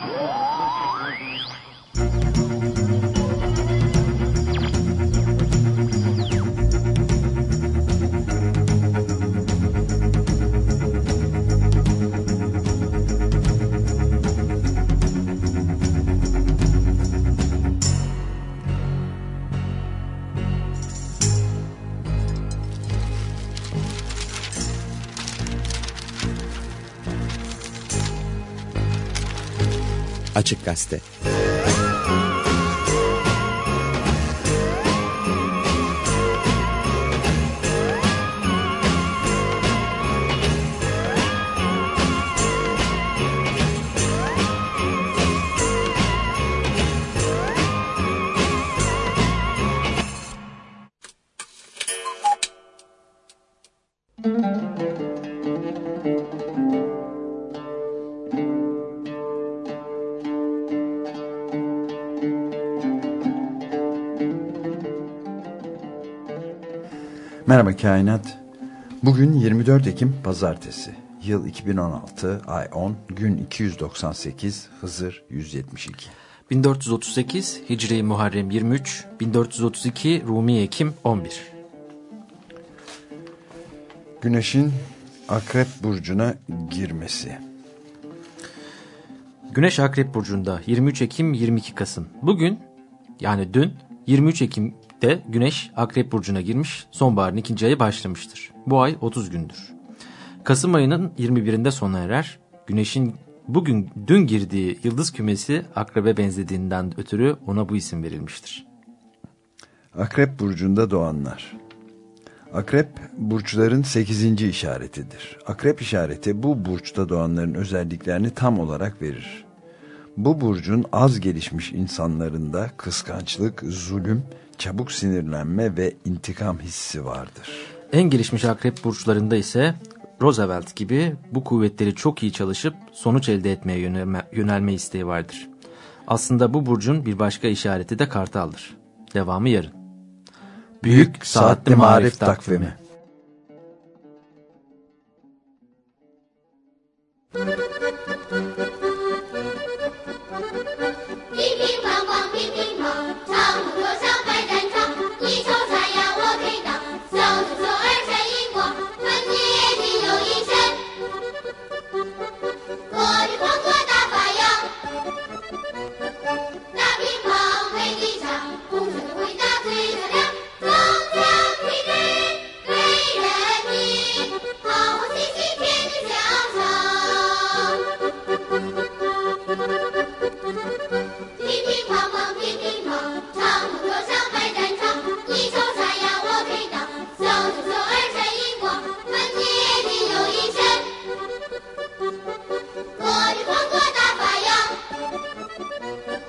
Gol! Açık Gazete Kainat. Bugün 24 Ekim Pazartesi. Yıl 2016, ay 10, gün 298, Hızır 172. 1438 Hicri Muharrem 23, 1432 Rumi Ekim 11. Güneşin Akrep Burcu'na girmesi. Güneş Akrep Burcu'nda 23 Ekim 22 Kasım. Bugün yani dün 23 Ekim'de Güneş Akrep Burcu'na girmiş sonbaharın ikinci ayı başlamıştır. Bu ay 30 gündür. Kasım ayının 21'inde sona erer. Güneşin bugün dün girdiği yıldız kümesi akrebe benzediğinden ötürü ona bu isim verilmiştir. Akrep Burcu'nda doğanlar. Akrep burçların 8. işaretidir. Akrep işareti bu burçta doğanların özelliklerini tam olarak verir. Bu burcun az gelişmiş insanlarında kıskançlık, zulüm, çabuk sinirlenme ve intikam hissi vardır. En gelişmiş akrep burçlarında ise Roosevelt gibi bu kuvvetleri çok iyi çalışıp sonuç elde etmeye yönelme, yönelme isteği vardır. Aslında bu burcun bir başka işareti de kartaldır. Devamı yarın. Büyük Saatli Marif Takvimi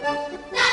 No!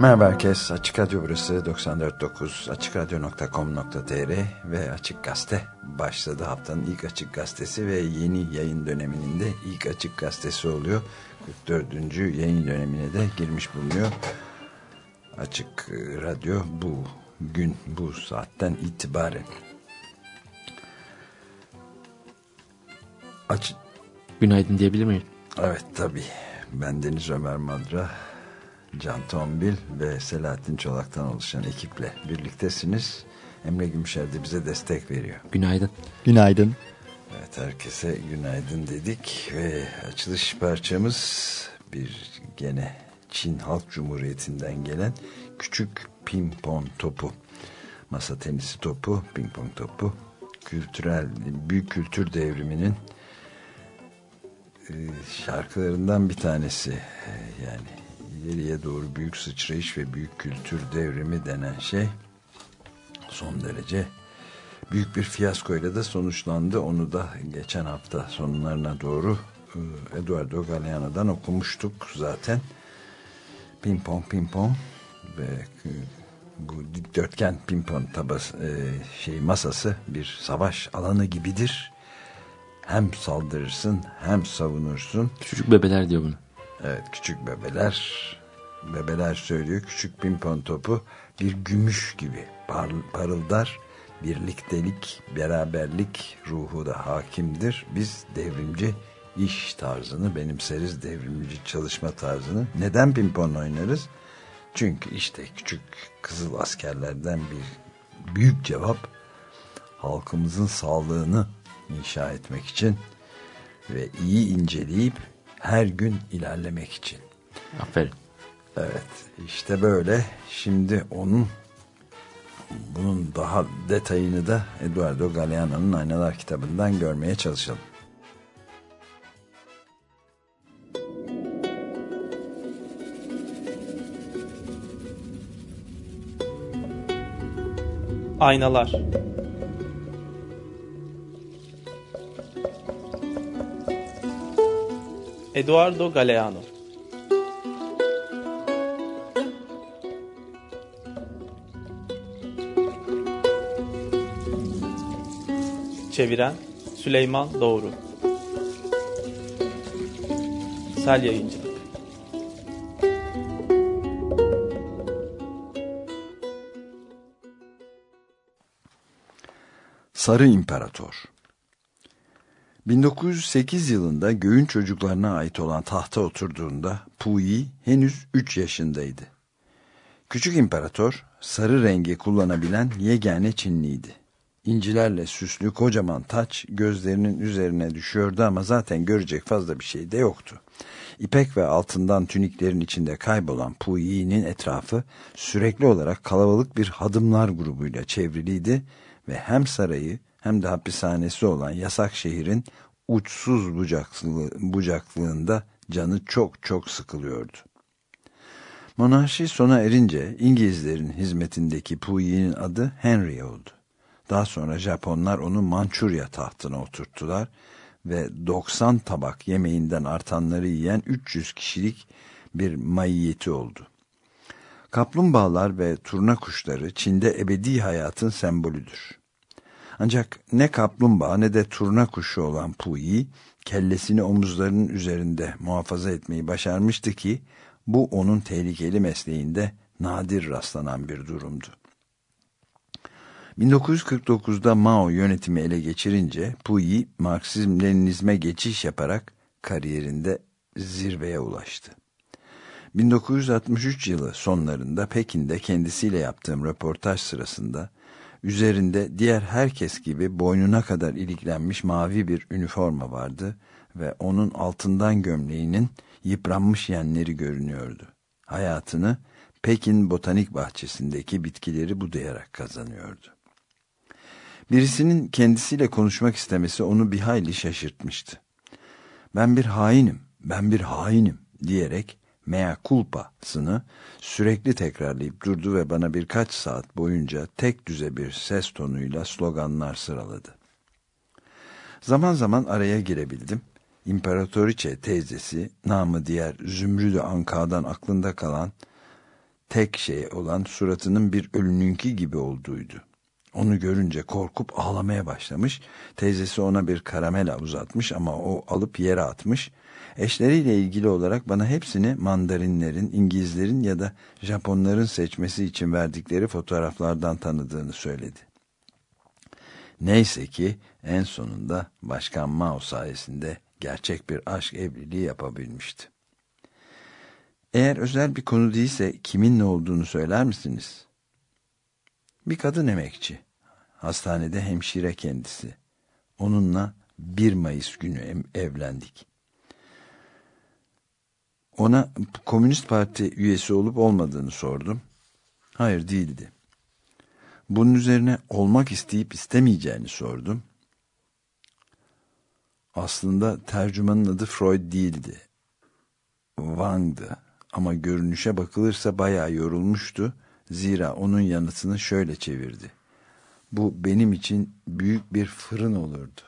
Merhaba herkes. Açık Radyo burası 94.9 AçıkRadyo.com.tr ve Açık Gazete başladı. Haftanın ilk Açık Gazetesi ve yeni yayın döneminin de ilk Açık Gazetesi oluyor. 44. yayın dönemine de girmiş bulunuyor. Açık Radyo bu gün bu saatten itibaren. Aç Günaydın diyebilir miyim? Evet tabii. Ben Deniz Ömer Madra. Can Tombil ve Selahattin Çolak'tan oluşan ekiple birliktesiniz. Emre Gümüşer de bize destek veriyor. Günaydın. Günaydın. Evet herkese günaydın dedik ve açılış parçamız bir gene Çin Halk Cumhuriyeti'nden gelen küçük pimpon topu. Masa tenisi topu, pimpon topu. Kültürel, büyük kültür devriminin şarkılarından bir tanesi. Yani ileriye doğru büyük sıçrayış ve büyük kültür devrimi denen şey son derece büyük bir fiyaskoyla da sonuçlandı. Onu da geçen hafta sonlarına doğru e, Eduardo Galeano'dan okumuştuk zaten. Pimpon pimpon ve e, bu dikdörtgen pimpon tabası e, şey masası bir savaş alanı gibidir. Hem saldırırsın hem savunursun. Küçük bebeler diyor bunu. Evet küçük bebeler bebeler söylüyor. Küçük pimpon topu bir gümüş gibi par parıldar. Birliktelik, beraberlik ruhu da hakimdir. Biz devrimci iş tarzını benimseriz, devrimci çalışma tarzını. Neden pimpon oynarız? Çünkü işte küçük kızıl askerlerden bir büyük cevap halkımızın sağlığını inşa etmek için ve iyi inceleyip her gün ilerlemek için. Aferin. Evet işte böyle şimdi onun bunun daha detayını da Eduardo Galeano'nun Aynalar kitabından görmeye çalışalım. Aynalar Eduardo Galeano. Çeviren Süleyman Doğru. Sel Yayıncı Sarı İmparator 1908 yılında göğün çocuklarına ait olan tahta oturduğunda Puyi henüz 3 yaşındaydı. Küçük imparator sarı rengi kullanabilen yegane Çinliydi. İncilerle süslü kocaman taç gözlerinin üzerine düşüyordu ama zaten görecek fazla bir şey de yoktu. İpek ve altından tüniklerin içinde kaybolan Puyi'nin etrafı sürekli olarak kalabalık bir hadımlar grubuyla çevriliydi ve hem sarayı hem de hapishanesi olan yasak şehrin uçsuz bucaklı, bucaklığında canı çok çok sıkılıyordu. Monarşi sona erince İngilizlerin hizmetindeki Puyi'nin adı Henry oldu. Daha sonra Japonlar onu Mançurya tahtına oturttular ve 90 tabak yemeğinden artanları yiyen 300 kişilik bir maiyeti oldu. Kaplumbağalar ve turna kuşları Çin'de ebedi hayatın sembolüdür. Ancak ne kaplumbağa ne de turna kuşu olan Puyi kellesini omuzlarının üzerinde muhafaza etmeyi başarmıştı ki bu onun tehlikeli mesleğinde nadir rastlanan bir durumdu. 1949'da Mao yönetimi ele geçirince Puyi Marksizm-Leninizme geçiş yaparak kariyerinde zirveye ulaştı. 1963 yılı sonlarında Pekin'de kendisiyle yaptığım röportaj sırasında üzerinde diğer herkes gibi boynuna kadar iliklenmiş mavi bir üniforma vardı ve onun altından gömleğinin yıpranmış yenleri görünüyordu. Hayatını Pekin Botanik Bahçesi'ndeki bitkileri budayarak kazanıyordu. Birisinin kendisiyle konuşmak istemesi onu bir hayli şaşırtmıştı. Ben bir hainim, ben bir hainim diyerek mea culpa'sını sürekli tekrarlayıp durdu ve bana birkaç saat boyunca tek düze bir ses tonuyla sloganlar sıraladı. Zaman zaman araya girebildim. İmparatoriçe teyzesi, namı diğer Zümrüdü Anka'dan aklında kalan tek şey olan suratının bir ölününki gibi olduğuydu. Onu görünce korkup ağlamaya başlamış. Teyzesi ona bir karamela uzatmış ama o alıp yere atmış. Eşleriyle ilgili olarak bana hepsini mandarinlerin, İngilizlerin ya da Japonların seçmesi için verdikleri fotoğraflardan tanıdığını söyledi. Neyse ki en sonunda Başkan Mao sayesinde gerçek bir aşk evliliği yapabilmişti. Eğer özel bir konu değilse kimin ne olduğunu söyler misiniz? Bir kadın emekçi. Hastanede hemşire kendisi. Onunla 1 Mayıs günü evlendik. Ona Komünist Parti üyesi olup olmadığını sordum. Hayır değildi. Bunun üzerine olmak isteyip istemeyeceğini sordum. Aslında tercümanın adı Freud değildi. Wang'dı ama görünüşe bakılırsa bayağı yorulmuştu. Zira onun yanıtını şöyle çevirdi. Bu benim için büyük bir fırın olurdu.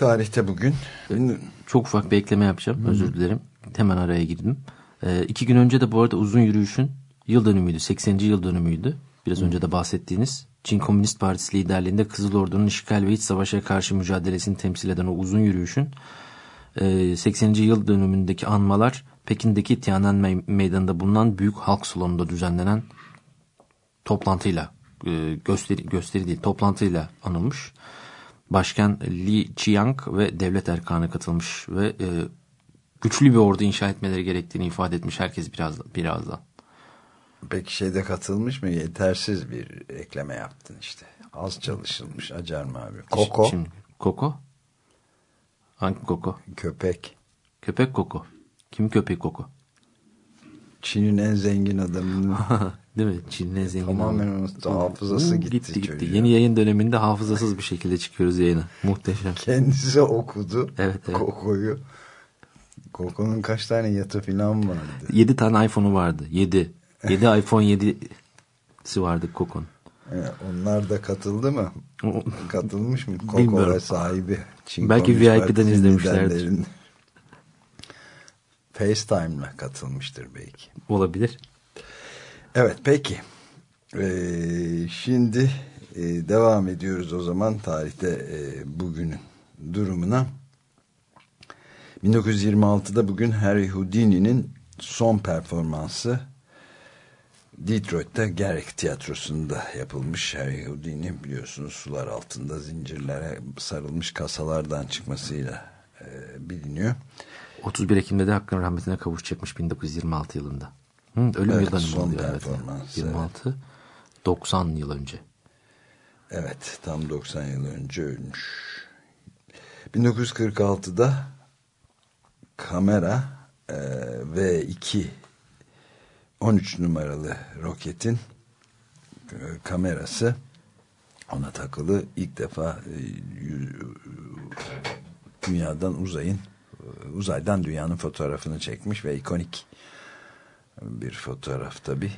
Tarihte bugün Çok ufak bir ekleme yapacağım. Özür dilerim. Hemen araya girdim. Ee, iki gün önce de bu arada uzun yürüyüşün yıl dönümüydü. 80. yıl dönümüydü. Biraz önce de bahsettiğiniz. Çin Komünist Partisi liderliğinde Kızıl Ordu'nun işgal ve iç savaşa karşı mücadelesini temsil eden o uzun yürüyüşün e, 80. yıl dönümündeki anmalar Pekin'deki Tiananmen Meydanı'nda bulunan Büyük Halk Salonu'nda düzenlenen toplantıyla e, gösteri, gösteri değil toplantıyla anılmış. Başkan Li Qiang ve devlet erkanı katılmış ve e, güçlü bir ordu inşa etmeleri gerektiğini ifade etmiş herkes biraz birazdan. peki şeyde katılmış mı? Yetersiz bir ekleme yaptın işte. Az çalışılmış acar mı abi? Koko, Şimdi, Koko? Hangi Koko? köpek. Köpek Koko. Kim köpek Koko? Çin'in en zengin adamının Değil mi? Çin'in en zengin tamamen unuttu. Hafızası gitti, gitti gitti. Yeni yayın döneminde hafızasız bir şekilde çıkıyoruz yayına. Muhteşem. Kendisi okudu Evet, evet. Koko'yu. Koko'nun kaç tane yatı falan vardı. 7 tane iPhone'u vardı. 7. 7 iPhone 7'si vardı Koko'nun. Evet, onlar da katıldı mı? Katılmış mı? Koko Bilmiyorum. ve sahibi. Çin Belki VIP'den izlemişlerdir. FaceTime'la katılmıştır belki. Olabilir. Evet peki. Ee, şimdi e, devam ediyoruz o zaman tarihte e, bugünün durumuna. 1926'da bugün Harry Houdini'nin son performansı Detroit'te Garrick Tiyatrosu'nda yapılmış. Harry Houdini biliyorsunuz sular altında zincirlere sarılmış kasalardan çıkmasıyla e, biliniyor. 31 Ekim'de de hakkın rahmetine kavuşacakmış 1926 yılında. Hı, ölüm Evet, yıl dönümü son oluyor, evet. performans, 26 90 yıl önce. Evet tam 90 yıl önce ölmüş. 1946'da kamera e, V2 13 numaralı roketin e, kamerası ona takılı ilk defa e, dünyadan uzayın uzaydan dünyanın fotoğrafını çekmiş ve ikonik bir fotoğraf tabi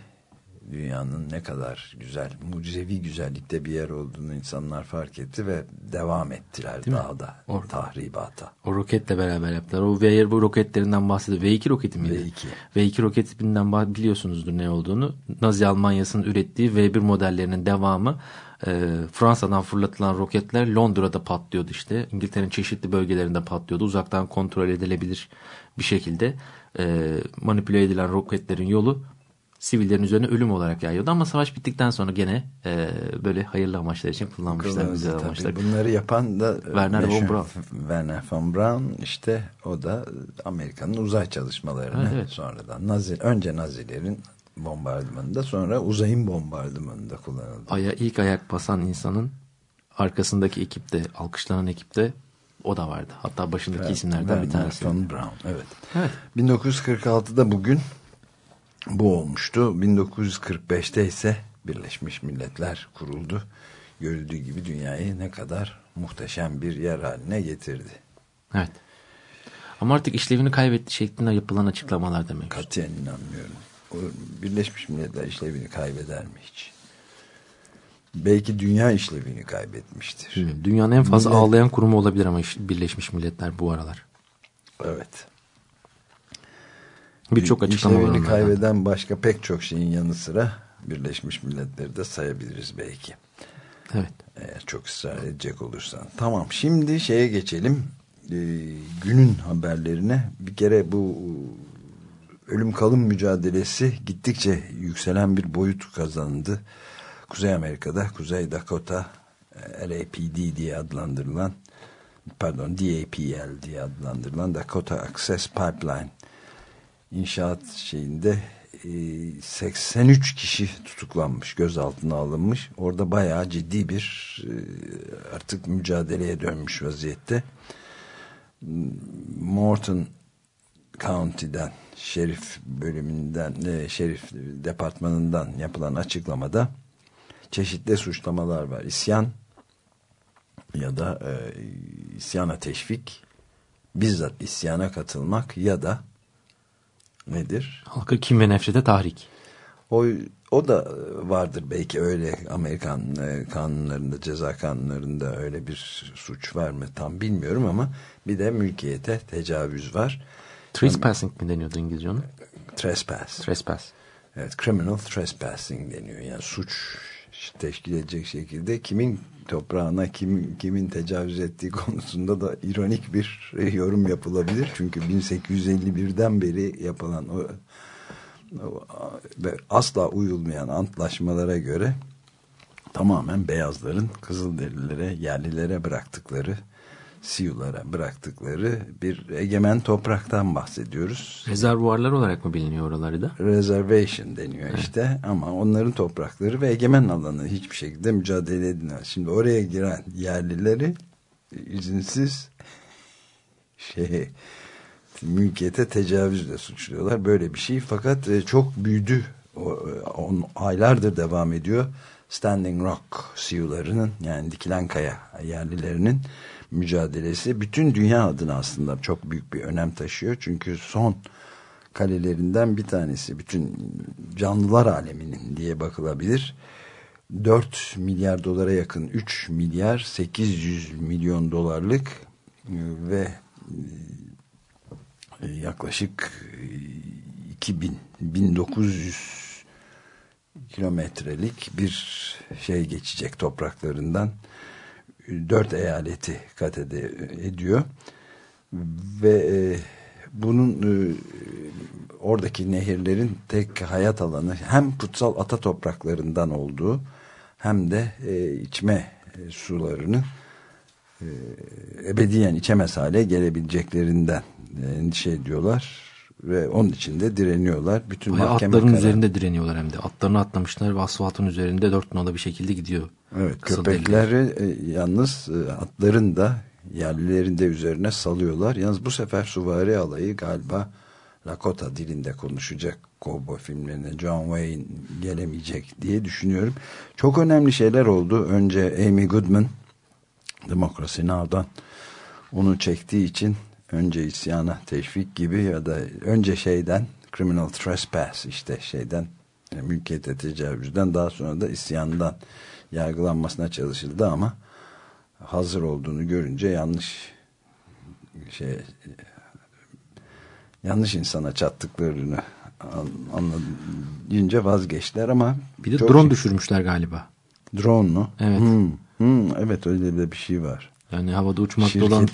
dünyanın ne kadar güzel mucizevi güzellikte bir yer olduğunu insanlar fark etti ve devam ettiler Değil mi? daha da Or- tahribata O roketle beraber yaptılar. O VR bu roketlerinden bahsediyor. V2 roketi miydi? V2. V2 roketinden biliyorsunuzdur ne olduğunu. Nazi Almanya'sının ürettiği V1 modellerinin devamı e, Fransa'dan fırlatılan roketler Londra'da patlıyordu işte. İngiltere'nin çeşitli bölgelerinde patlıyordu. Uzaktan kontrol edilebilir bir şekilde e, manipüle edilen roketlerin yolu sivillerin üzerine ölüm olarak yayıyordu. Ama savaş bittikten sonra gene e, böyle hayırlı amaçlar için kullanmışlar. Kullanıldı Güzel tabii. amaçlar. Bunları yapan da Werner von Braun. Werner von Braun işte o da Amerika'nın uzay çalışmalarını Evet, evet. sonradan Nazi önce Nazilerin bombardımanında sonra uzayın bombardımanında kullanıldı. Aya ilk ayak basan insanın arkasındaki ekipte, alkışlanan ekipte o da vardı. Hatta başındaki Evet, isimlerden bir Werner tanesi. von Braun evet. Evet. 1946'da bugün bu olmuştu. 1945'te ise Birleşmiş Milletler kuruldu. Görüldüğü gibi dünyayı ne kadar muhteşem bir yer haline getirdi. Evet. Ama artık işlevini kaybetti şeklinde yapılan açıklamalar demek. Katiyen inanmıyorum. Birleşmiş Milletler işlevini kaybeder mi hiç? Belki dünya işlevini kaybetmiştir. Bilmiyorum. Dünyanın en fazla Millet- ağlayan kurumu olabilir ama iş- Birleşmiş Milletler bu aralar. Evet. Birçok açıklama var İşlevini kaybeden başka pek çok şeyin yanı sıra Birleşmiş Milletleri de sayabiliriz belki. Evet. Eğer çok ısrar edecek olursan. Tamam şimdi şeye geçelim. Ee, günün haberlerine. Bir kere bu ölüm kalım mücadelesi gittikçe yükselen bir boyut kazandı. Kuzey Amerika'da Kuzey Dakota e, LAPD diye adlandırılan pardon DAPL diye adlandırılan Dakota Access Pipeline inşaat şeyinde e, 83 kişi tutuklanmış, gözaltına alınmış. Orada bayağı ciddi bir e, artık mücadeleye dönmüş vaziyette. Morton County'den, şerif bölümünden, e, şerif departmanından yapılan açıklamada çeşitli suçlamalar var. İsyan ya da e, isyana teşvik, bizzat isyana katılmak ya da nedir? Halkı kim ve nefrete tahrik. O, o da vardır belki öyle Amerikan e, kanunlarında, ceza kanunlarında öyle bir suç var mı tam bilmiyorum ama bir de mülkiyete tecavüz var. Trespassing mi deniyordu İngilizce onu? Trespass. Trespass. Evet, criminal trespassing deniyor. Yani suç teşkil edecek şekilde kimin toprağına kim, kimin tecavüz ettiği konusunda da ironik bir yorum yapılabilir. Çünkü 1851'den beri yapılan o, o ve asla uyulmayan antlaşmalara göre tamamen beyazların Kızılderililere, yerlilere bıraktıkları Siyulara bıraktıkları bir egemen topraktan bahsediyoruz. Rezervuarlar olarak mı biliniyor oraları da? Reservation deniyor evet. işte ama onların toprakları ve egemen alanı hiçbir şekilde mücadele edilmez. Şimdi oraya giren yerlileri izinsiz şey mülkiyete tecavüzle suçluyorlar. Böyle bir şey fakat e, çok büyüdü. O, on, aylardır devam ediyor. Standing Rock Sioux'larının yani dikilen kaya yerlilerinin mücadelesi bütün dünya adına aslında çok büyük bir önem taşıyor. Çünkü son kalelerinden bir tanesi bütün canlılar aleminin diye bakılabilir. 4 milyar dolara yakın 3 milyar 800 milyon dolarlık ve e, yaklaşık 2000 1900 kilometrelik bir şey geçecek topraklarından dört eyaleti kat ediyor. Ve e, bunun e, oradaki nehirlerin tek hayat alanı hem kutsal ata topraklarından olduğu hem de e, içme e, sularını e, ebediyen içemez hale gelebileceklerinden endişe ediyorlar ve onun için de direniyorlar. Bütün Bayağı atların karar... üzerinde direniyorlar hem de. Atlarını atlamışlar ve asfaltın üzerinde dört nala bir şekilde gidiyor. Evet köpekleri e, yalnız e, atların da yerlilerin de üzerine salıyorlar. Yalnız bu sefer suvari alayı galiba Lakota dilinde konuşacak kovboy filmlerine John Wayne gelemeyecek diye düşünüyorum. Çok önemli şeyler oldu. Önce Amy Goodman Demokrasi Now'dan onu çektiği için önce isyana teşvik gibi ya da önce şeyden criminal trespass işte şeyden mülkiyete tecavüzden daha sonra da isyandan yargılanmasına çalışıldı ama hazır olduğunu görünce yanlış şey yanlış insana çattıklarını anlayınca vazgeçtiler ama bir de drone şey... düşürmüşler galiba. Drone mu? Evet. Hmm, hmm, evet öyle de bir şey var. Yani havada uçmakta olan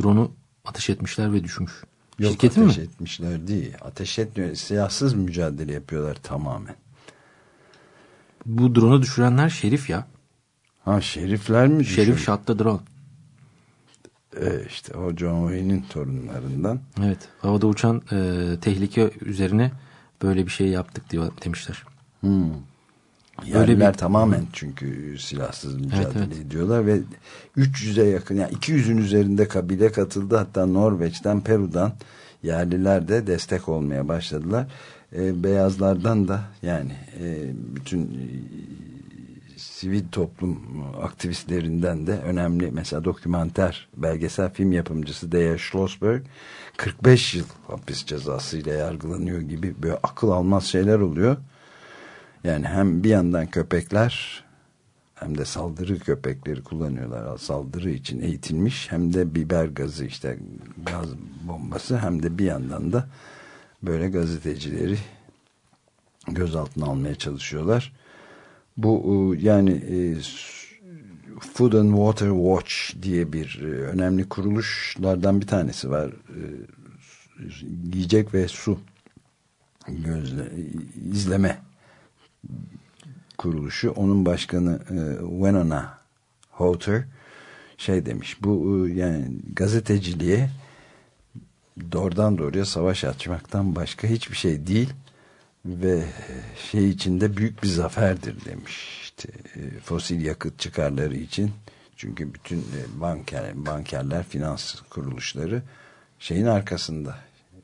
drone'u ateş etmişler ve düşmüş. Yok Şirketin ateş mi? etmişler değil. Ateş etmiyor. Siyahsız mücadele yapıyorlar tamamen. Bu drone'u düşürenler şerif ya. Ha şerifler mi düşürdü? Şerif şatta drone. Ee, işte o John Wayne'in torunlarından. Evet. Havada uçan e, tehlike üzerine böyle bir şey yaptık diyor demişler. Hmm. Yerliler bir... tamamen çünkü silahsız mücadele evet, evet. ediyorlar ve 300'e yakın yani 200'ün üzerinde kabile katıldı hatta Norveç'ten Peru'dan yerliler de destek olmaya başladılar. E, beyazlardan da yani e, bütün e, sivil toplum aktivistlerinden de önemli mesela dokümanter belgesel film yapımcısı Dea Schlossberg 45 yıl hapis cezasıyla yargılanıyor gibi böyle akıl almaz şeyler oluyor. Yani hem bir yandan köpekler hem de saldırı köpekleri kullanıyorlar. Saldırı için eğitilmiş hem de biber gazı işte gaz bombası hem de bir yandan da böyle gazetecileri gözaltına almaya çalışıyorlar. Bu e, yani e, Food and Water Watch diye bir e, önemli kuruluşlardan bir tanesi var. Yiyecek ve su gözle izleme kuruluşu. Onun başkanı Wenona Houter şey demiş. Bu yani gazeteciliğe doğrudan doğruya savaş açmaktan başka hiçbir şey değil ve şey içinde büyük bir zaferdir demiş. İşte, e, fosil yakıt çıkarları için çünkü bütün e, banker, bankerler, finans kuruluşları şeyin arkasında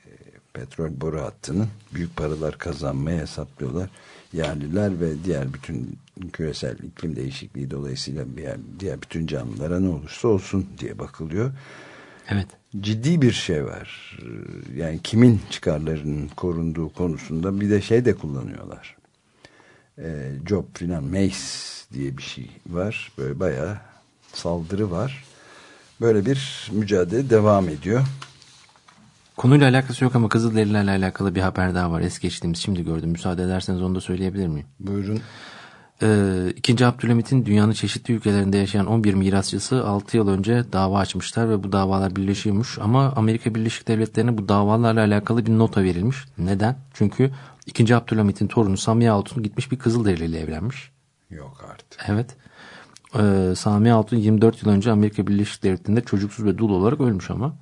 e, petrol boru hattının büyük paralar kazanmaya hesaplıyorlar. Yerliler ve diğer bütün küresel iklim değişikliği dolayısıyla diğer, diğer bütün canlılara ne olursa olsun diye bakılıyor. Evet. Ciddi bir şey var. Yani kimin çıkarlarının korunduğu konusunda bir de şey de kullanıyorlar. E, job filan mace diye bir şey var. Böyle bayağı saldırı var. Böyle bir mücadele devam ediyor. Konuyla alakası yok ama Kızılderililerle alakalı bir haber daha var. Es geçtiğimiz şimdi gördüm. Müsaade ederseniz onu da söyleyebilir miyim? Buyurun. Ee, İkinci Abdülhamit'in dünyanın çeşitli ülkelerinde yaşayan 11 mirasçısı 6 yıl önce dava açmışlar ve bu davalar birleşiyormuş. Ama Amerika Birleşik Devletleri'ne bu davalarla alakalı bir nota verilmiş. Neden? Çünkü İkinci Abdülhamit'in torunu Samiye Hatun gitmiş bir Kızılderili ile evlenmiş. Yok artık. Evet. Ee, Sami Hatun 24 yıl önce Amerika Birleşik Devletleri'nde çocuksuz ve dul olarak ölmüş ama.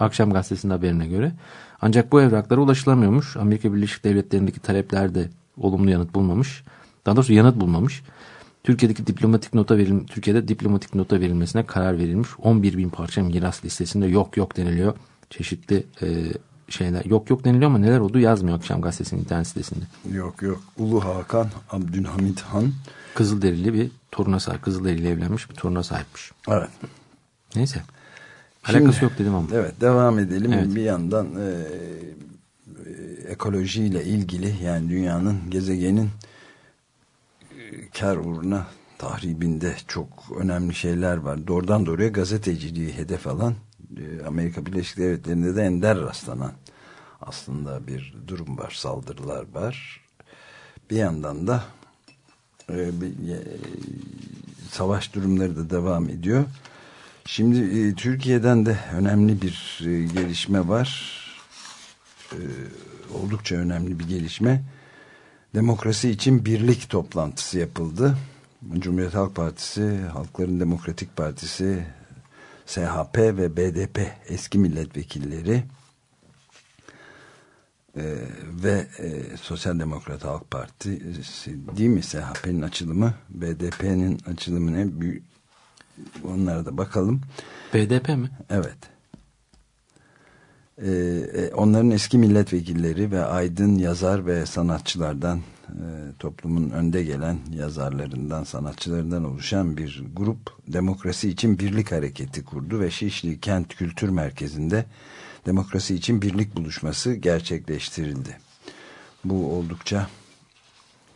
Akşam gazetesinin haberine göre. Ancak bu evraklara ulaşılamıyormuş. Amerika Birleşik Devletleri'ndeki talepler de olumlu yanıt bulmamış. Daha doğrusu yanıt bulmamış. Türkiye'deki diplomatik nota verilm Türkiye'de diplomatik nota verilmesine karar verilmiş. 11 bin parça miras listesinde yok yok deniliyor. Çeşitli e, şeyler yok yok deniliyor ama neler olduğu yazmıyor akşam gazetesinin internet sitesinde. Yok yok. Ulu Hakan Abdülhamit Han. Kızılderili bir toruna sahip. Kızılderili evlenmiş bir toruna sahipmiş. Evet. Neyse. Şimdi- Alakası yok dedim ama. Evet devam edelim. Evet. Bir yandan e, e, ekolojiyle ilgili yani dünyanın gezegenin e, kar uğruna tahribinde çok önemli şeyler var. Doğrudan doğruya gazeteciliği hedef alan e, Amerika Birleşik Devletleri'nde de ender rastlanan aslında bir durum var. Saldırılar var. Bir yandan da e, bir, e, savaş durumları da devam ediyor. Şimdi e, Türkiye'den de önemli bir e, gelişme var. E, oldukça önemli bir gelişme. Demokrasi için birlik toplantısı yapıldı. Cumhuriyet Halk Partisi, Halkların Demokratik Partisi, SHP ve BDP eski milletvekilleri e, ve e, Sosyal Demokrat Halk Partisi değil mi SHP'nin açılımı BDP'nin açılımı ne onlara da bakalım BDP mi? evet Ee, e, onların eski milletvekilleri ve aydın yazar ve sanatçılardan e, toplumun önde gelen yazarlarından sanatçılarından oluşan bir grup demokrasi için birlik hareketi kurdu ve Şişli Kent Kültür Merkezi'nde demokrasi için birlik buluşması gerçekleştirildi. Bu oldukça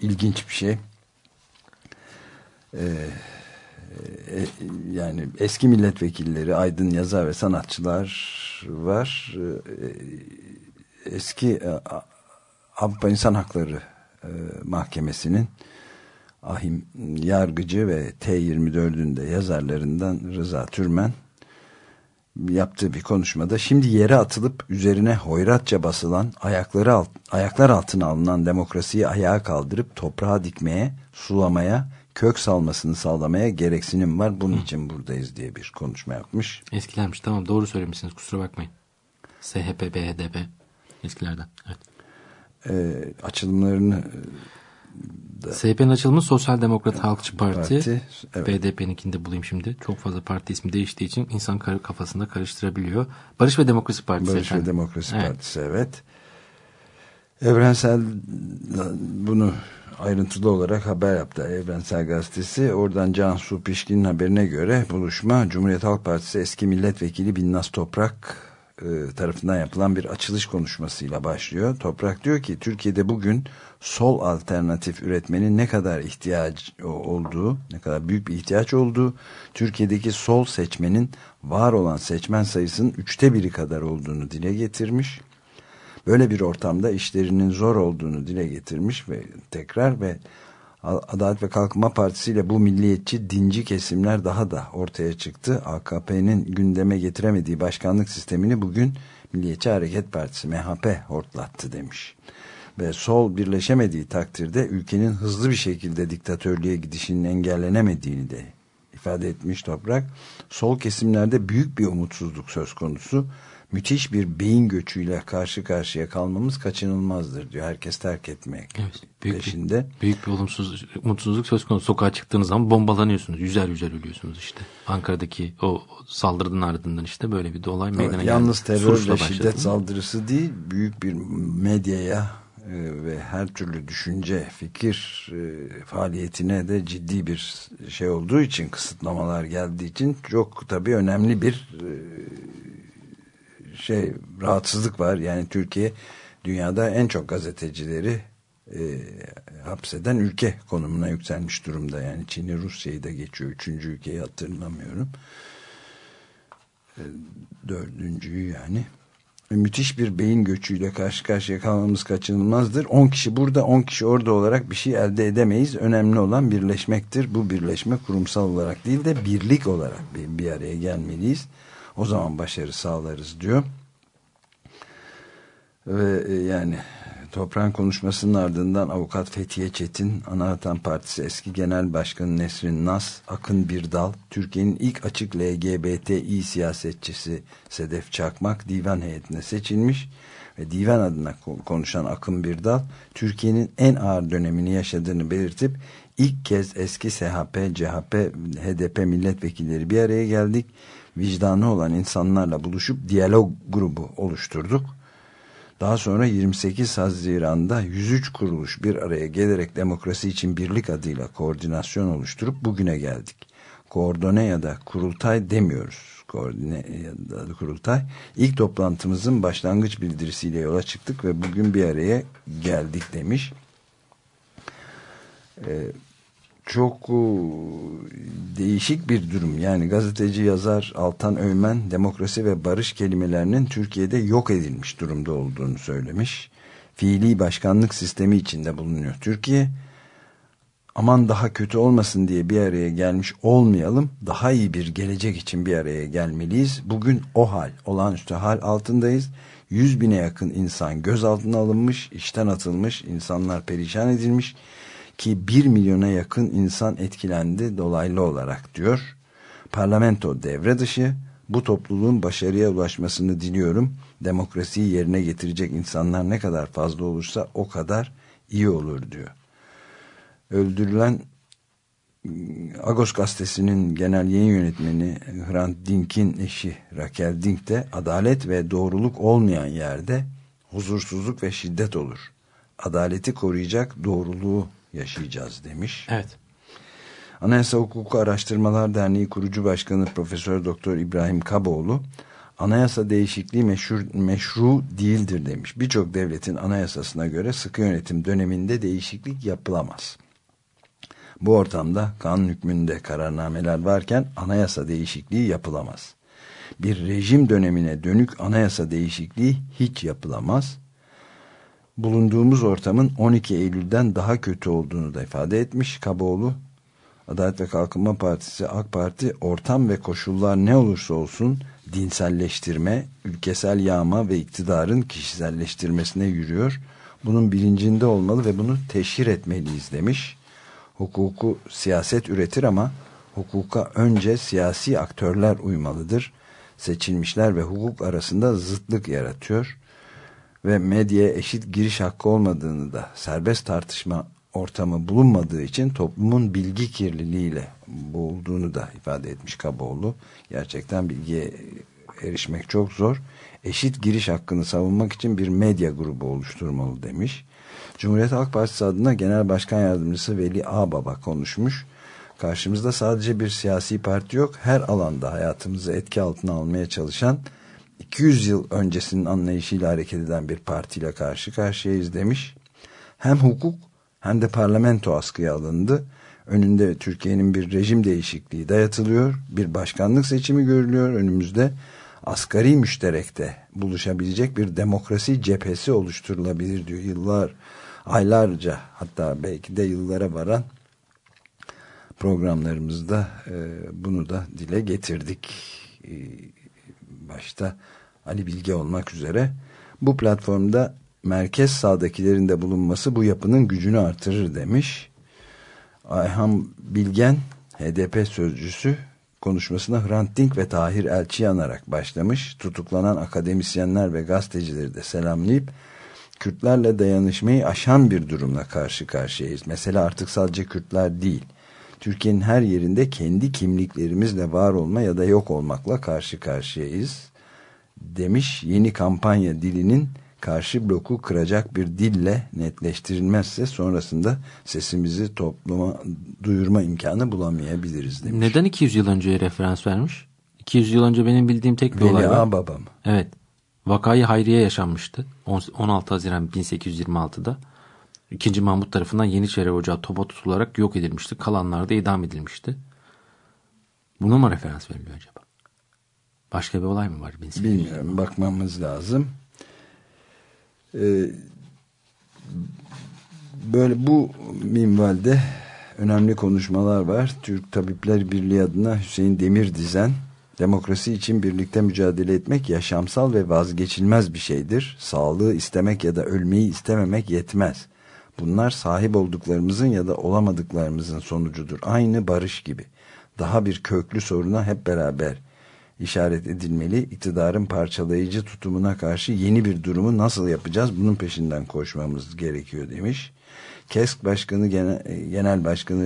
ilginç bir şey. Ee, yani eski milletvekilleri, aydın yazar ve sanatçılar var. E, eski e, Avrupa İnsan Hakları e, Mahkemesi'nin ahim yargıcı ve T24'ün de yazarlarından Rıza Türmen yaptığı bir konuşmada şimdi yere atılıp üzerine hoyratça basılan ayakları alt, ayaklar altına alınan demokrasiyi ayağa kaldırıp toprağa dikmeye, sulamaya, kök salmasını sağlamaya gereksinim var. Bunun için buradayız diye bir konuşma yapmış. Eskilermiş tamam doğru söylemişsiniz kusura bakmayın. SHP, BHDP eskilerden. Evet. Ee, açılımlarını SHP'nin açılımı Sosyal Demokrat Halkçı Parti. Parti, evet. BDP'ninkini de bulayım şimdi. Çok fazla parti ismi değiştiği için insan kafasında karıştırabiliyor. Barış ve Demokrasi Partisi Barış ve efendim. Demokrasi Evet. Partisi evet. Evrensel bunu ayrıntılı olarak haber yaptı Evrensel Gazetesi. Oradan Cansu Pişkin'in haberine göre buluşma Cumhuriyet Halk Partisi eski milletvekili Binnaz Toprak e, tarafından yapılan bir açılış konuşmasıyla başlıyor. Toprak diyor ki Türkiye'de bugün sol alternatif üretmenin ne kadar ihtiyaç olduğu, ne kadar büyük bir ihtiyaç olduğu, Türkiye'deki sol seçmenin var olan seçmen sayısının üçte biri kadar olduğunu dile getirmiş. Böyle bir ortamda işlerinin zor olduğunu dile getirmiş ve tekrar ve Adalet ve Kalkınma Partisi ile bu milliyetçi dinci kesimler daha da ortaya çıktı. AKP'nin gündeme getiremediği başkanlık sistemini bugün Milliyetçi Hareket Partisi MHP hortlattı demiş. Ve sol birleşemediği takdirde ülkenin hızlı bir şekilde diktatörlüğe gidişinin engellenemediğini de ifade etmiş Toprak. Sol kesimlerde büyük bir umutsuzluk söz konusu. Müthiş bir beyin göçüyle karşı karşıya kalmamız kaçınılmazdır diyor. Herkes terk etmek Evet, büyük peşinde. Bir, büyük bir olumsuz, umutsuzluk söz konusu. Sokağa çıktığınız zaman bombalanıyorsunuz. Yüzer yüzer ölüyorsunuz işte. Ankara'daki o saldırının ardından işte böyle bir olay meydana Evet, geldi. yalnız terör ve şiddet saldırısı değil, büyük bir medyaya e, ve her türlü düşünce, fikir e, faaliyetine de ciddi bir şey olduğu için, kısıtlamalar geldiği için çok tabii önemli bir e, şey rahatsızlık var. Yani Türkiye dünyada en çok gazetecileri e, hapseden ülke konumuna yükselmiş durumda. Yani Çin'i Rusya'yı da geçiyor. Üçüncü ülkeyi hatırlamıyorum. E, dördüncüyü yani. E, müthiş bir beyin göçüyle karşı karşıya kalmamız kaçınılmazdır. 10 kişi burada 10 kişi orada olarak bir şey elde edemeyiz. Önemli olan birleşmektir. Bu birleşme kurumsal olarak değil de birlik olarak bir, bir araya gelmeliyiz. O zaman başarı sağlarız diyor. Ve e, yani toprağın konuşmasının ardından avukat Fethiye Çetin, Anavatan Partisi eski genel başkanı Nesrin Nas, Akın Birdal, Türkiye'nin ilk açık LGBTİ siyasetçisi Sedef Çakmak divan heyetine seçilmiş ve divan adına konuşan Akın Birdal, Türkiye'nin en ağır dönemini yaşadığını belirtip ilk kez eski SHP, CHP, HDP milletvekilleri bir araya geldik. Vicdanı olan insanlarla buluşup diyalog grubu oluşturduk. Daha sonra 28 Haziran'da 103 kuruluş bir araya gelerek demokrasi için birlik adıyla koordinasyon oluşturup bugüne geldik. Koordine ya da kurultay demiyoruz. Koordine ya da kurultay. İlk toplantımızın başlangıç bildirisiyle yola çıktık ve bugün bir araya geldik demiş. Ee, çok değişik bir durum. Yani gazeteci yazar Altan Öymen demokrasi ve barış kelimelerinin Türkiye'de yok edilmiş durumda olduğunu söylemiş. Fiili başkanlık sistemi içinde bulunuyor Türkiye. Aman daha kötü olmasın diye bir araya gelmiş olmayalım. Daha iyi bir gelecek için bir araya gelmeliyiz. Bugün o hal, olağanüstü hal altındayız. Yüz bine yakın insan gözaltına alınmış, işten atılmış, insanlar perişan edilmiş ki 1 milyona yakın insan etkilendi dolaylı olarak diyor. Parlamento devre dışı bu topluluğun başarıya ulaşmasını diliyorum. Demokrasiyi yerine getirecek insanlar ne kadar fazla olursa o kadar iyi olur diyor. Öldürülen Agos gazetesinin genel yayın yönetmeni Hrant Dink'in eşi Raquel Dink de adalet ve doğruluk olmayan yerde huzursuzluk ve şiddet olur. Adaleti koruyacak doğruluğu yaşayacağız demiş. Evet. Anayasa Hukuku Araştırmalar Derneği kurucu başkanı Profesör Doktor İbrahim Kaboğlu anayasa değişikliği meşru, meşru değildir demiş. Birçok devletin anayasasına göre sıkı yönetim döneminde değişiklik yapılamaz. Bu ortamda kanun hükmünde kararnameler varken anayasa değişikliği yapılamaz. Bir rejim dönemine dönük anayasa değişikliği hiç yapılamaz bulunduğumuz ortamın 12 Eylül'den daha kötü olduğunu da ifade etmiş Kaboğlu. Adalet ve Kalkınma Partisi AK Parti ortam ve koşullar ne olursa olsun dinselleştirme, ülkesel yağma ve iktidarın kişiselleştirmesine yürüyor. Bunun bilincinde olmalı ve bunu teşhir etmeliyiz demiş. Hukuku siyaset üretir ama hukuka önce siyasi aktörler uymalıdır. Seçilmişler ve hukuk arasında zıtlık yaratıyor ve medyaya eşit giriş hakkı olmadığını da serbest tartışma ortamı bulunmadığı için toplumun bilgi kirliliğiyle boğulduğunu da ifade etmiş Kaboğlu. Gerçekten bilgiye erişmek çok zor. Eşit giriş hakkını savunmak için bir medya grubu oluşturmalı demiş. Cumhuriyet Halk Partisi adına Genel Başkan Yardımcısı Veli Ağbaba konuşmuş. Karşımızda sadece bir siyasi parti yok. Her alanda hayatımızı etki altına almaya çalışan 200 yıl öncesinin anlayışıyla hareket eden bir partiyle karşı karşıyayız demiş. Hem hukuk hem de parlamento askıya alındı. Önünde Türkiye'nin bir rejim değişikliği dayatılıyor. Bir başkanlık seçimi görülüyor önümüzde. Asgari müşterekte buluşabilecek bir demokrasi cephesi oluşturulabilir diyor. Yıllar, aylarca hatta belki de yıllara varan programlarımızda e, bunu da dile getirdik. Başta Ali Bilge olmak üzere bu platformda merkez sağdakilerin de bulunması bu yapının gücünü artırır demiş. Ayhan Bilgen HDP sözcüsü konuşmasına Hrant Dink ve Tahir Elçi anarak başlamış. Tutuklanan akademisyenler ve gazetecileri de selamlayıp Kürtlerle dayanışmayı aşan bir durumla karşı karşıyayız. Mesela artık sadece Kürtler değil. Türkiye'nin her yerinde kendi kimliklerimizle var olma ya da yok olmakla karşı karşıyayız demiş. Yeni kampanya dilinin karşı bloku kıracak bir dille netleştirilmezse sonrasında sesimizi topluma duyurma imkanı bulamayabiliriz demiş. Neden 200 yıl önceye referans vermiş? 200 yıl önce benim bildiğim tek bir olay Veli var. Ağababa mı? Evet. Vakayı Hayriye yaşanmıştı. On- 16 Haziran 1826'da. İkinci Mahmut tarafından Yeniçeri Ocağı topa tutularak yok edilmişti. Kalanlar da idam edilmişti. Buna mı referans veriliyor acaba? Başka bir olay mı var? 1800? Bilmiyorum bakmamız lazım. Ee, böyle bu minvalde önemli konuşmalar var. Türk Tabipler Birliği adına Hüseyin Demir dizen demokrasi için birlikte mücadele etmek yaşamsal ve vazgeçilmez bir şeydir. Sağlığı istemek ya da ölmeyi istememek yetmez. Bunlar sahip olduklarımızın ya da olamadıklarımızın sonucudur. Aynı barış gibi. Daha bir köklü soruna hep beraber işaret edilmeli. İktidarın parçalayıcı tutumuna karşı yeni bir durumu nasıl yapacağız? Bunun peşinden koşmamız gerekiyor demiş. KESK Başkanı Genel, Genel Başkanı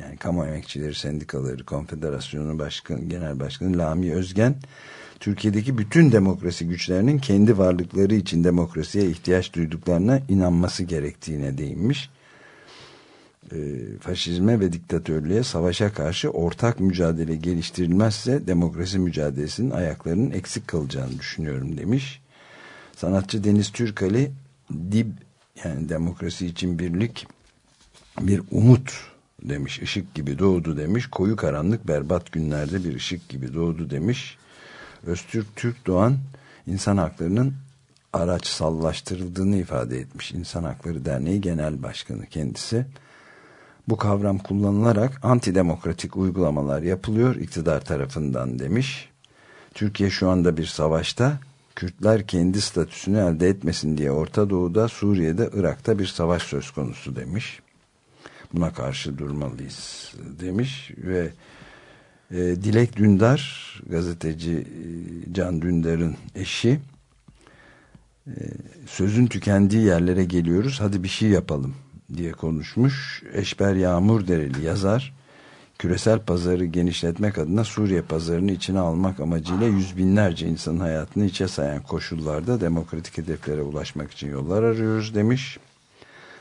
yani Kamu Emekçileri Sendikaları Konfederasyonu Başkanı Genel Başkanı Lami Özgen Türkiye'deki bütün demokrasi güçlerinin kendi varlıkları için demokrasiye ihtiyaç duyduklarına inanması gerektiğine değinmiş. E, faşizme ve diktatörlüğe savaşa karşı ortak mücadele geliştirilmezse demokrasi mücadelesinin ayaklarının eksik kalacağını düşünüyorum demiş. Sanatçı Deniz Türkali DİB yani demokrasi için birlik bir umut demiş. ışık gibi doğdu demiş. Koyu karanlık berbat günlerde bir ışık gibi doğdu demiş. Öztürk Türk Doğan insan haklarının araçsallaştırıldığını ifade etmiş. İnsan Hakları Derneği Genel Başkanı kendisi. Bu kavram kullanılarak antidemokratik uygulamalar yapılıyor iktidar tarafından demiş. Türkiye şu anda bir savaşta. Kürtler kendi statüsünü elde etmesin diye Orta Doğu'da, Suriye'de, Irak'ta bir savaş söz konusu demiş. Buna karşı durmalıyız demiş ve e, Dilek Dündar gazeteci e, Can Dündar'ın eşi e, sözün tükendiği yerlere geliyoruz hadi bir şey yapalım diye konuşmuş. Eşber Yağmur Dereli yazar küresel pazarı genişletmek adına Suriye pazarını içine almak amacıyla yüz binlerce insanın hayatını içe sayan koşullarda demokratik hedeflere ulaşmak için yollar arıyoruz demiş.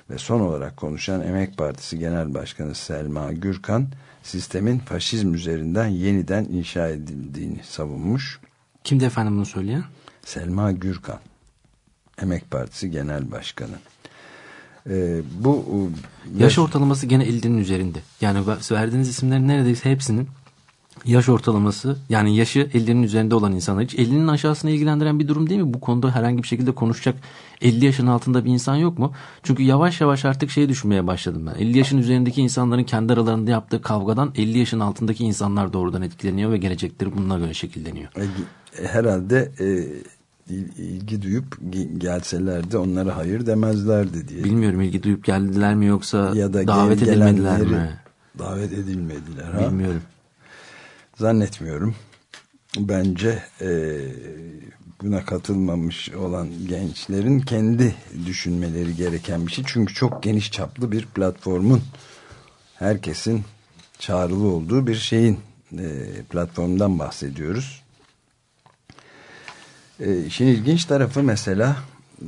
Ve son olarak konuşan Emek Partisi Genel Başkanı Selma Gürkan sistemin faşizm üzerinden yeniden inşa edildiğini savunmuş. Kimdi efendim bunu söyleyen? Selma Gürkan Emek Partisi Genel Başkanı. Ee, bu Yaş ortalaması gene 50'nin üzerinde. Yani verdiğiniz isimlerin neredeyse hepsinin yaş ortalaması yani yaşı 50'nin üzerinde olan insanlar hiç 50'nin aşağısına ilgilendiren bir durum değil mi? Bu konuda herhangi bir şekilde konuşacak 50 yaşın altında bir insan yok mu? Çünkü yavaş yavaş artık şeyi düşünmeye başladım ben. 50 yaşın üzerindeki insanların kendi aralarında yaptığı kavgadan 50 yaşın altındaki insanlar doğrudan etkileniyor ve gelecekleri bununla göre şekilleniyor. Herhalde e, ilgi duyup gelselerdi onlara hayır demezlerdi diye. Bilmiyorum ilgi duyup geldiler mi yoksa ya da davet edilmediler mi? Davet edilmediler. Ha? Bilmiyorum. Zannetmiyorum. Bence e, buna katılmamış olan gençlerin kendi düşünmeleri gereken bir şey. Çünkü çok geniş çaplı bir platformun herkesin çağrılı olduğu bir şeyin e, platformdan bahsediyoruz. E, işin ilginç tarafı mesela e,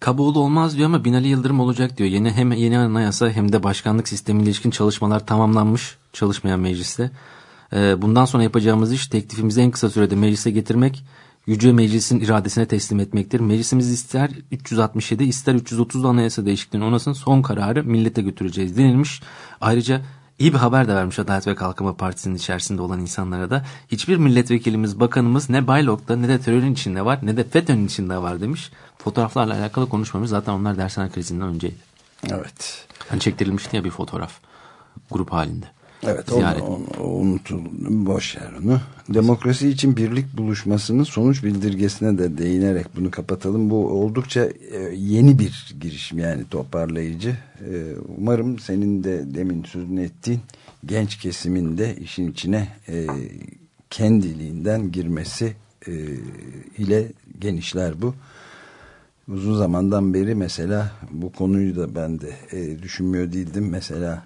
Kaboğlu olmaz diyor ama Binali Yıldırım olacak diyor. Yeni hem yeni anayasa hem de başkanlık sistemi ilişkin çalışmalar tamamlanmış çalışmayan mecliste. Ee, bundan sonra yapacağımız iş teklifimizi en kısa sürede meclise getirmek, Yüce Meclis'in iradesine teslim etmektir. Meclisimiz ister 367 ister 330 anayasa değişikliğini onasın son kararı millete götüreceğiz denilmiş. Ayrıca iyi bir haber de vermiş Adalet ve Kalkınma Partisi'nin içerisinde olan insanlara da. Hiçbir milletvekilimiz, bakanımız ne Baylok'ta ne de terörün içinde var ne de FETÖ'nün içinde var demiş. Fotoğraflarla alakalı konuşmamız zaten onlar dershane krizinden önceydi. Evet. Hani çektirilmişti ya bir fotoğraf grup halinde. Evet ziyaret. onu, onu, unutuldu. Boş ver onu. Demokrasi için birlik buluşmasının sonuç bildirgesine de değinerek bunu kapatalım. Bu oldukça e, yeni bir girişim yani toparlayıcı. E, umarım senin de demin sözünü ettiğin genç kesimin de işin içine e, kendiliğinden girmesi ile genişler bu. Uzun zamandan beri mesela bu konuyu da ben de e, düşünmüyor değildim. Mesela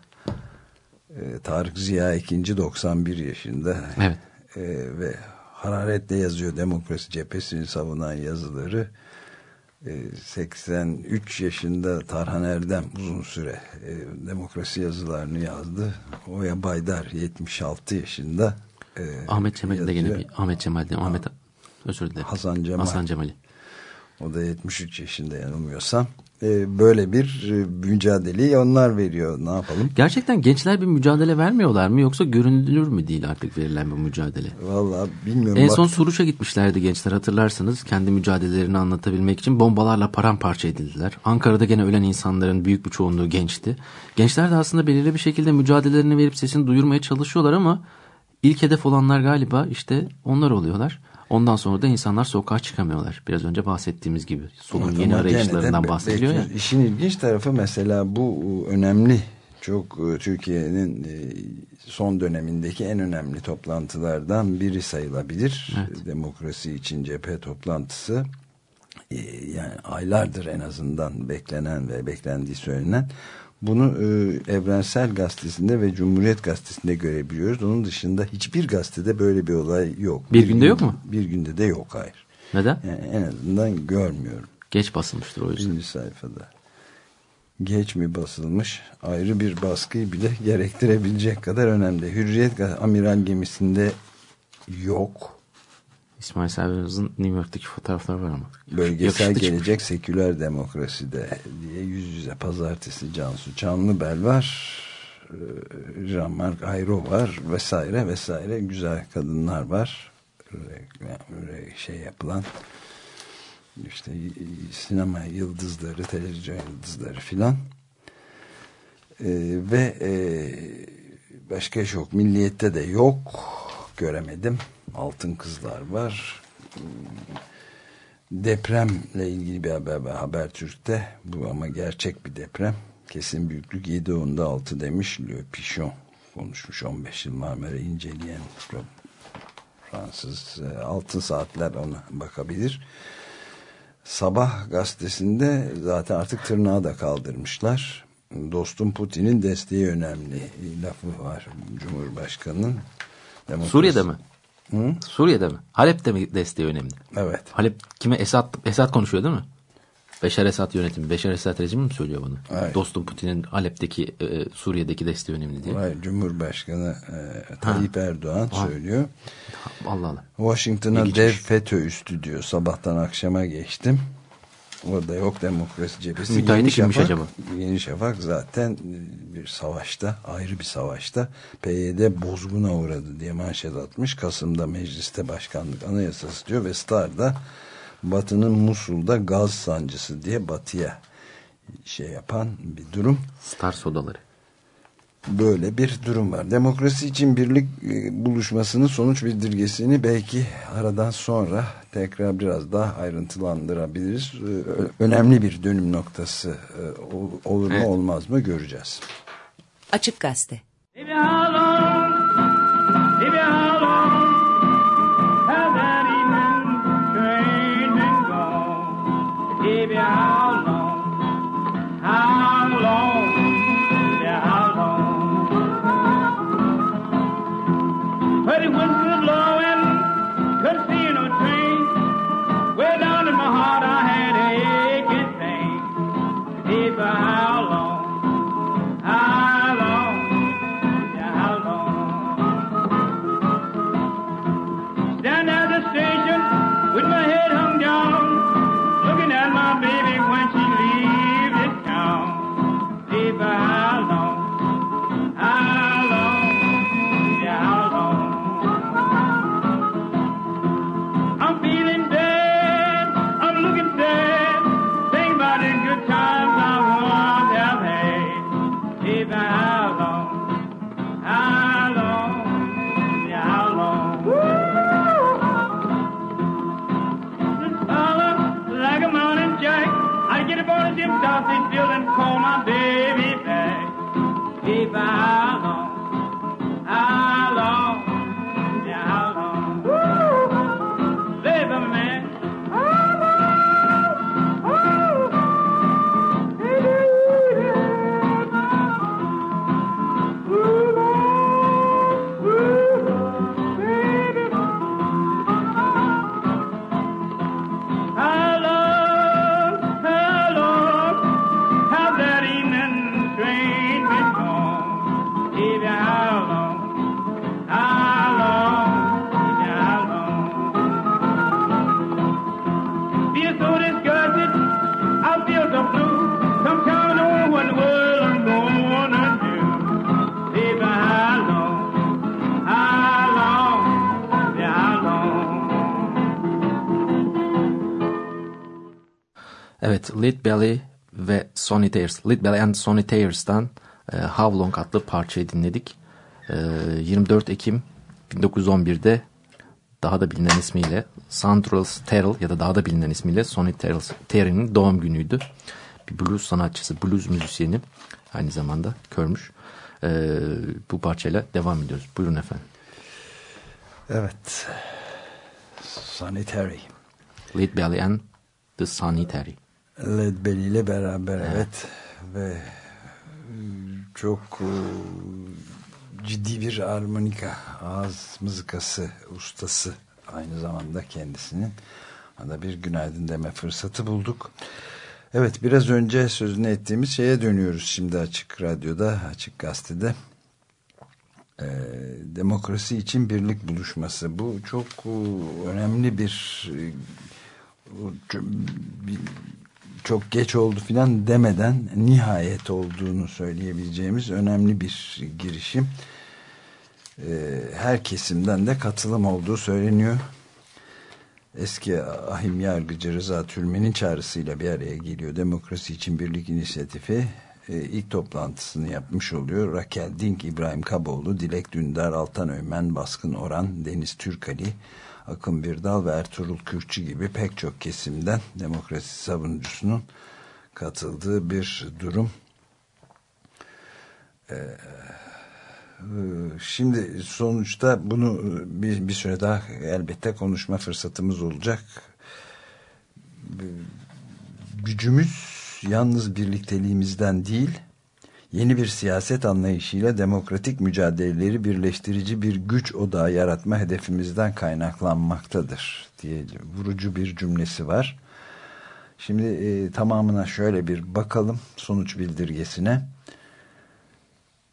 e, Tarık Ziya ikinci 91 yaşında Evet. e, ve hararetle yazıyor demokrasi cephesini savunan yazıları. E, 83 yaşında Tarhan Erdem uzun süre e, demokrasi yazılarını yazdı. Oya Baydar 76 yaşında e, Ahmet Cemal'i de gene yazıyor. bir Ahmet Cemal değil, Ahmet özür dilerim. Hasan Cemal. Hasan Cemal'i. O da 73 yaşında yanılmıyorsam. E, böyle bir e, mücadeleyi onlar veriyor. Ne yapalım? Gerçekten gençler bir mücadele vermiyorlar mı yoksa görünür mü değil artık verilen bu mücadele? Vallahi bilmiyorum. En Bak- son Suruç'a gitmişlerdi gençler hatırlarsınız. Kendi mücadelelerini anlatabilmek için bombalarla paramparça edildiler. Ankara'da gene ölen insanların büyük bir çoğunluğu gençti. Gençler de aslında belirli bir şekilde mücadelelerini verip sesini duyurmaya çalışıyorlar ama ilk hedef olanlar galiba işte onlar oluyorlar. Ondan sonra da insanlar sokağa çıkamıyorlar. Biraz önce bahsettiğimiz gibi. Solun Ama yeni arayışlarından de bahsediliyor ya. İşin ilginç tarafı mesela bu önemli çok e, Türkiye'nin e, son dönemindeki en önemli toplantılardan biri sayılabilir. Evet. Demokrasi için cephe toplantısı. E, Yani aylardır en azından beklenen ve beklendiği söylenen. Bunu e, Evrensel Gazetesi'nde ve Cumhuriyet Gazetesi'nde görebiliyoruz. Onun dışında hiçbir gazetede böyle bir olay yok. Bir günde yok mu? Bir günde de yok hayır. Neden? Yani en azından görmüyorum. Geç basılmıştır o yüzden. Birinci sayfada. Geç mi basılmış ayrı bir baskıyı bile gerektirebilecek kadar önemli. Hürriyet amiral gemisinde yok. İsmail Server'ın New York'taki fotoğrafları var ama. Bölgesel çıkmış. gelecek seküler demokraside diye yüz yüze pazartesi Cansu Çanlıbel var. Ee, Jean-Marc Ayro var vesaire vesaire güzel kadınlar var. Şey yapılan işte sinema yıldızları, televizyon yıldızları filan. Ee, ve e, başka yok. Milliyette de yok. Göremedim. Altın kızlar var. Depremle ilgili bir haber var Habertürk'te. Bu ama gerçek bir deprem. Kesin büyüklük 7.10'da 6 demiş. Le Pichon konuşmuş 15 yıl Marmara inceleyen Fransız e, altın saatler ona bakabilir. Sabah gazetesinde zaten artık tırnağı da kaldırmışlar. Dostum Putin'in desteği önemli lafı var Cumhurbaşkanı'nın. Demokrasi- Suriye'de mi? Hı? Suriye'de mi? Halep'te mi desteği önemli? Evet. Halep kime? Esad, Esad konuşuyor değil mi? Beşar Esad yönetimi. Beşar Esad rejimi mi söylüyor bunu? Evet. Dostum Putin'in Halep'teki e, Suriye'deki desteği önemli diye. Hayır, Cumhurbaşkanı e, Tayyip Erdoğan söylüyor. Allah Allah. Washington'a dev FETÖ üstü diyor. Sabahtan akşama geçtim. Orada yok demokrasi cephesi. Müteahhiti Yeni kimmiş acaba? Yeni Şafak zaten bir savaşta, ayrı bir savaşta PYD bozguna uğradı diye manşet atmış. Kasım'da mecliste başkanlık anayasası diyor ve Star'da Batı'nın Musul'da gaz sancısı diye Batı'ya şey yapan bir durum. Star sodaları. Böyle bir durum var. Demokrasi için birlik e, buluşmasının sonuç bildirgesini belki aradan sonra tekrar biraz daha ayrıntılandırabiliriz. E, Önemli bir dönüm noktası e, ol- olur mu Evet. olmaz mı göreceğiz. Açık Gazete. Baby, Evet, Lead Belly ve Sonny Tears, Lead Belly and Sonny Tears'tan e, How Long adlı parçayı dinledik. E, 24 Ekim 1911'de daha da bilinen ismiyle Sandra Terrell ya da daha da bilinen ismiyle Sonny Terrell'in doğum günüydü. Bir blues sanatçısı, blues müzisyeni aynı zamanda körmüş. E, bu parçayla devam ediyoruz. Buyurun efendim. Evet. Sanitary. Lead Belly and the Sanitary. Led Belly ile beraber evet. evet. Ve çok e, ciddi bir armonika ağız mızıkası ustası aynı zamanda kendisinin. Ona bir günaydın deme fırsatı bulduk. Evet biraz önce sözünü ettiğimiz şeye dönüyoruz şimdi Açık Radyo'da, Açık Gazete'de. Ee, demokrasi için birlik buluşması. Bu çok e, önemli bir e, çok geç oldu filan demeden nihayet olduğunu söyleyebileceğimiz önemli bir girişim. Ee, her kesimden de katılım olduğu söyleniyor. Eski ahim yargıcı Rıza Türmen'in çağrısıyla bir araya geliyor. Demokrasi için Birlik İnisiyatifi e, ilk toplantısını yapmış oluyor. Rakel Dink, İbrahim Kaboğlu, Dilek Dündar, Altan Ömen, Baskın Oran, Deniz Türkali, Akın Birdal ve Ertuğrul Kürkçü gibi pek çok kesimden demokrasi savunucusunun katıldığı bir durum. Ee, şimdi sonuçta bunu bir, bir süre daha elbette konuşma fırsatımız olacak. Gücümüz yalnız birlikteliğimizden değil, yeni bir siyaset anlayışıyla demokratik mücadeleleri birleştirici bir güç odağı yaratma hedefimizden kaynaklanmaktadır diye vurucu bir cümlesi var. Şimdi e, tamamına şöyle bir bakalım sonuç bildirgesine.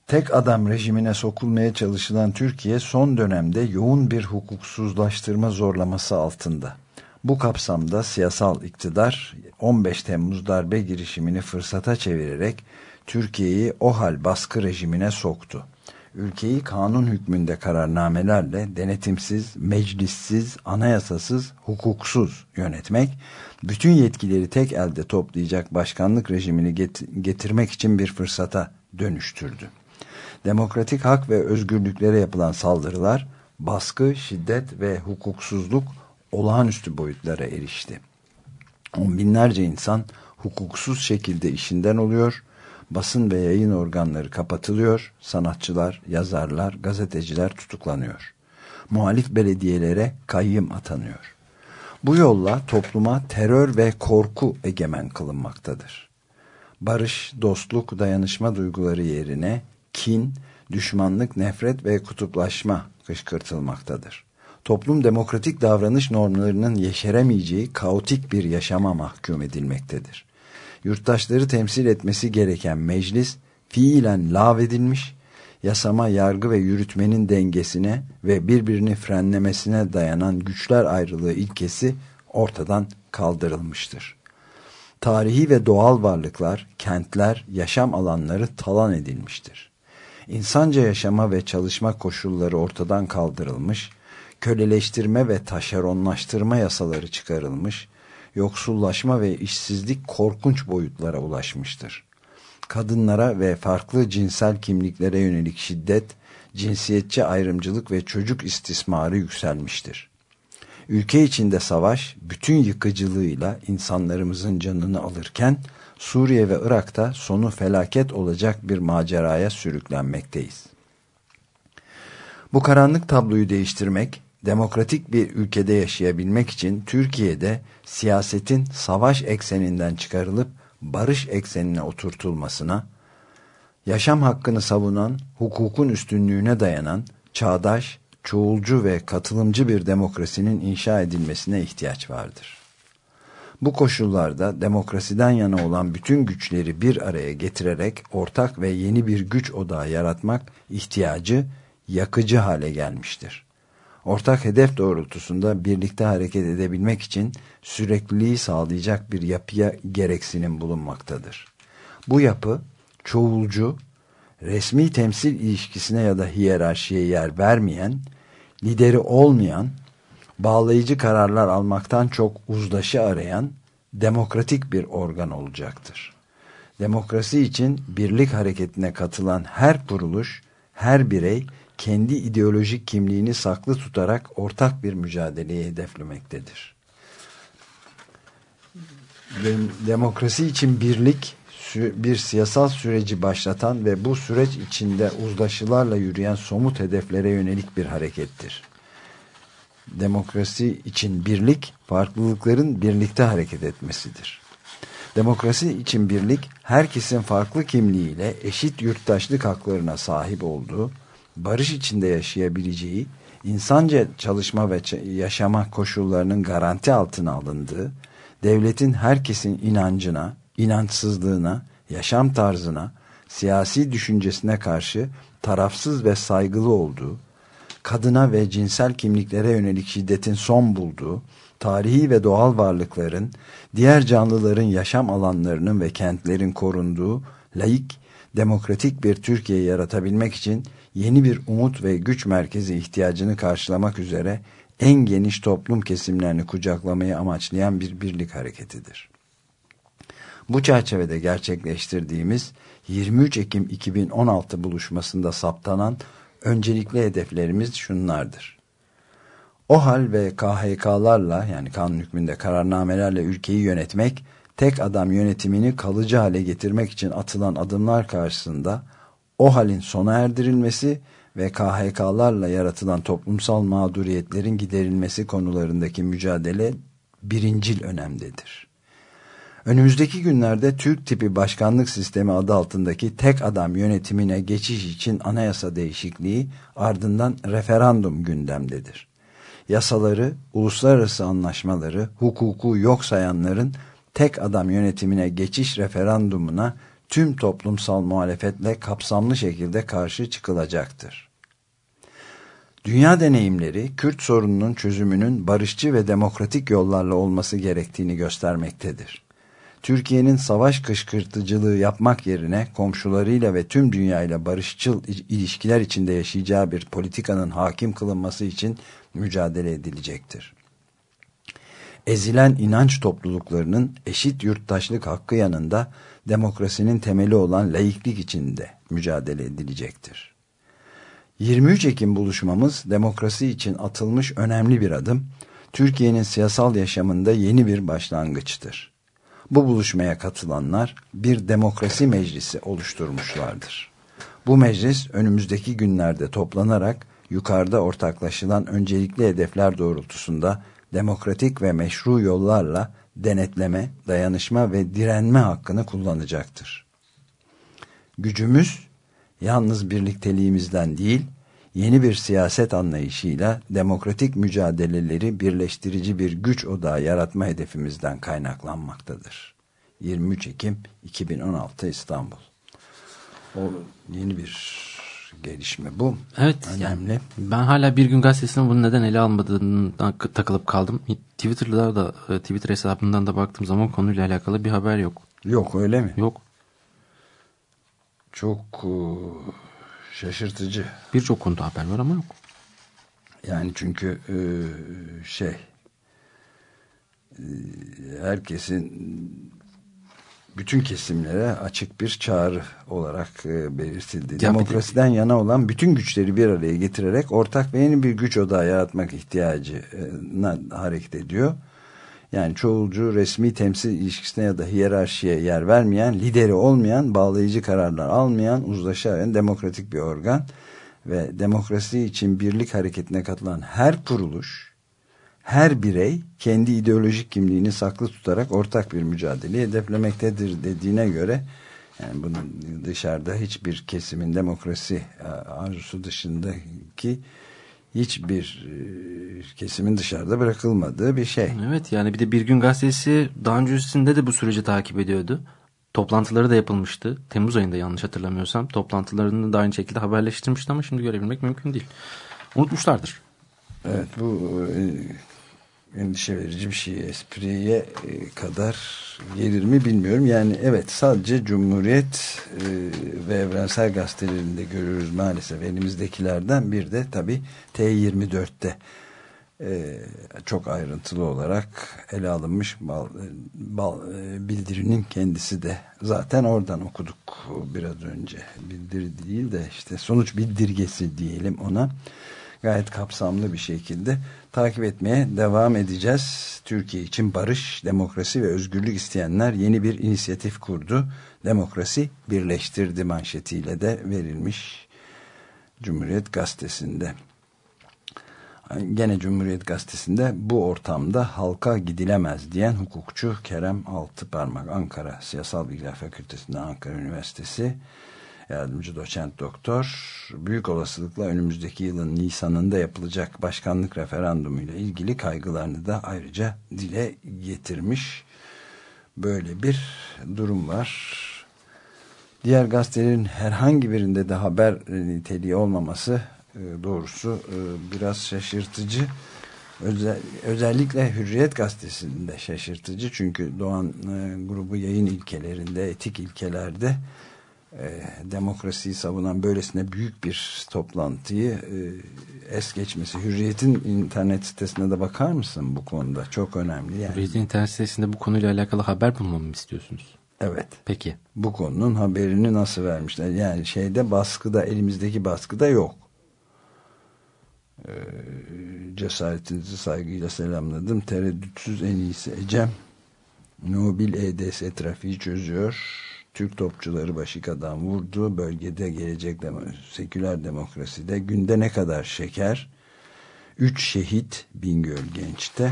Tek adam rejimine sokulmaya çalışılan Türkiye son dönemde yoğun bir hukuksuzlaştırma zorlaması altında. Bu kapsamda siyasal iktidar 15 Temmuz darbe girişimini fırsata çevirerek Türkiye'yi o hal baskı rejimine soktu. Ülkeyi kanun hükmünde kararnamelerle denetimsiz, meclissiz, anayasasız, hukuksuz yönetmek, bütün yetkileri tek elde toplayacak başkanlık rejimini get getirmek için bir fırsata dönüştürdü. Demokratik hak ve özgürlüklere yapılan saldırılar, baskı, şiddet ve hukuksuzluk olağanüstü boyutlara erişti. On binlerce insan hukuksuz şekilde işinden oluyor, basın ve yayın organları kapatılıyor, sanatçılar, yazarlar, gazeteciler tutuklanıyor. Muhalif belediyelere kayyım atanıyor. Bu yolla topluma terör ve korku egemen kılınmaktadır. Barış, dostluk, dayanışma duyguları yerine kin, düşmanlık, nefret ve kutuplaşma kışkırtılmaktadır toplum demokratik davranış normlarının yeşeremeyeceği kaotik bir yaşama mahkum edilmektedir. Yurttaşları temsil etmesi gereken meclis fiilen lağvedilmiş, yasama, yargı ve yürütmenin dengesine ve birbirini frenlemesine dayanan güçler ayrılığı ilkesi ortadan kaldırılmıştır. Tarihi ve doğal varlıklar, kentler, yaşam alanları talan edilmiştir. İnsanca yaşama ve çalışma koşulları ortadan kaldırılmış, köleleştirme ve taşeronlaştırma yasaları çıkarılmış, yoksullaşma ve işsizlik korkunç boyutlara ulaşmıştır. Kadınlara ve farklı cinsel kimliklere yönelik şiddet, cinsiyetçi ayrımcılık ve çocuk istismarı yükselmiştir. Ülke içinde savaş bütün yıkıcılığıyla insanlarımızın canını alırken Suriye ve Irak'ta sonu felaket olacak bir maceraya sürüklenmekteyiz. Bu karanlık tabloyu değiştirmek, demokratik bir ülkede yaşayabilmek için Türkiye'de siyasetin savaş ekseninden çıkarılıp barış eksenine oturtulmasına, yaşam hakkını savunan, hukukun üstünlüğüne dayanan, çağdaş, çoğulcu ve katılımcı bir demokrasinin inşa edilmesine ihtiyaç vardır. Bu koşullarda demokrasiden yana olan bütün güçleri bir araya getirerek ortak ve yeni bir güç odağı yaratmak ihtiyacı yakıcı hale gelmiştir ortak hedef doğrultusunda birlikte hareket edebilmek için sürekliliği sağlayacak bir yapıya gereksinim bulunmaktadır. Bu yapı çoğulcu, resmi temsil ilişkisine ya da hiyerarşiye yer vermeyen, lideri olmayan, bağlayıcı kararlar almaktan çok uzlaşı arayan, demokratik bir organ olacaktır. Demokrasi için birlik hareketine katılan her kuruluş, her birey kendi ideolojik kimliğini saklı tutarak ortak bir mücadeleyi hedeflemektedir. Dem- Demokrasi için birlik bir siyasal süreci başlatan ve bu süreç içinde uzlaşılarla yürüyen somut hedeflere yönelik bir harekettir. Demokrasi için birlik farklılıkların birlikte hareket etmesidir. Demokrasi için birlik herkesin farklı kimliğiyle eşit yurttaşlık haklarına sahip olduğu, barış içinde yaşayabileceği, insanca çalışma ve yaşama koşullarının garanti altına alındığı, devletin herkesin inancına, inançsızlığına, yaşam tarzına, siyasi düşüncesine karşı tarafsız ve saygılı olduğu, kadına ve cinsel kimliklere yönelik şiddetin son bulduğu, tarihi ve doğal varlıkların, diğer canlıların yaşam alanlarının ve kentlerin korunduğu, laik, demokratik bir Türkiye yaratabilmek için yeni bir umut ve güç merkezi ihtiyacını karşılamak üzere en geniş toplum kesimlerini kucaklamayı amaçlayan bir birlik hareketidir. Bu çerçevede gerçekleştirdiğimiz 23 Ekim 2016 buluşmasında saptanan öncelikli hedeflerimiz şunlardır. OHAL ve KHK'larla yani kanun hükmünde kararnamelerle ülkeyi yönetmek, tek adam yönetimini kalıcı hale getirmek için atılan adımlar karşısında OHAL'in sona erdirilmesi ve KHK'larla yaratılan toplumsal mağduriyetlerin giderilmesi konularındaki mücadele birincil önemdedir. Önümüzdeki günlerde Türk tipi başkanlık sistemi adı altındaki tek adam yönetimine geçiş için anayasa değişikliği ardından referandum gündemdedir. Yasaları, uluslararası anlaşmaları, hukuku yok sayanların tek adam yönetimine geçiş referandumuna tüm toplumsal muhalefetle kapsamlı şekilde karşı çıkılacaktır. Dünya deneyimleri Kürt sorununun çözümünün barışçı ve demokratik yollarla olması gerektiğini göstermektedir. Türkiye'nin savaş kışkırtıcılığı yapmak yerine komşularıyla ve tüm dünyayla barışçıl ilişkiler içinde yaşayacağı bir politikanın hakim kılınması için mücadele edilecektir. Ezilen inanç topluluklarının eşit yurttaşlık hakkı yanında demokrasinin temeli olan laiklik içinde mücadele edilecektir. 23 Ekim buluşmamız demokrasi için atılmış önemli bir adım, Türkiye'nin siyasal yaşamında yeni bir başlangıçtır. Bu buluşmaya katılanlar bir demokrasi meclisi oluşturmuşlardır. Bu meclis önümüzdeki günlerde toplanarak yukarıda ortaklaşılan öncelikli hedefler doğrultusunda demokratik ve meşru yollarla denetleme, dayanışma ve direnme hakkını kullanacaktır. Gücümüz yalnız birlikteliğimizden değil, yeni bir siyaset anlayışıyla demokratik mücadeleleri birleştirici bir güç odağı yaratma hedefimizden kaynaklanmaktadır. 23 Ekim 2016 İstanbul. O yeni bir gelişme bu. Evet. Önemli. Yani ben hala bir gün gazetesinin bunu neden ele almadığından takılıp kaldım. Twitter'da da e, Twitter hesabından da baktığım zaman konuyla alakalı bir haber yok. Yok öyle mi? Yok. Çok uh, şaşırtıcı. Birçok konuda haber var ama yok. Yani çünkü e, şey e, herkesin bütün kesimlere açık bir çağrı olarak e, belirtildi. Ya Demokrasiden yana olan bütün güçleri bir araya getirerek ortak ve yeni bir güç odağı yaratmak ihtiyacına hareket ediyor. Yani çoğulcu resmi temsil ilişkisine ya da hiyerarşiye yer vermeyen, lideri olmayan, bağlayıcı kararlar almayan, uzlaşan demokratik bir organ ve demokrasi için birlik hareketine katılan her kuruluş, her birey kendi ideolojik kimliğini saklı tutarak ortak bir mücadeleyi hedeflemektedir dediğine göre yani bunun dışarıda hiçbir kesimin demokrasi arzusu dışındaki hiçbir kesimin dışarıda bırakılmadığı bir şey. Evet yani bir de Bir Gün Gazetesi daha öncesinde de bu süreci takip ediyordu. Toplantıları da yapılmıştı. Temmuz ayında yanlış hatırlamıyorsam. Toplantılarını da aynı şekilde haberleştirmişti ama şimdi görebilmek mümkün değil. Unutmuşlardır. Evet bu endişe verici bir şey. Espriye kadar gelir mi bilmiyorum. Yani evet sadece Cumhuriyet ve Evrensel Gazetelerinde görüyoruz maalesef elimizdekilerden bir de tabi T24'te e, çok ayrıntılı olarak ele alınmış e, bildirinin kendisi de zaten oradan okuduk biraz önce bildiri değil de işte sonuç bildirgesi diyelim ona gayet kapsamlı bir şekilde takip etmeye devam edeceğiz. Türkiye için barış, demokrasi ve özgürlük isteyenler yeni bir inisiyatif kurdu. Demokrasi birleştirdi manşetiyle de verilmiş Cumhuriyet Gazetesi'nde. Gene Cumhuriyet Gazetesi'nde bu ortamda halka gidilemez diyen hukukçu Kerem Altıparmak Ankara Siyasal Bilgiler Fakültesi'nden Ankara Üniversitesi yardımcı doçent doktor büyük olasılıkla önümüzdeki yılın Nisan'ında yapılacak başkanlık referandumuyla ilgili kaygılarını da ayrıca dile getirmiş. Böyle bir durum var. Diğer gazetelerin herhangi birinde de haber niteliği olmaması e, doğrusu e, biraz şaşırtıcı. Özel, özellikle Hürriyet Gazetesi'nde şaşırtıcı. Çünkü Doğan e, grubu yayın ilkelerinde, etik ilkelerde e, demokrasiyi savunan böylesine büyük bir toplantıyı e, es geçmesi. Hürriyet'in internet sitesine de bakar mısın bu konuda? Çok önemli. Yani. Hürriyet'in internet sitesinde bu konuyla alakalı haber bulmamı mı istiyorsunuz? Evet. Peki. Bu konunun haberini nasıl vermişler? Yani şeyde baskıda, elimizdeki baskıda yok. Ee, cesaretinizi saygıyla selamladım. Tereddütsüz en iyisi Ecem. Nobil EDS trafiği çözüyor. Türk topçuları Başika'dan vurdu. Bölgede gelecek demo seküler demokraside günde ne kadar şeker? Üç şehit Bingöl Genç'te.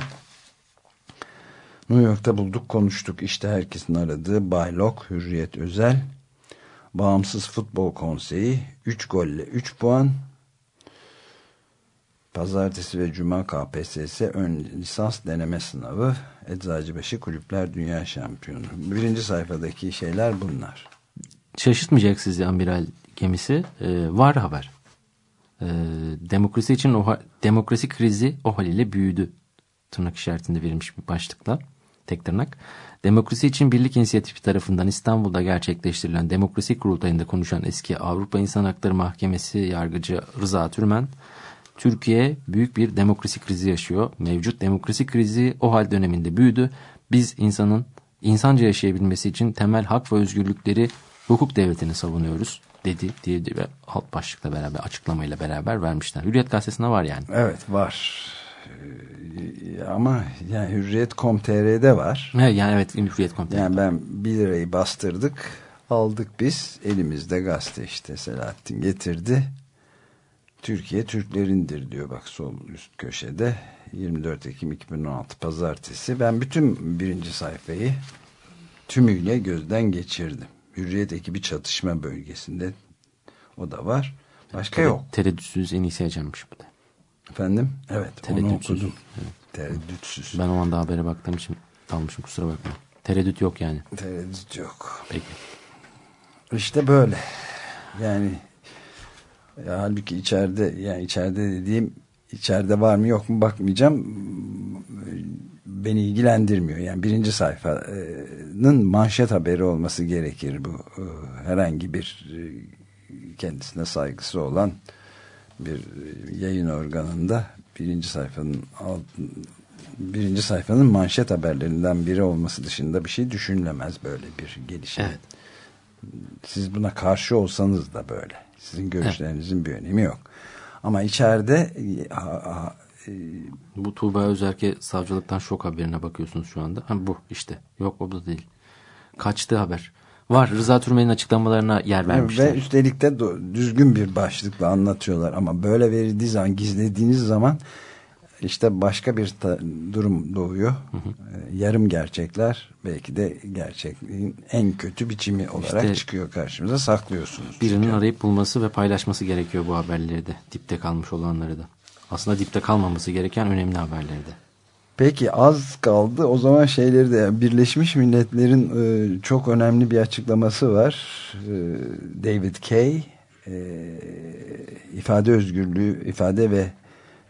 New York'ta bulduk konuştuk. İşte herkesin aradığı Baylok, Hürriyet Özel, Bağımsız Futbol Konseyi, 3 golle 3 puan, Pazartesi ve Cuma KPSS ön lisans deneme sınavı, Eczacıbaşı Kulüpler Dünya Şampiyonu. Birinci sayfadaki şeyler bunlar. Şaşırtmayacak sizi amiral gemisi. Ee, var haber. Ee, demokrasi için o demokrasi krizi o haliyle büyüdü. Tırnak işaretinde verilmiş bir başlıkla tek tırnak. Demokrasi için Birlik İnisiyatifi tarafından İstanbul'da gerçekleştirilen demokrasi kurultayında konuşan eski Avrupa İnsan Hakları Mahkemesi yargıcı Rıza Türmen, Türkiye büyük bir demokrasi krizi yaşıyor. Mevcut demokrasi krizi o hal döneminde büyüdü. Biz insanın insanca yaşayabilmesi için temel hak ve özgürlükleri hukuk devletini savunuyoruz dedi diye ve alt başlıkla beraber açıklamayla beraber vermişler. Hürriyet gazetesinde var yani. Evet var. Ee, ama yani Hürriyet.com.tr'de var. Evet, yani evet Hürriyet.com.tr'de. Yani ben 1 lirayı bastırdık aldık biz elimizde gazete işte Selahattin getirdi. Türkiye Türklerindir diyor bak sol üst köşede 24 Ekim 2016 pazartesi ben bütün birinci sayfayı tümüyle gözden geçirdim. Hürriyet ekibi çatışma bölgesinde o da var. Başka yok. Tereddütsüz en iyisi Ecem'miş bu da. Efendim? Evet onu Tereddütsüz. okudum. Tereddütsüz. Ben o anda habere baktığım için dalmışım kusura bakma. Tereddüt yok yani. Tereddüt yok. Peki. İşte böyle. Yani ya halbuki içeride yani içeride dediğim içeride var mı yok mu bakmayacağım beni ilgilendirmiyor. Yani birinci sayfanın manşet haberi olması gerekir bu. e, Herhangi bir e, kendisine saygısı olan bir yayın organında birinci sayfanın birinci sayfanın manşet haberlerinden biri olması dışında bir şey düşünülemez böyle bir gelişim. Evet. Siz buna karşı olsanız da böyle. Sizin görüşlerinizin bir önemi yok. Ama içeride ha- Bu Tuğba Özerke savcılıktan şok haberine bakıyorsunuz şu anda. Ha, bu işte. Yok o da değil. Kaçtı haber. Var Rıza Türmen'in açıklamalarına yer vermişler. ve üstelik de düzgün bir başlıkla anlatıyorlar. Ama böyle verildiği zaman gizlediğiniz zaman işte başka bir durum doğuyor. Ee, Yarım gerçekler belki de gerçekliğin en kötü biçimi olarak İşte- çıkıyor karşımıza saklıyorsunuz. Birinin Çünkü- arayıp bulması ve paylaşması gerekiyor bu haberleri de. Dipte kalmış olanları da. Aslında dipte kalmaması gereken önemli haberleri de. Peki az kaldı. O zaman şeyleri de Birleşmiş Milletler'in e, çok önemli bir açıklaması var. E, David Kay e, ifade özgürlüğü, ifade ve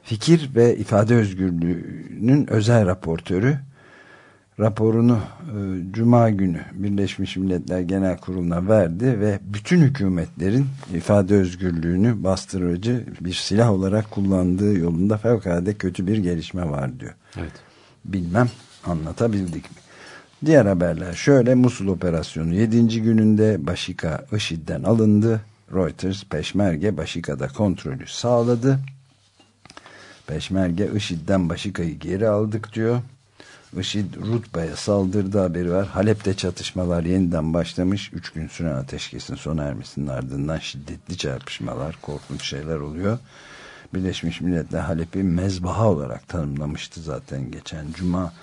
fikir ve ifade özgürlüğünün özel raportörü raporunu e, Cuma günü Birleşmiş Milletler Genel Kurulu'na verdi ve bütün hükümetlerin ifade özgürlüğünü bastırıcı bir silah olarak kullandığı yolunda fevkalade kötü bir gelişme var diyor. Evet. Bilmem anlatabildik mi? Diğer haberler şöyle Musul operasyonu 7. gününde Başika IŞİD'den alındı. Reuters Peşmerge Başika'da kontrolü sağladı. Peşmerge IŞİD'den Başika'yı geri aldık diyor. IŞİD Rutba'ya saldırdı haberi var. Halep'te çatışmalar yeniden başlamış. 3 gün süren ateşkesin sona ermesinin ardından şiddetli çarpışmalar, korkunç şeyler oluyor. Birleşmiş Milletler Halep'i mezbaha olarak tanımlamıştı zaten geçen cuma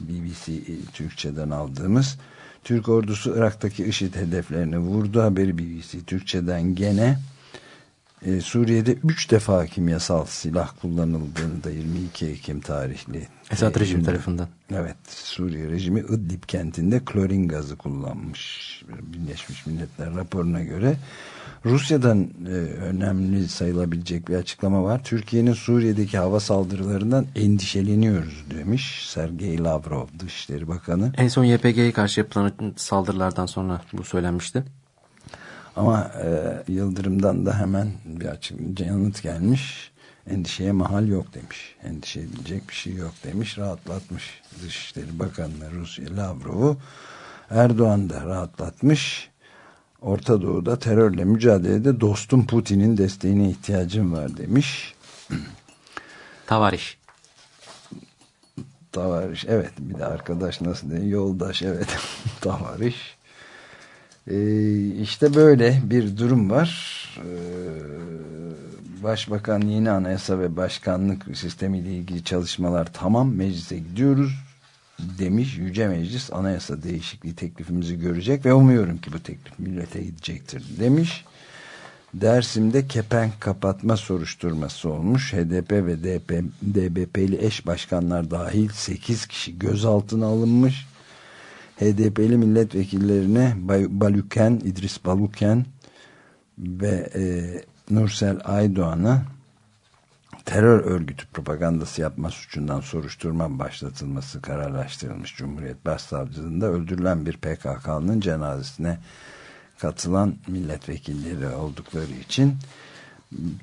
BBC Türkçe'den aldığımız. Türk ordusu Irak'taki IŞİD hedeflerini vurdu. Haberi BBC Türkçe'den gene e, Suriye'de 3 defa kimyasal silah kullanıldığını da 22 Ekim tarihli. Esad e, rejimi tarafından. Evet Suriye rejimi İdlib kentinde klorin gazı kullanmış. Birleşmiş Milletler raporuna göre Rusya'dan e, önemli sayılabilecek bir açıklama var. Türkiye'nin Suriye'deki hava saldırılarından endişeleniyoruz demiş Sergey Lavrov Dışişleri Bakanı. En son YPG'ye karşı yapılan saldırılardan sonra bu söylenmişti. Ama e, Yıldırım'dan da hemen bir açık yanıt gelmiş. Endişeye mahal yok demiş. Endişe edilecek bir şey yok demiş. Rahatlatmış Dışişleri Bakanı Rusya Lavrov'u. Erdoğan da rahatlatmış. Orta Doğu'da terörle mücadelede dostum Putin'in desteğine ihtiyacım var demiş. Tavariş. Tavariş evet bir de arkadaş nasıl diyeyim yoldaş evet Tavariş ee, işte böyle bir durum var ee, Başbakan yeni anayasa ve başkanlık sistemiyle ilgili çalışmalar tamam meclise gidiyoruz demiş Yüce Meclis anayasa değişikliği teklifimizi görecek ve umuyorum ki bu teklif millete gidecektir demiş Dersim'de kepenk kapatma soruşturması olmuş. HDP ve DP, DBP'li eş başkanlar dahil 8 kişi gözaltına alınmış. HDP'li milletvekillerine Baluken, İdris Baluken ve e, Nursel Aydoğan'a terör örgütü propagandası yapma suçundan soruşturma başlatılması kararlaştırılmış. Cumhuriyet Başsavcılığında öldürülen bir PKK'nın cenazesine katılan milletvekilleri oldukları için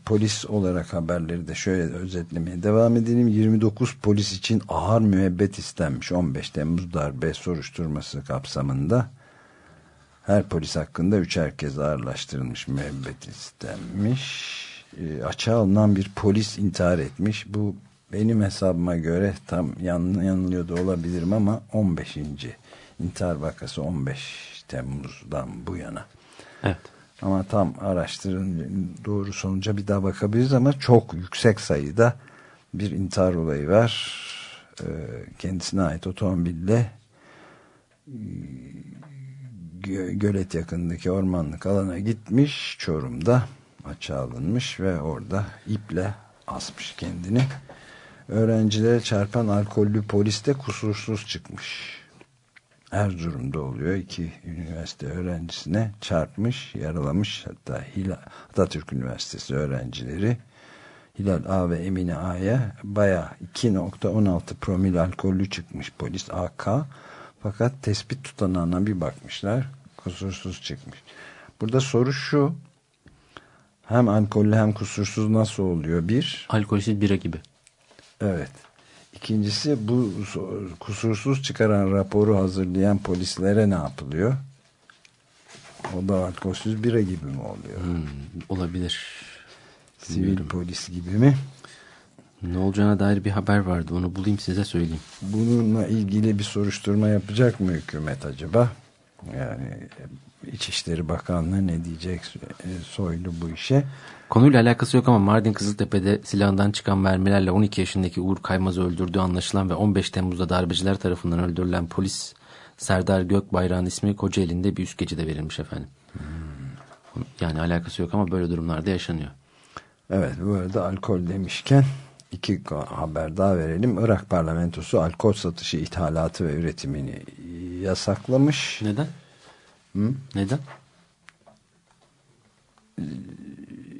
polis olarak haberleri de şöyle özetlemeye devam edelim. 29 polis için ağır müebbet istenmiş 15 Temmuz darbe soruşturması kapsamında her polis hakkında üçer kez ağırlaştırılmış müebbet istenmiş. E, açığa alınan bir polis intihar etmiş. Bu benim hesabıma göre tam yan, yanılıyor da olabilirim ama 15. intihar vakası 15 Temmuz'dan bu yana. Evet. Ama tam araştırın doğru sonuca bir daha bakabiliriz ama çok yüksek sayıda bir intihar olayı var. Ee, kendisine ait otomobille e, Gö- Gölet yakındaki ormanlık alana gitmiş Çorum'da açığa alınmış ve orada iple asmış kendini. Öğrencilere çarpan alkollü polis de kusursuz çıkmış. Erzurum'da oluyor. İki üniversite öğrencisine çarpmış, yaralamış. Hatta Hila, Atatürk Üniversitesi öğrencileri Hilal A ve Emine A'ya baya 2.16 promil alkollü çıkmış polis AK. Fakat tespit tutanağına bir bakmışlar. Kusursuz çıkmış. Burada soru şu. Hem alkollü hem kusursuz nasıl oluyor? Bir. Alkolsüz bira gibi. Evet. İkincisi bu kusursuz çıkaran raporu hazırlayan polislere ne yapılıyor? O da alkolsüz bira gibi mi oluyor? Hmm, olabilir. Sivil Bilmiyorum. polis gibi mi? Ne olacağına dair bir haber vardı. Onu bulayım size söyleyeyim. Bununla ilgili bir soruşturma yapacak mı hükümet acaba? Yani İçişleri Bakanlığı ne diyecek e, Soylu bu işe? Konuyla alakası yok ama Mardin Kızıltepe'de silahından çıkan mermilerle 12 yaşındaki Uğur Kaymaz'ı öldürdüğü anlaşılan ve 15 Temmuz'da darbeciler tarafından öldürülen polis Serdar Gökbayrak'ın ismi Kocaeli'nde bir üst geçide verilmiş efendim. Yani alakası yok ama böyle durumlarda yaşanıyor. Evet bu arada alkol demişken iki haber daha verelim. Irak parlamentosu alkol satışı, ithalatı ve üretimini yasaklamış. Neden? Neden?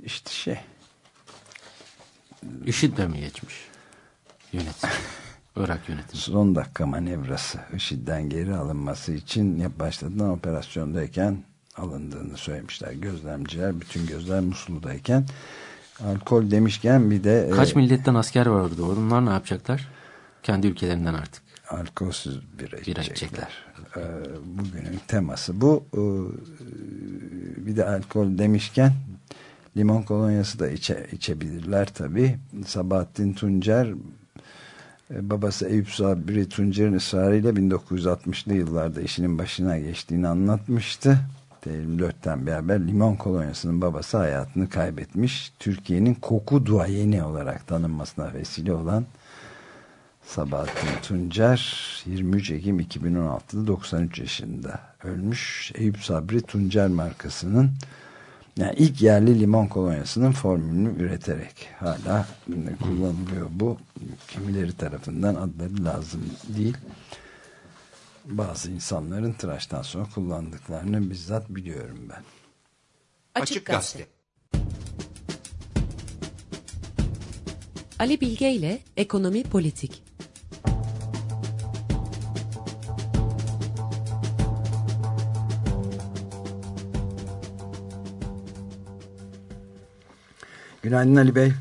İşte şey IŞİD'le mi geçmiş? Yönetim. Irak yönetimi. son dakika manevrası IŞİD'den geri alınması için başlatılan operasyondayken alındığını söylemişler. Gözlemciler bütün gözler Musul'dayken alkol demişken bir de Kaç e, milletten asker var orada? Onlar ne yapacaklar? Kendi ülkelerinden artık. Alkolsüz Bira içecekler. Ee, bugünün teması bu. Ee, bir de alkol demişken limon kolonyası da içe, içebilirler tabi. Sabahattin Tuncer e, babası Eyüp Sabri Tuncer'in ısrarıyla 1960'lı yıllarda işinin başına geçtiğini anlatmıştı. T24'ten bir haber. Limon kolonyasının babası hayatını kaybetmiş. Türkiye'nin koku duayeni olarak tanınmasına vesile olan Sabahattin Tuncer 23 Ekim 2016'da 93 yaşında ölmüş. Eyüp Sabri Tuncer markasının yani ilk yerli limon kolonyasının formülünü üreterek hala kullanılıyor bu. Kimileri tarafından adları lazım değil. Bazı insanların tıraştan sonra kullandıklarını bizzat biliyorum ben. Açık Gazete. Ali Bilge ile Ekonomi Politik. Günaydın Ali Bey.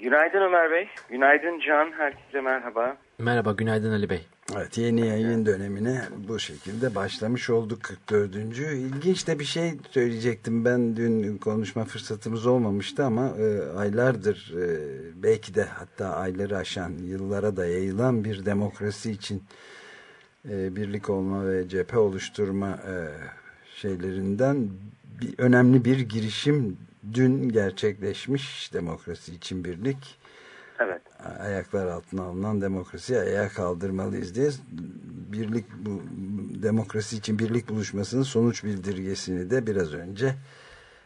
Günaydın Ömer Bey. Günaydın Can. Herkese merhaba. Merhaba, günaydın Ali Bey. Evet yeni yayın dönemine bu şekilde başlamış olduk 44. İlginç de bir şey söyleyecektim ben dün konuşma fırsatımız olmamıştı ama e, aylardır e, belki de hatta ayları aşan yıllara da yayılan bir demokrasi için e, birlik olma ve cephe oluşturma e, şeylerinden bir, önemli bir girişim dün gerçekleşmiş demokrasi için birlik Evet. ayaklar altına alınan demokrasiyi ayağa kaldırmalıyız diye birlik bu demokrasi için birlik buluşmasının sonuç bildirgesini de biraz önce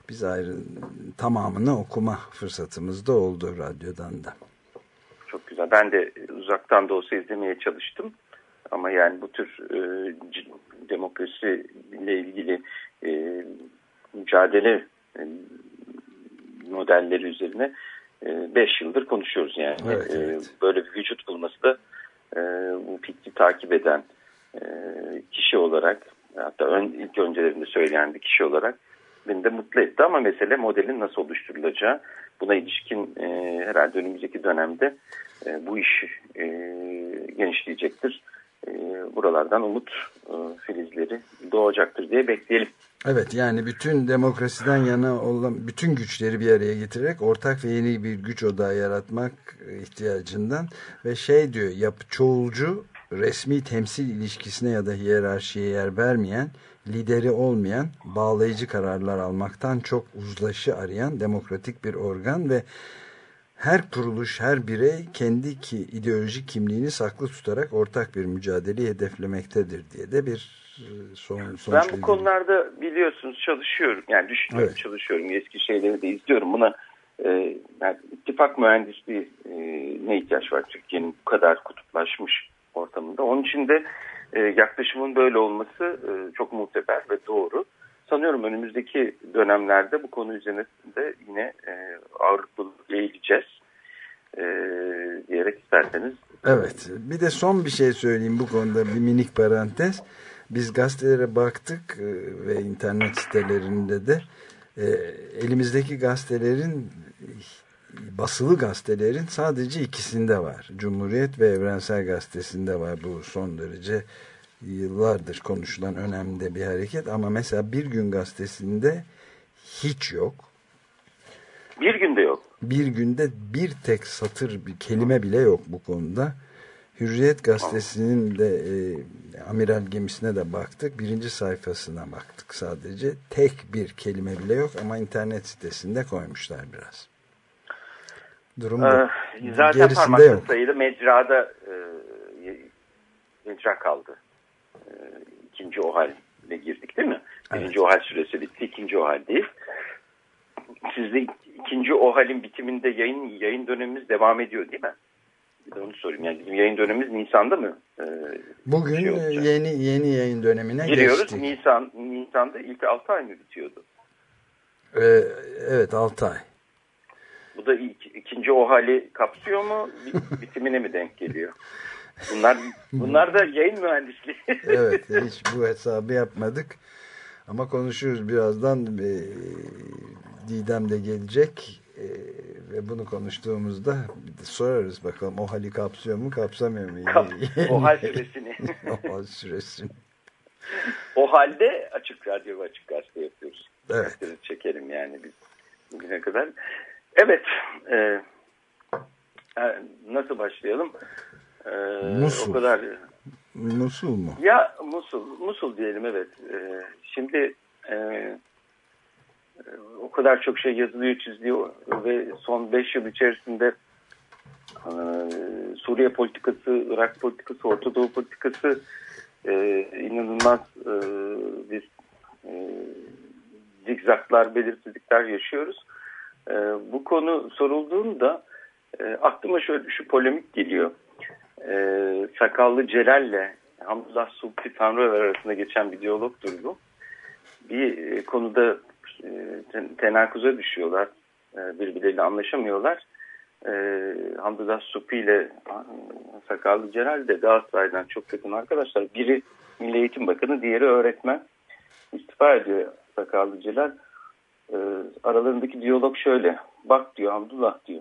biz ayrı tamamını okuma fırsatımız da oldu radyodan da. Çok güzel. Ben de uzaktan da olsa izlemeye çalıştım. Ama yani bu tür e, c- demokrasi ile ilgili e, mücadele e, modelleri üzerine 5 yıldır konuşuyoruz yani. Evet, E, evet. böyle bir vücut bulması da e, bu fikri takip eden e, kişi olarak hatta ön, ilk öncelerinde söyleyen bir kişi olarak beni de mutlu etti ama mesele modelin nasıl oluşturulacağı buna ilişkin e, herhalde önümüzdeki dönemde e, bu iş e, genişleyecektir. E, buralardan umut e, filizleri doğacaktır diye bekleyelim. Evet yani bütün demokrasiden yana olan bütün güçleri bir araya getirerek ortak ve yeni bir güç odağı yaratmak ihtiyacından ve şey diyor yap çoğulcu resmi temsil ilişkisine ya da hiyerarşiye yer vermeyen lideri olmayan bağlayıcı kararlar almaktan çok uzlaşı arayan demokratik bir organ ve her kuruluş, her birey kendi ki ideolojik kimliğini saklı tutarak ortak bir mücadeleyi hedeflemektedir diye de bir e, son, sonuç Ben bu konularda biliyorsunuz çalışıyorum. Yani düşünüyorum, Evet. çalışıyorum. Eski şeyleri de izliyorum. Buna e, yani ittifak mühendisliği e, ne ihtiyaç var Türkiye'nin bu kadar kutuplaşmış ortamında. Onun için de e, yaklaşımın böyle olması e, çok muteber ve doğru. Sanıyorum önümüzdeki dönemlerde bu konu üzerinde yine e, ağırlıklı eğileceğiz. E, diyerek isterseniz Evet. Bir de son bir şey söyleyeyim bu konuda bir minik parantez. Biz gazetelere baktık e, ve internet sitelerinde de e, elimizdeki gazetelerin basılı gazetelerin sadece ikisinde var. Cumhuriyet ve Evrensel Gazetesi'nde var bu son derece yıllardır konuşulan önemli bir hareket ama mesela Bir Gün Gazetesi'nde hiç yok. bir günde yok. Bir günde bir tek satır bir kelime bile yok bu konuda. Hürriyet gazetesinin de e, amiral gemisine de baktık. Birinci sayfasına baktık sadece. Tek bir kelime bile yok ama internet sitesinde koymuşlar biraz. Durum. Ee, zaten Gerisinde parmakla yok. sayılı mecrada e, mecra kaldı. E, ikinci OHAL'e girdik değil mi? Birinci OHAL süresi bitti. ikinci OHAL değil. Sizde ikinci OHAL'in bitiminde yayın yayın dönemimiz devam ediyor değil mi? Bir de onu sorayım. Yani bizim yayın dönemimiz Nisan'da mı? E, Bugün şey olacak? yeni yeni yayın dönemine giriyoruz. geçtik. Nisan Nisan'da ilk 6 ay mı bitiyordu? Ee, evet 6 ay. Bu da ilk, ikinci o hali kapsıyor mu? Bi- Bitimine mi denk geliyor? Bunlar bunlar da yayın mühendisliği. Evet hiç bu hesabı yapmadık. Ama konuşuruz birazdan. E, Didem de gelecek. E, ve bunu konuştuğumuzda sorarız bakalım o hali kapsıyor mu kapsamıyor mu? Kap- o hal süresini. o hal süresini. o halde açık radyo ve açık gazete yapıyoruz. Evet. Gazetleri çekelim yani biz bugüne kadar. Evet. E, e, nasıl başlayalım? E, Musul. O kadar Musul mu? Ya Musul, Musul diyelim evet. Ee, şimdi e, o kadar çok şey yazılıyor, çiziliyor ve son 5 yıl içerisinde e, Suriye politikası, Irak politikası, Orta Doğu politikası e, inanılmaz e, bir e, zigzaklar, belirsizlikler yaşıyoruz. E, bu konu sorulduğunda e, aklıma şöyle şu polemik geliyor. E, Sakallı Celal'le Hamdullah Sulpi Tanrıver arasında geçen bir diyalogtur bu. Bir e, konuda e, ten- tenakuza düşüyorlar. E, birbirleriyle anlaşamıyorlar. E, Hamdullah Sulpi ile Sakallı Celal de Galatasaray'dan çok yakın arkadaşlar. Biri Milli Eğitim Bakanı, diğeri öğretmen. İstifa ediyor Sakallı Celal. E, aralarındaki diyalog şöyle. Bak diyor Hamdullah diyor.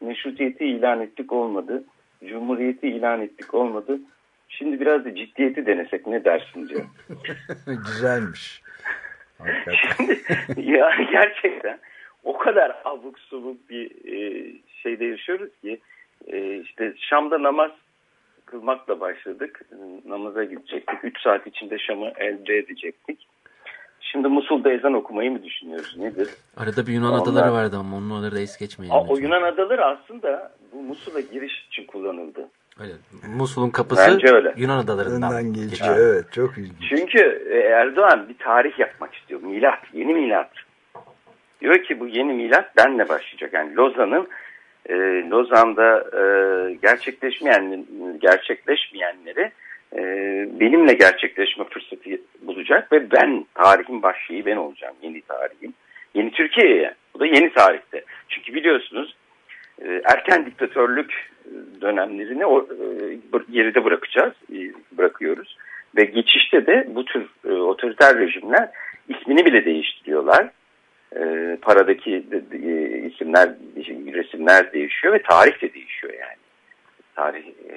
Meşrutiyeti ilan ettik olmadı. Cumhuriyeti ilan ettik olmadı. Şimdi biraz da ciddiyeti denesek ne dersin diyor. Güzelmiş. Hakikaten. ya gerçekten o kadar abuk subuk bir e, şeyde yaşıyoruz ki e, işte Şam'da namaz kılmakla başladık. Namaza gidecektik. 3 saat içinde Şam'ı elde edecektik. Şimdi Musul'da ezan okumayı mı düşünüyoruz? Nedir? Arada bir Yunan Onlar- adaları vardı ama onları da es geçmeyelim. Aa, o. Yunan adaları aslında bu Musul'a giriş için kullanıldı. Öyle. Musul'un kapısı Bence öyle. Yunan adalarından Önden geçiyor. geçiyor. Evet çok ilginç. Çünkü e, Erdoğan bir tarih yapmak istiyor. Milat, yeni milat. Diyor ki bu yeni milat benle başlayacak. Yani Lozan'ın e, Lozan'da e, gerçekleşmeyen gerçekleşmeyenleri e, benimle gerçekleşme fırsatı bulacak ve ben tarihin başlığı ben olacağım. Yeni tarihim. Yeni Türkiye'ye. Bu da yeni tarihte. Çünkü biliyorsunuz e, erken diktatörlük dönemlerini o, e, geride bırakacağız, e, bırakıyoruz. Ve geçişte de bu tür e, otoriter rejimler ismini bile değiştiriyorlar. Paradaki isimler, resimler değişiyor ve tarih de değişiyor yani. Tarih e,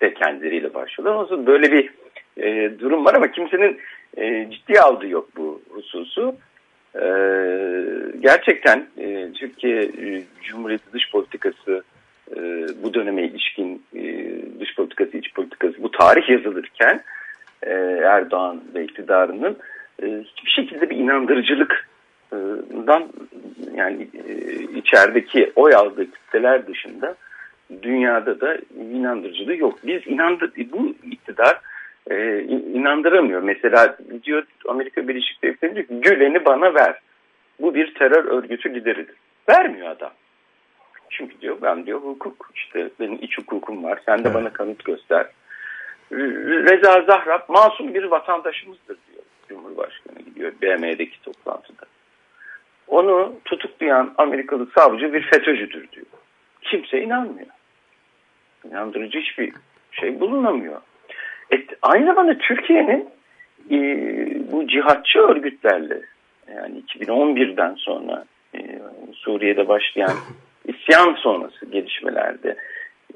de kendileriyle başlıyorlar. O zaman böyle bir e, durum var ama kimsenin e, ciddiye aldığı yok bu hususu. E, gerçekten e, Türkiye e, Cumhuriyeti dış politikası e, bu döneme ilişkin e, dış politikası, iç politikası bu tarih yazılırken e, Erdoğan ve iktidarının e, hiçbir şekilde bir inandırıcılıktan yani e, içerideki oy aldığı kitleler dışında dünyada da inandırıcılığı yok. Biz inandı bu iktidar e, inandıramıyor. Mesela diyor Amerika Birleşik Devletleri diyor ki Gülen'i bana ver. Bu bir terör örgütü lideridir. Vermiyor adam. Çünkü diyor ben diyor hukuk işte benim iç hukukum var. Sen de Evet. bana kanıt göster. Reza Zahrab masum bir vatandaşımızdır diyor. Cumhurbaşkanı gidiyor BM'deki toplantıda. Onu tutuklayan Amerikalı savcı bir FETÖ'cüdür diyor. Kimse inanmıyor. İnandırıcı hiçbir şey bulunamıyor. Et, aynı zamanda Türkiye'nin e, bu cihatçı örgütlerle yani 2011'den sonra e, Suriye'de başlayan isyan sonrası gelişmelerde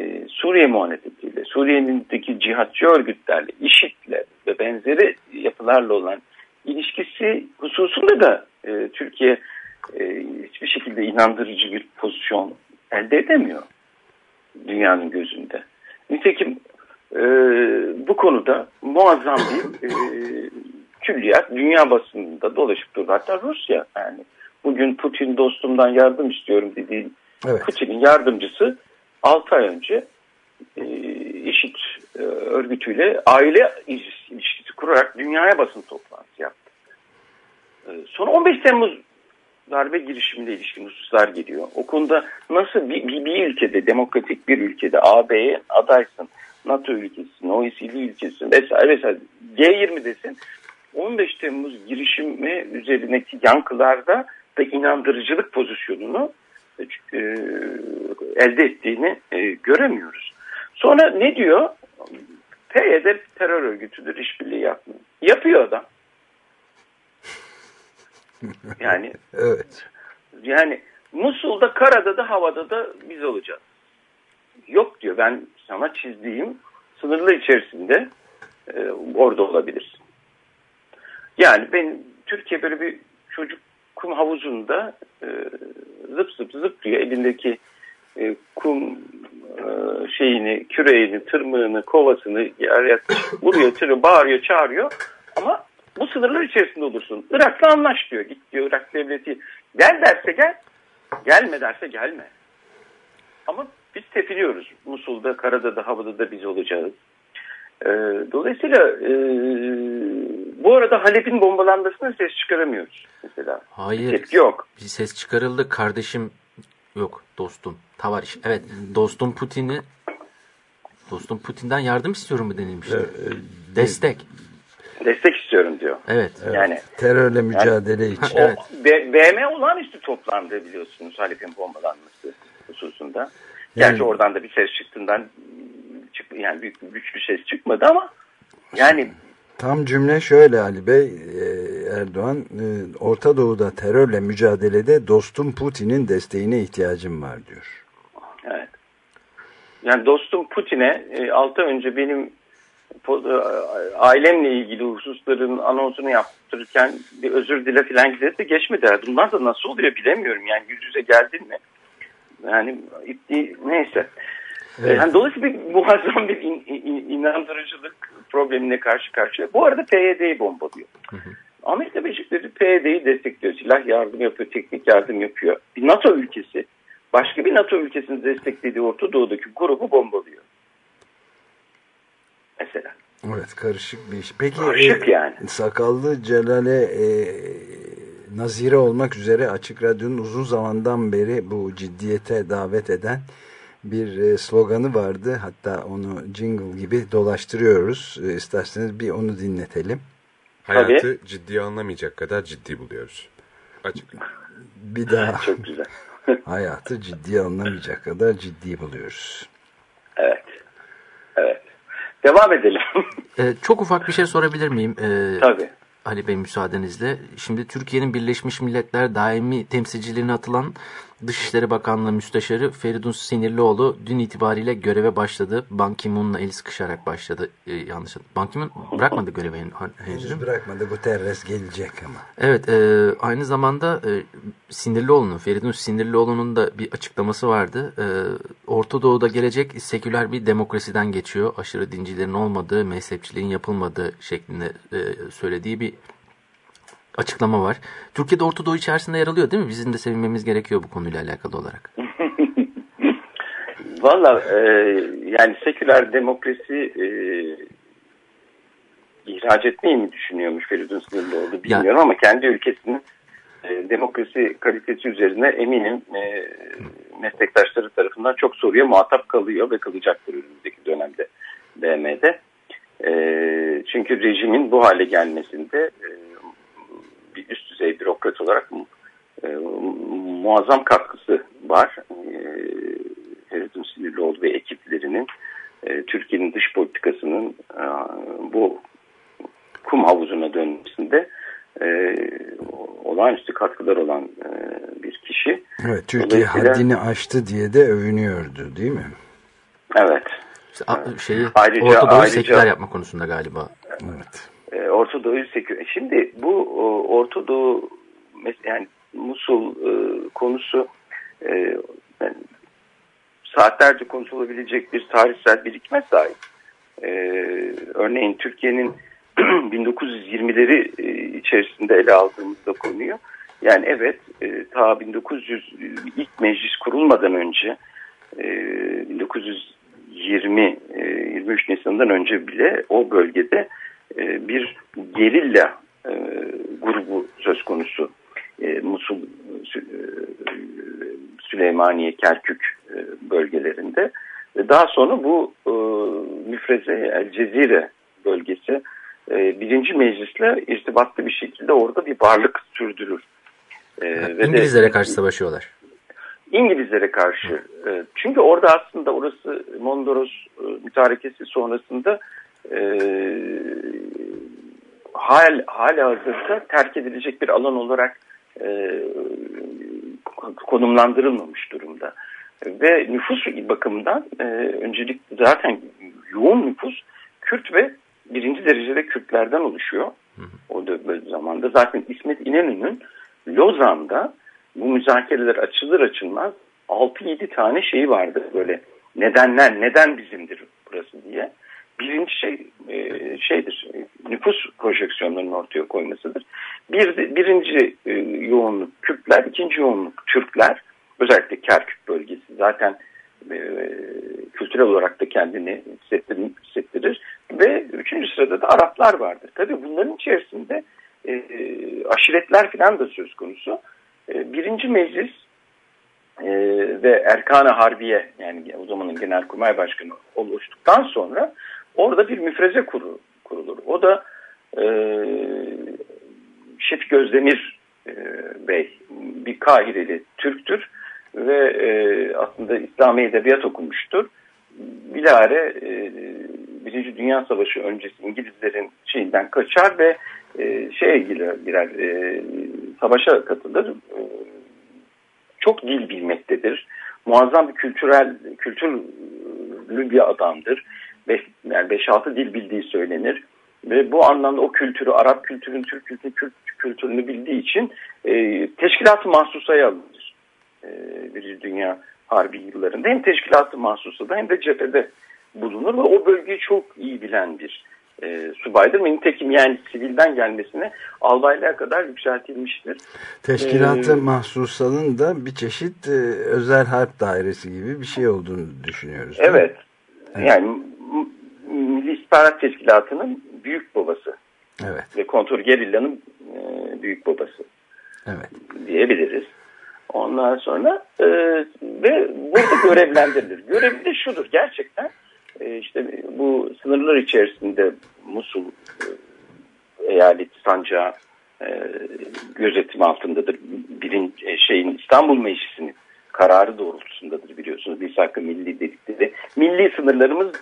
e, Suriye muhalefetiyle, Suriye'deki cihatçı örgütlerle, IŞİD'le ve benzeri yapılarla olan ilişkisi hususunda da e, Türkiye e, hiçbir şekilde inandırıcı bir pozisyon elde edemiyor dünyanın gözünde. Nitekim e, bu konuda muazzam bir e, külliyat dünya basınında dolaşıp durdu. Hatta Rusya yani bugün Putin dostumdan yardım istiyorum dediği Evet. Putin'in yardımcısı 6 ay önce e, IŞİD e, örgütüyle aile ilişkisi kurarak dünyaya basın toplantısı yaptı. E, sonra 15 Temmuz darbe girişimine ilişkin hususlar geliyor. O konuda nasıl bir, bir, bir ülkede, demokratik bir ülkede AB'ye adaysın, NATO ülkesisin, OECD ülkesisin vesaire vesaire G20'desin 15 Temmuz girişimi üzerindeki yankılarda ve inandırıcılık pozisyonunu e, elde ettiğini e, göremiyoruz. Sonra ne diyor? PYD terör örgütüdür, işbirliği yapmıyor. Yapıyor adam. Yani Evet. yani Musul'da, karada da havada da biz olacağız. Yok diyor ben sana çizdiğim sınırlı içerisinde e, orada olabilirsin. Yani ben Türkiye böyle bir çocuk kum havuzunda e, zıp zıp zıp diyor elindeki e, kum e, şeyini, küreğini, tırmığını, kovasını yere vuruyor, tırı, bağırıyor, çağırıyor. Bu sınırlar içerisinde olursun. Irak'la anlaş diyor. Git diyor Irak devleti. Gel derse gel, gelme derse gelme. Ama biz tepiniyoruz. Musul'da, karada da, havada da biz olacağız. Ee, dolayısıyla e, bu arada Halep'in bombalanmasına ses çıkaramıyoruz mesela. Hayır. Tepki yok. Bir ses çıkarıldı. Kardeşim yok dostum. Tavariş. Evet. Dostum Putin'i dostum Putin'den yardım istiyorum mu denilmiş. Destek. Destek istiyorum diyor. Evet. Yani Terörle mücadele için. o Evet. BM olağanüstü toplandı biliyorsunuz Halep'in bombalanması hususunda. Gerçi Yani- oradan da bir ses çıktığından çık, yani büyük güçlü ses çıkmadı ama yani Tam cümle şöyle Ali Bey, e, Erdoğan, e, Orta Doğu'da terörle mücadelede dostum Putin'in desteğine ihtiyacım var diyor. Evet. Yani dostum Putin'e e, 6 önce benim e, ailemle ilgili hususların anonsunu yaptırırken bir özür dile falan gidip geçmedi. Bunlar da nasıl oluyor bilemiyorum. Yani yüz yüze geldin mi? Yani itti- neyse. Evet. Yani dolayısıyla muazzam bir in- in- inandırıcılık problemine karşı karşıya. Bu arada PYD'yi bombalıyor. Amerika Birleşik Devletleri PYD'yi destekliyor. Silah yardım yapıyor, teknik yardım yapıyor. Bir NATO ülkesi başka bir NATO ülkesinin desteklediği Orta Doğu'daki grubu bombalıyor. Mesela. Evet karışık bir iş. Peki Karışık e, yani. Sakallı Celal'e e, nazire olmak üzere Açık Radyo'nun uzun zamandan beri bu ciddiyete davet eden bir e, sloganı vardı. Hatta onu jingle gibi dolaştırıyoruz. E, isterseniz bir onu dinletelim. Hayatı ciddiye anlamayacak kadar ciddi buluyoruz. Açık. Bir daha Çok güzel. hayatı ciddiye alınamayacak kadar ciddi buluyoruz. Evet. Devam edelim. Ee, çok ufak bir şey sorabilir miyim? Ee, Tabii. Ali Bey müsaadenizle. Şimdi Türkiye'nin Birleşmiş Milletler daimi temsilciliğine atılan Dışişleri Bakanlığı Müsteşarı Feridun Sinirlioğlu dün itibariyle göreve başladı. Ban Ki-moon'la el sıkışarak başladı. Ee, yanlış. Ban Ki-moon bırakmadı görevi hen- henüz. Henüz bırakmadı Guterres gelecek ama. Evet, e, aynı zamanda e, Sinirlioğlu'nun, Feridun Sinirlioğlu'nun da bir açıklaması vardı. E, Orta Doğu'da gelecek seküler bir demokrasiden geçiyor. Aşırı dincilerin olmadığı, mezhepçiliğin yapılmadığı şeklinde e, söylediği bir açıklama var. Türkiye'de Orta Doğu içerisinde yer alıyor değil mi? Bizim de sevinmemiz gerekiyor bu konuyla alakalı olarak. Valla e, yani seküler demokrasi e, ihraç etmeyi mi düşünüyormuş Feridun Sınırlıoğlu bilmiyorum ama kendi ülkesinin e, demokrasi kalitesi üzerine eminim e, meslektaşları tarafından çok soruya muhatap kalıyor ve kalacaktır önümüzdeki dönemde BM'de. E, çünkü rejimin bu hale gelmesinde e, bir üst düzey bürokrat olarak e, muazzam katkısı var. E, Feridun Sinirlioğlu ve ekiplerinin e, Türkiye'nin dış politikasının e, bu kum havuzuna dönmesinde e, olağanüstü katkılar olan e, bir kişi. Evet Türkiye Dolayısıyla- haddini aştı diye de övünüyordu değil mi? Evet. Şeyi Ayrıca- Orta Doğu'yu ayrıca- yapma konusunda galiba. Evet. E, Orta Doğu'yu sekü- Şimdi bu o, Orta Doğu yani Musul e, konusu e, yani saatlerce konuşulabilecek bir tarihsel birikime sahip. E, örneğin Türkiye'nin 1920'leri e, içerisinde ele aldığımızda konuyu yani evet e, ta 1900 ilk meclis kurulmadan önce e, 1920 e, 23 Nisan'dan önce bile o bölgede e, bir gerilla e, grubu söz konusu. E, Musul, Sü- e, Süleymaniye, Kerkük e, bölgelerinde. Ve daha sonra bu e, müfreze, El Cezire bölgesi e, birinci meclisle irtibatlı bir şekilde orada bir varlık sürdürür. E, ve de- İngilizlere karşı savaşıyorlar. İngilizlere karşı. E, çünkü orada aslında orası Mondros e, mütarekesi sonrasında e, hal hala hazırda terk edilecek bir alan olarak e, konumlandırılmamış durumda. Ve nüfus bakımından e, öncelik zaten yoğun nüfus Kürt ve birinci derecede Kürtlerden oluşuyor. O da böyle zamanda zaten İsmet İnönü'nün Lozan'da bu müzakereler açılır açılmaz 6-7 tane şeyi vardı böyle nedenler neden bizimdir burası diye. Birinci şey e, şeydir nüfus projeksiyonlarının ortaya koymasıdır. Bir, birinci e, yoğunluk Kürtler, ikinci yoğunluk Türkler özellikle Kerkük bölgesi zaten e, kültürel olarak da kendini hissettirir, ve üçüncü sırada da Araplar vardır. Tabii bunların içerisinde e, aşiretler falan da söz konusu. E, birinci meclis e, ve Erkan-ı Harbiye yani o zamanın Genelkurmay Başkanı oluştuktan sonra orada bir müfreze kuru, kurulur. O da e, Şefik Özdemir e, Bey bir Kahireli Türktür ve e, aslında İslami Edebiyat okumuştur. Bilare e, Birinci Dünya Savaşı öncesi İngilizlerin şeyinden kaçar ve e, şeye girer, girer e, savaşa katılır. E, çok dil bilmektedir. Muazzam bir kültürel kültürlü bir adamdır. Beş, yani 5-6 dil bildiği söylenir. Ve bu anlamda o kültürü, Arap kültürünün, Türk kültürünün Kürt kültürünü bildiği için e, teşkilat-ı mahsusaya alınır. E, Birinci Dünya Harbi yıllarında hem teşkilat-ı mahsusada hem de cephede bulunur ve o bölgeyi çok iyi bilen bir e, subaydır. Nitekim yani sivilden gelmesine albaylığa kadar yükseltilmiştir. Teşkilat-ı ee, mahsusanın da bir çeşit e, özel harp dairesi gibi bir şey olduğunu düşünüyoruz. Evet. evet. Yani Milli İstihbarat Teşkilatı'nın büyük babası. Evet. Ve kontrol gerillanın e, büyük babası. Evet. Diyebiliriz. Ondan sonra e, ve burada görevlendirilir. Görevi de şudur gerçekten e, işte bu sınırlar içerisinde Musul e, eyalet sancağı e, gözetim altındadır. Birin, e, şeyin İstanbul Meclisi'nin kararı doğrultusundadır biliyorsunuz. Bir sakın milli dedikleri. Milli sınırlarımızın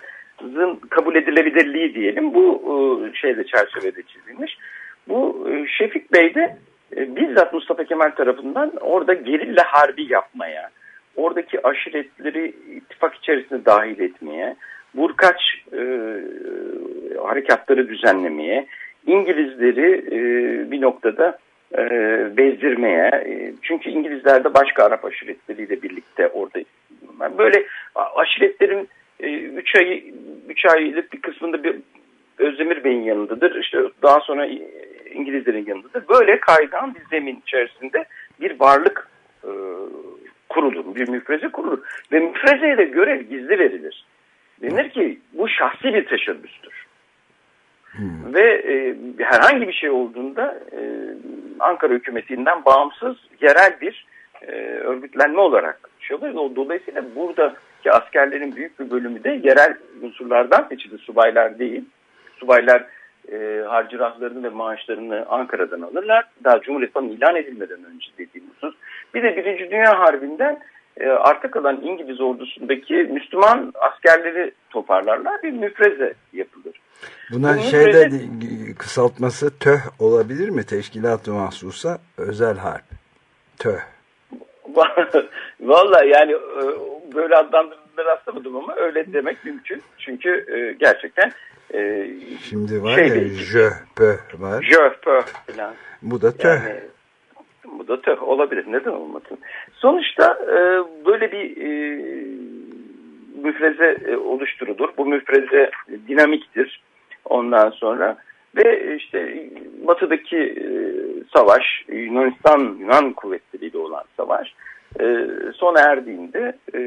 kabul edilebilirliği diyelim. Bu e, şeyde çerçevede çizilmiş. Bu e, Şefik Bey de e, bizzat Mustafa Kemal tarafından orada gerilla harbi yapmaya, oradaki aşiretleri ittifak içerisinde dahil etmeye, Burkaç e, harekatları düzenlemeye, İngilizleri e, bir noktada e, bezdirmeye, e, çünkü İngilizler de başka Arap aşiretleriyle birlikte orada böyle aşiretlerin 3 e, ay 3 aylık bir kısmında bir Özdemir Bey'in yanındadır. İşte daha sonra İngilizlerin yanındadır. Böyle kaygan bir zemin içerisinde bir varlık e, kurulur. Bir müfreze kurulur. Ve müfrezeye de görev gizli verilir. Denir ki bu şahsi bir teşebbüstür. Hmm. Ve e, herhangi bir şey olduğunda e, Ankara hükümetinden bağımsız yerel bir e, örgütlenme olarak şey oluyor. Dolayısıyla buradaki askerlerin büyük bir bölümü de yerel unsurlardan seçildi. Subaylar değil. Subaylar e, harcırahlarını ve maaşlarını Ankara'dan alırlar. Daha Cumhuriyet falan ilan edilmeden önce dediğim husus. Bir de Birinci Dünya Harbi'nden e, arta kalan İngiliz ordusundaki Müslüman askerleri toparlarlar. Bir müfreze yapılır. Buna Bu şeyde müfreze... kısaltması TÖH olabilir mi? Teşkilat-ı Mahsusa Özel Harp. TÖH. Valla yani e, böyle adlandırıldığını rastlamadım ama öyle demek mümkün. Çünkü e, gerçekten e, Şimdi var şey ya jöpö var. Jöpö falan. Bu da TÖH. Yani, bu da tüh olabilir. Neden olmasın? Sonuçta böyle bir müfreze oluşturulur. Bu müfreze dinamiktir. Ondan sonra ve işte batıdaki e, savaş Yunanistan Yunan kuvvetleriyle olan savaş e, sona erdiğinde e,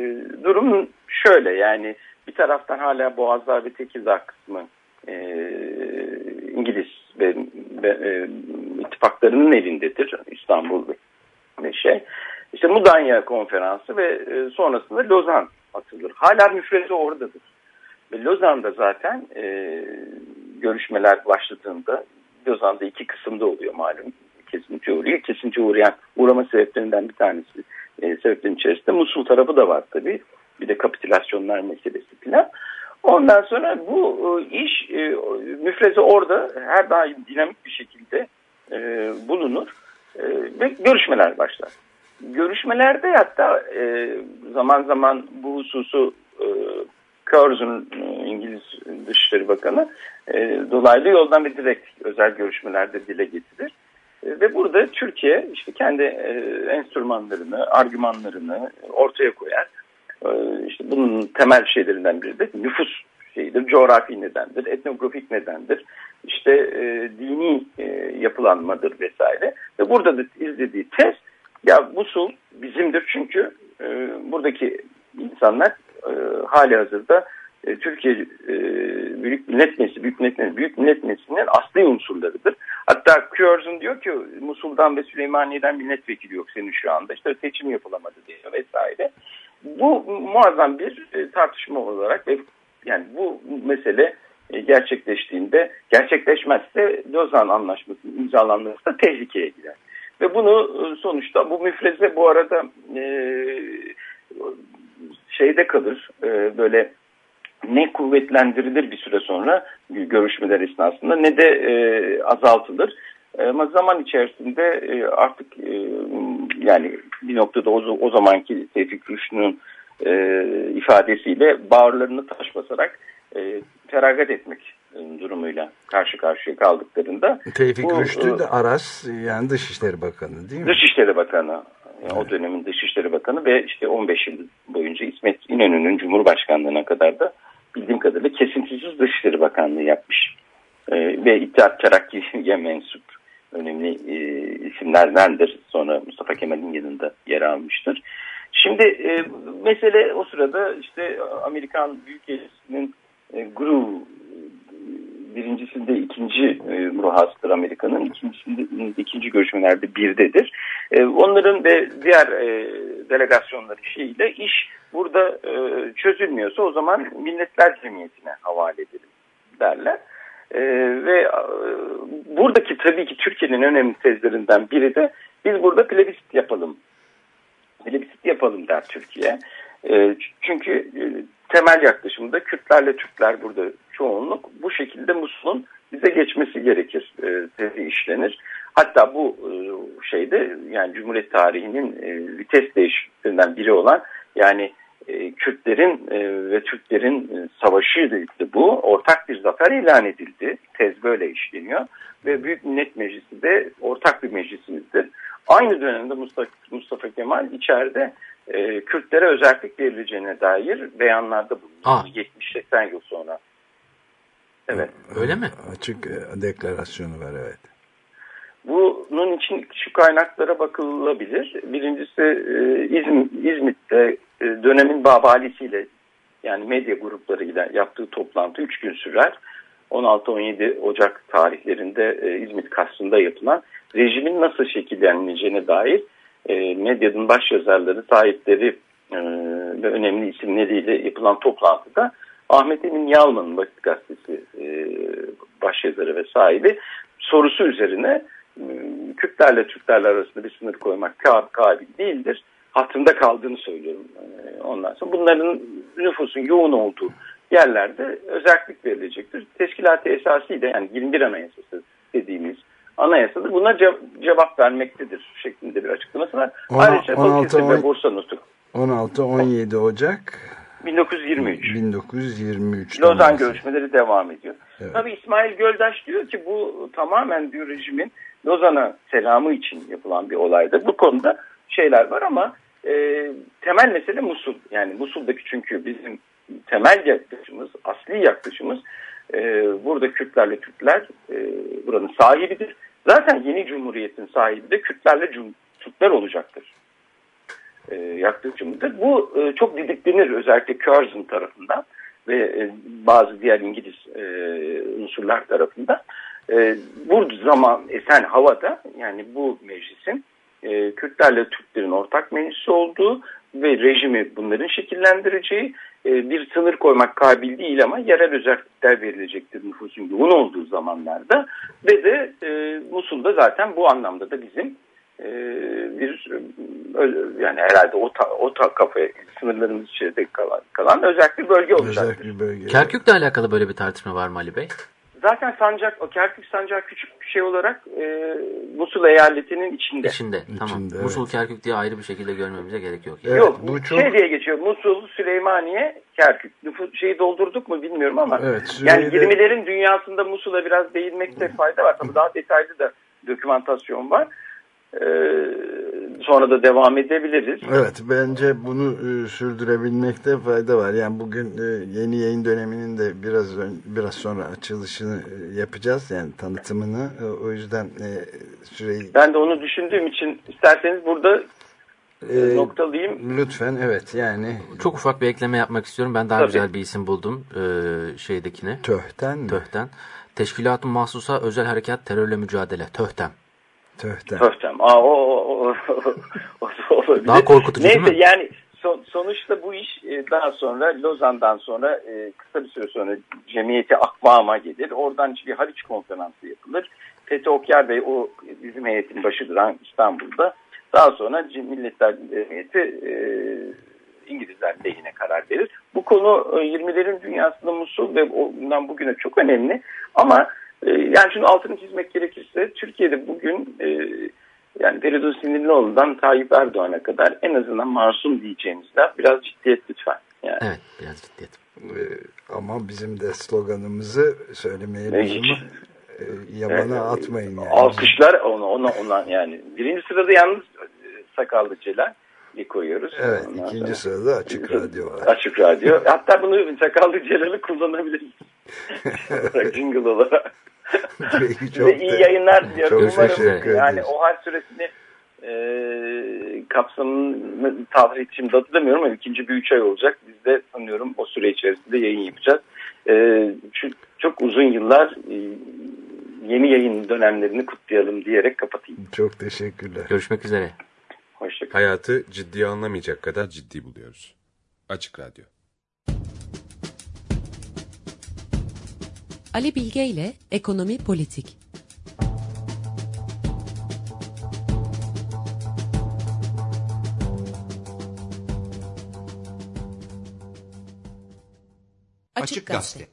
durum şöyle yani bir taraftan hala Boğazlar ve Tekirdağ kısmı e, İngiliz ve, ve e, ittifaklarının elindedir İstanbul ve şey. İşte Mudanya konferansı ve sonrasında Lozan atılır. Hala müfreze oradadır. Ve Lozan'da zaten e, görüşmeler başladığında Lozan'da iki kısımda oluyor malum kesinti uğruyor. Kesinti uğrayan uğrama sebeplerinden bir tanesi e, sebeplerin içerisinde Musul tarafı da var tabii. Bir de kapitülasyonlar meselesi falan. Ondan sonra bu e, iş e, müfreze orada her daim dinamik bir şekilde e, bulunur e, ve görüşmeler başlar. Görüşmelerde hatta e, zaman zaman bu hususu e, Curzon e, İngiliz Dışişleri Bakanı e, dolaylı yoldan ve direkt özel görüşmelerde dile getirir. E, ve burada Türkiye işte kendi e, enstrümanlarını, argümanlarını ortaya koyar. E, işte bunun temel şeylerinden biri de nüfus şeyidir, coğrafi nedendir, etnografik nedendir, işte e, dini e, yapılanmadır vesaire. Ve burada da izlediği tez ya Musul bizimdir çünkü e, buradaki insanlar e, hali hazırda e, Türkiye e, Büyük Millet Meclisi, Büyük Millet Meclisi, Büyük Millet Meclisi'nin asli unsurlarıdır. Hatta Curzon diyor ki Musul'dan ve Süleymaniye'den milletvekili yok senin şu anda. İşte seçim yapılamadı diyor vesaire. Bu muazzam bir e, tartışma olarak ve yani bu mesele gerçekleştiğinde gerçekleşmezse Lozan Anlaşması'nın imzalanması tehlikeye girer. Ve bunu sonuçta bu müfreze bu arada şeyde kalır böyle ne kuvvetlendirilir bir süre sonra görüşmeler esnasında ne de e, azaltılır. E, ama zaman içerisinde e, artık e, yani bir noktada o, o zamanki Tevfik Rüştü'nün e, ifadesiyle bağırlarını taş basarak e, feragat etmek durumuyla karşı karşıya kaldıklarında. Tevfik bu, Rüştü de Aras yani Dışişleri Bakanı değil mi? Dışişleri Bakanı. Yani O dönemin Dışişleri Bakanı ve işte 15 yıl boyunca İsmet İnönü'nün Cumhurbaşkanlığına kadar da bildiğim kadarıyla kesintisiz Dışişleri Bakanlığı yapmış. Ee, ve İttihat Terakki'ye mensup önemli e, isimlerdendir. Sonra Mustafa Kemal'in yanında yer almıştır. Şimdi e, mesele o sırada işte Amerikan Büyükelçisi'nin e, Gru birincisinde ikinci e, ruhasıdır Amerika'nın. ikincisinde ikinci görüşmelerde birdedir. E, onların ve diğer e, delegasyonlar işiyle iş burada e, çözülmüyorsa o zaman Milletler Cemiyeti'ne havale edelim derler. E, ve e, buradaki tabii ki Türkiye'nin önemli tezlerinden biri de biz burada plebisit yapalım. Plebisit yapalım der Türkiye. E, çünkü e, temel yaklaşımda Kürtlerle Türkler burada çoğunluk bu şekilde Musul'un bize geçmesi gerekir e, tezi işlenir. Hatta bu e, şeyde yani Cumhuriyet tarihinin e, vites değişikliklerinden biri olan yani e, Kürtlerin e, ve Türklerin savaşıydı bu. Ortak bir zafer ilan edildi. Tez böyle işleniyor. Ve Büyük Millet Meclisi de ortak bir meclisimizdir. Aynı dönemde Mustafa, Mustafa Kemal içeride e, Kürtlere özellik verileceğine dair beyanlarda bulundu. 70-80 yıl sonra. Evet. Öyle mi? Açık e, deklarasyonu var evet. Bunun için şu kaynaklara bakılabilir. Birincisi e, İzm, İzmit'te e, dönemin babalisiyle yani medya gruplarıyla yaptığı toplantı 3 gün sürer. 16-17 Ocak tarihlerinde e, İzmit Kasrı'nda yapılan rejimin nasıl şekilleneceğine dair e, medyanın başyazarları, sahipleri e, ve önemli isimleriyle yapılan toplantıda Ahmet Emin Yalman'ın Basit Gazetesi e, başyazarı ve sahibi sorusu üzerine e, Kürtlerle Türklerle arasında bir sınır koymak kabil değildir. Hatırında kaldığını söylüyorum. E, ondan sonra bunların nüfusun yoğun olduğu yerlerde özellik verilecektir. Teşkilat-ı esasıyla yani 21 Anayasası dediğimiz anayasada buna cevap vermektedir şeklinde bir açıklaması var. Ona, Ayrıca 16, Balıkesir ve Bursa Nutuk. 16-17 Ocak 1923. 1923. Lozan görüşmeleri devam ediyor. Evet. Tabii İsmail Göldaş diyor ki bu tamamen diyor rejimin Lozan'a selamı için yapılan bir olaydır. Bu konuda şeyler var ama e, temel mesele Musul. Yani Musul'daki çünkü bizim temel yaklaşımız, asli yaklaşımız e, burada Kürtlerle Türkler e, buranın sahibidir. Zaten yeni cumhuriyetin sahibi de Kürtlerle Türkler olacaktır. E, yaklaşımıdır. Bu e, çok didiklenir özellikle Curzon tarafından ve e, bazı diğer İngiliz e, unsurlar tarafından. E, bu zaman esen havada yani bu meclisin e, Kürtlerle Türklerin ortak meclisi olduğu ve rejimi bunların şekillendireceği bir sınır koymak kabil değil ama yerel özellikler verilecektir nüfusun yoğun olduğu zamanlarda ve de e, Musul'da zaten bu anlamda da bizim e, bir ö- yani herhalde o, ta, o ta, kafa sınırlarımız içerisinde kalan, kalan özel bir bölge olacak. Özel bir bölge. Kerkük'le alakalı böyle bir tartışma var mı Ali Bey? Zaten sancak, o Kerkük sancağı küçük bir şey olarak e, Musul eyaletinin içinde. İçinde. Tamam. İçinde, Musul evet. Kerkük diye ayrı bir şekilde görmemize gerek yok. Yani. Evet, Yok bu çok- şey diye geçiyor. Musul, Süleymaniye, Kerkük. Nüfus şeyi doldurduk mu bilmiyorum ama. Evet, yani süreyi de- 20'lerin dünyasında Musul'a biraz değinmekte fayda var. Tabii daha detaylı da dokümantasyon var. Ee, sonra da devam edebiliriz. Evet bence bunu e, sürdürebilmekte fayda var. Yani bugün e, yeni yayın döneminin de biraz ön- biraz sonra açılışını e, yapacağız. Yani tanıtımını. E, o yüzden e, süreyi Ben de onu düşündüğüm için isterseniz burada e, noktalayayım. lütfen evet yani Çok ufak bir ekleme yapmak istiyorum. Ben daha Tabii. güzel bir isim buldum ee, şeydekine. töhten mi? TÖH'ten. Teşkilat-ı Mahsusa Özel Harekat Terörle Mücadele. TÖH'ten. Töhten. Köftem. Aa, o, o, o, o, olabilir. Daha korkutucu Neyse, değil mi? yani son- sonuçta bu iş e, daha sonra Lozan'dan sonra e, kısa bir süre sonra cemiyeti akvama gelir. Oradan bir Haliç konferansı yapılır. Fethi Okyar Bey o bizim heyetin başıdır İstanbul'da. Daha sonra Milletler Cemiyeti e, İngilizler lehine karar verir. Bu konu e, 20'lerin dünyasında Musul ve ondan bugüne çok önemli. Ama yani şunu altını çizmek gerekirse Türkiye'de bugün e, yani Feridun Sinirlioğlu'ndan Tayyip Erdoğan'a kadar en azından masum diyeceğimizler biraz ciddiyet lütfen. Yani. Evet biraz ciddiyet. E, ama bizim de sloganımızı söylemeye lüzumu e, yabana atmayın yani. Alkışlar ona, ona, ona yani. Birinci sırada yalnız e, Sakallı Celal koyuyoruz. Evet Ondan ikinci sonra- sırada açık radyo var. Açık radyo. Hatta bunu Sakallı Celal'i kullanabiliriz. Olarak, Jingle olarak. Peki, çok Size iyi yayınlar diliyorum. Çok Umarım teşekkür yani ederiz. o hal süresini e, kapsamını tahmin için hatırlamıyorum ama ikinci bir üç ay olacak. Biz de sanıyorum o süre içerisinde yayın yapacağız. E, şu, çok uzun yıllar e, yeni yayın dönemlerini kutlayalım diyerek kapatayım. Çok teşekkürler. Görüşmek üzere. Hoşçakalın. Hayatı ciddiye anlamayacak kadar ciddi buluyoruz. Açık Radyo. Ali Bilge ile Ekonomi Politik. Açık Gazete.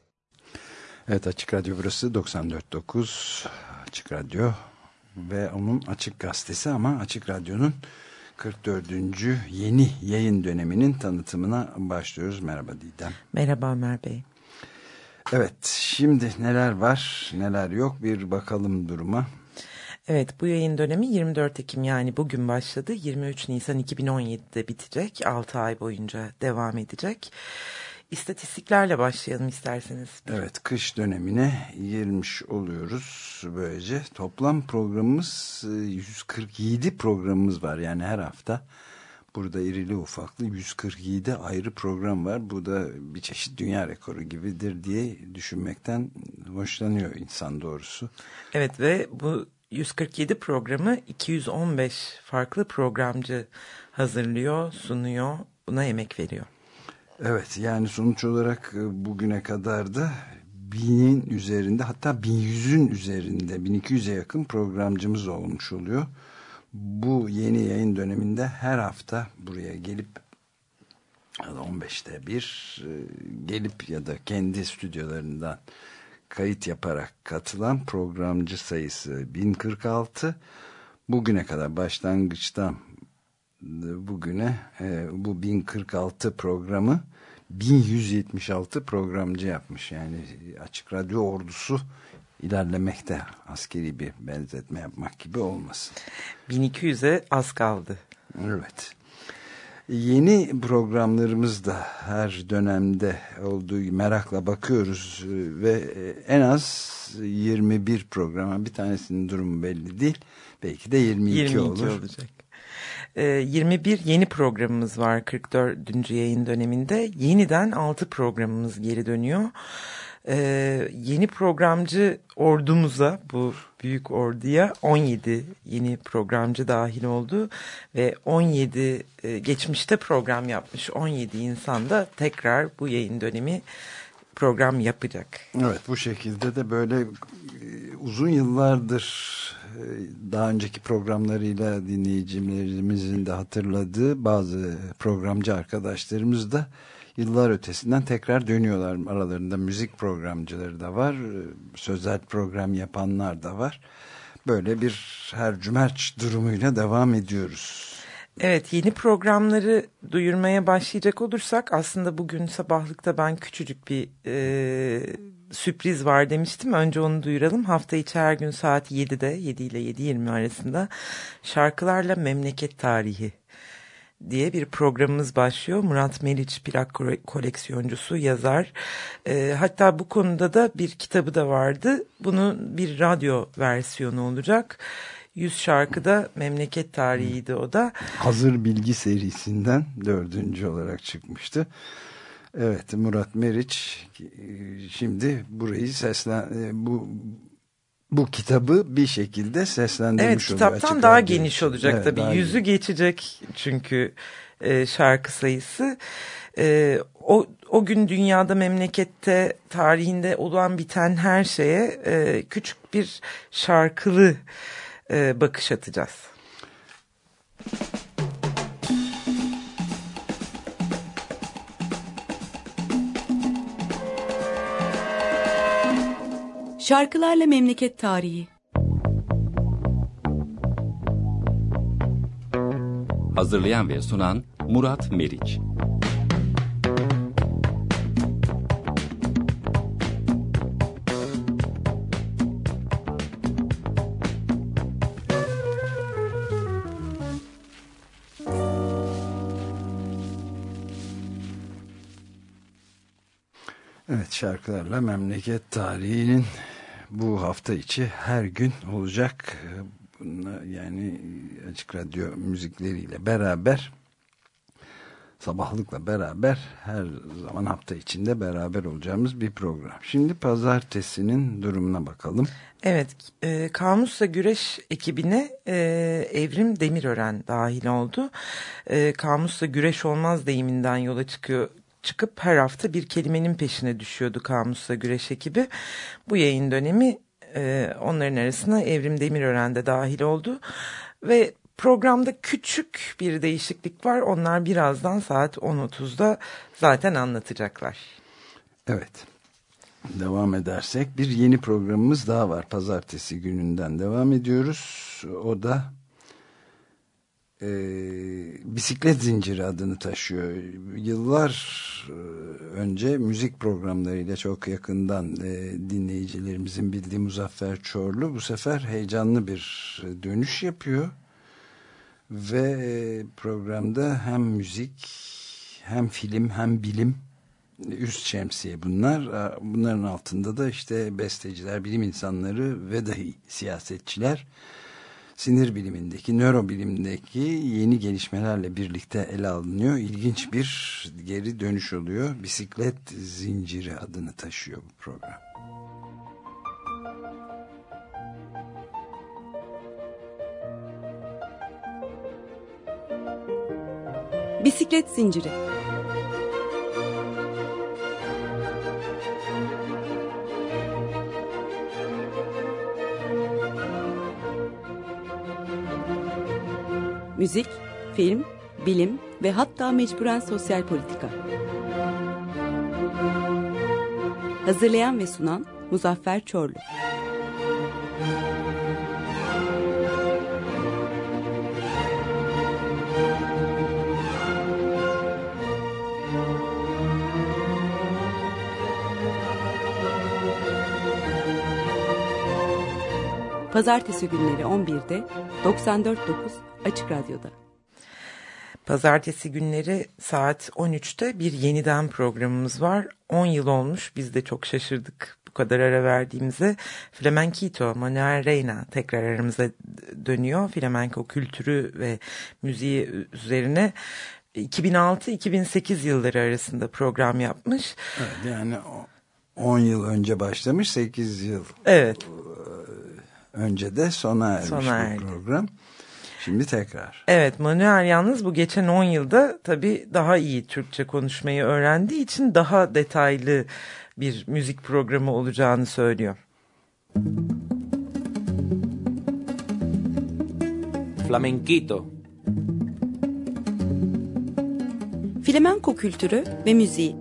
Evet Açık Radyo burası 94.9 Açık Radyo ve onun Açık Gazetesi ama Açık Radyo'nun 44. yeni yayın döneminin tanıtımına başlıyoruz. Merhaba Didem. Merhaba Ömer Bey. Evet şimdi neler var neler yok bir bakalım duruma. Evet bu yayın dönemi 24 Ekim yani bugün başladı. 23 Nisan 2017'de bitecek. 6 ay boyunca devam edecek. İstatistiklerle başlayalım isterseniz. Evet kış dönemine girmiş oluyoruz böylece. Toplam programımız e, 147 programımız var yani her hafta. Burada irili ufaklı 147 ayrı program var. Bu da bir çeşit dünya rekoru gibidir diye düşünmekten hoşlanıyor insan doğrusu. Evet ve bu 147 programı 215 farklı programcı hazırlıyor, sunuyor, buna emek veriyor. Evet yani sonuç olarak e, bugüne kadar da binin üzerinde hatta bin yüzün üzerinde 1200'e yakın programcımız olmuş oluyor. Bu yeni yayın döneminde her hafta buraya gelip ya da 15'te bir e, gelip ya da kendi stüdyolarından kayıt yaparak katılan programcı sayısı 1046. Bugüne kadar başlangıçtan bugüne e, bu 1046 programı 1176 programcı yapmış. Yani açık radyo ordusu ilerlemekte askeri bir benzetme yapmak gibi olmasın. 1200'e az kaldı. Evet. Yeni programlarımız da her dönemde olduğu merakla bakıyoruz ve en az 21 programa bir tanesinin durumu belli değil. Belki de 22, 22 olur. olacak. Ee, 21 yeni programımız var 44. yayın döneminde. Yeniden 6 programımız geri dönüyor. Ee, yeni programcı ordumuza bu büyük orduya 17 yeni programcı dahil oldu ve 17 e, geçmişte program yapmış 17 insan da tekrar bu yayın dönemi program yapacak. Evet bu şekilde de böyle e, uzun yıllardır e, daha önceki programlarıyla dinleyicilerimizin de hatırladığı bazı programcı arkadaşlarımız da yıllar ötesinden tekrar dönüyorlar. Aralarında müzik programcıları da var, sözel program yapanlar da var. Böyle bir her cümerç durumuyla devam ediyoruz. Evet yeni programları duyurmaya başlayacak olursak aslında bugün sabahlıkta ben küçücük bir e, sürpriz var demiştim. Önce onu duyuralım. Hafta içi her gün saat 7'de 7 ile 7.20 arasında şarkılarla memleket tarihi diye bir programımız başlıyor. Murat Meriç plak koleksiyoncusu, yazar. E, hatta bu konuda da bir kitabı da vardı. Bunun bir radyo versiyonu olacak. 100 şarkıda memleket tarihiydi o da. Hazır Bilgi serisinden dördüncü olarak çıkmıştı. Evet Murat Meriç şimdi burayı seslen e, bu bu kitabı bir şekilde seslendirmiş evet, oluyor. Evet kitaptan daha geniş olacak evet, tabii. Yüzü geniş. geçecek çünkü e, şarkı sayısı. E, o, o gün dünyada memlekette tarihinde olan biten her şeye e, küçük bir şarkılı e, bakış atacağız. Şarkılarla Memleket Tarihi. Hazırlayan ve sunan Murat Meriç. Evet şarkılarla memleket tarihinin bu hafta içi her gün olacak. Yani açık radyo müzikleriyle beraber sabahlıkla beraber her zaman hafta içinde beraber olacağımız bir program. Şimdi pazartesinin durumuna bakalım. Evet, e, Kamusla Güreş ekibine e, Evrim Demirören dahil oldu. E, Kamusla Güreş olmaz deyiminden yola çıkıyor çıkıp her hafta bir kelimenin peşine düşüyordu Kamusla Güreş ekibi. Bu yayın dönemi e, onların arasına Evrim Demirören de dahil oldu. Ve programda küçük bir değişiklik var. Onlar birazdan saat 10.30'da zaten anlatacaklar. Evet. Devam edersek bir yeni programımız daha var. Pazartesi gününden devam ediyoruz. O da e, bisiklet zinciri adını taşıyor. Yıllar e, önce müzik programlarıyla çok yakından e, dinleyicilerimizin bildiği Muzaffer Çorlu bu sefer heyecanlı bir dönüş yapıyor. Ve e, programda hem müzik hem film hem bilim üst şemsiye bunlar. Bunların altında da işte besteciler, bilim insanları ve dahi siyasetçiler sinir bilimindeki, nörobilimdeki yeni gelişmelerle birlikte ele alınıyor. İlginç bir geri dönüş oluyor. Bisiklet zinciri adını taşıyor bu program. Bisiklet zinciri müzik, film, bilim ve hatta mecburen sosyal politika. Hazırlayan ve sunan Muzaffer Çorlu. Pazartesi günleri 11'de 94.9 Açık Radyo'da. Pazartesi günleri saat 13'te bir yeniden programımız var. 10 yıl olmuş biz de çok şaşırdık bu kadar ara verdiğimize. Flamenquito, Manuel Reina tekrar aramıza dönüyor. Flamenco kültürü ve müziği üzerine 2006-2008 yılları arasında program yapmış. Evet, yani 10 yıl önce başlamış 8 yıl. Evet. Önce de sona ermiş sona erdi. program. Şimdi tekrar. Evet Manuel yalnız bu geçen 10 yılda tabii daha iyi Türkçe konuşmayı öğrendiği için daha detaylı bir müzik programı olacağını söylüyor. Flamenquito. Flamenko kültürü ve müziği.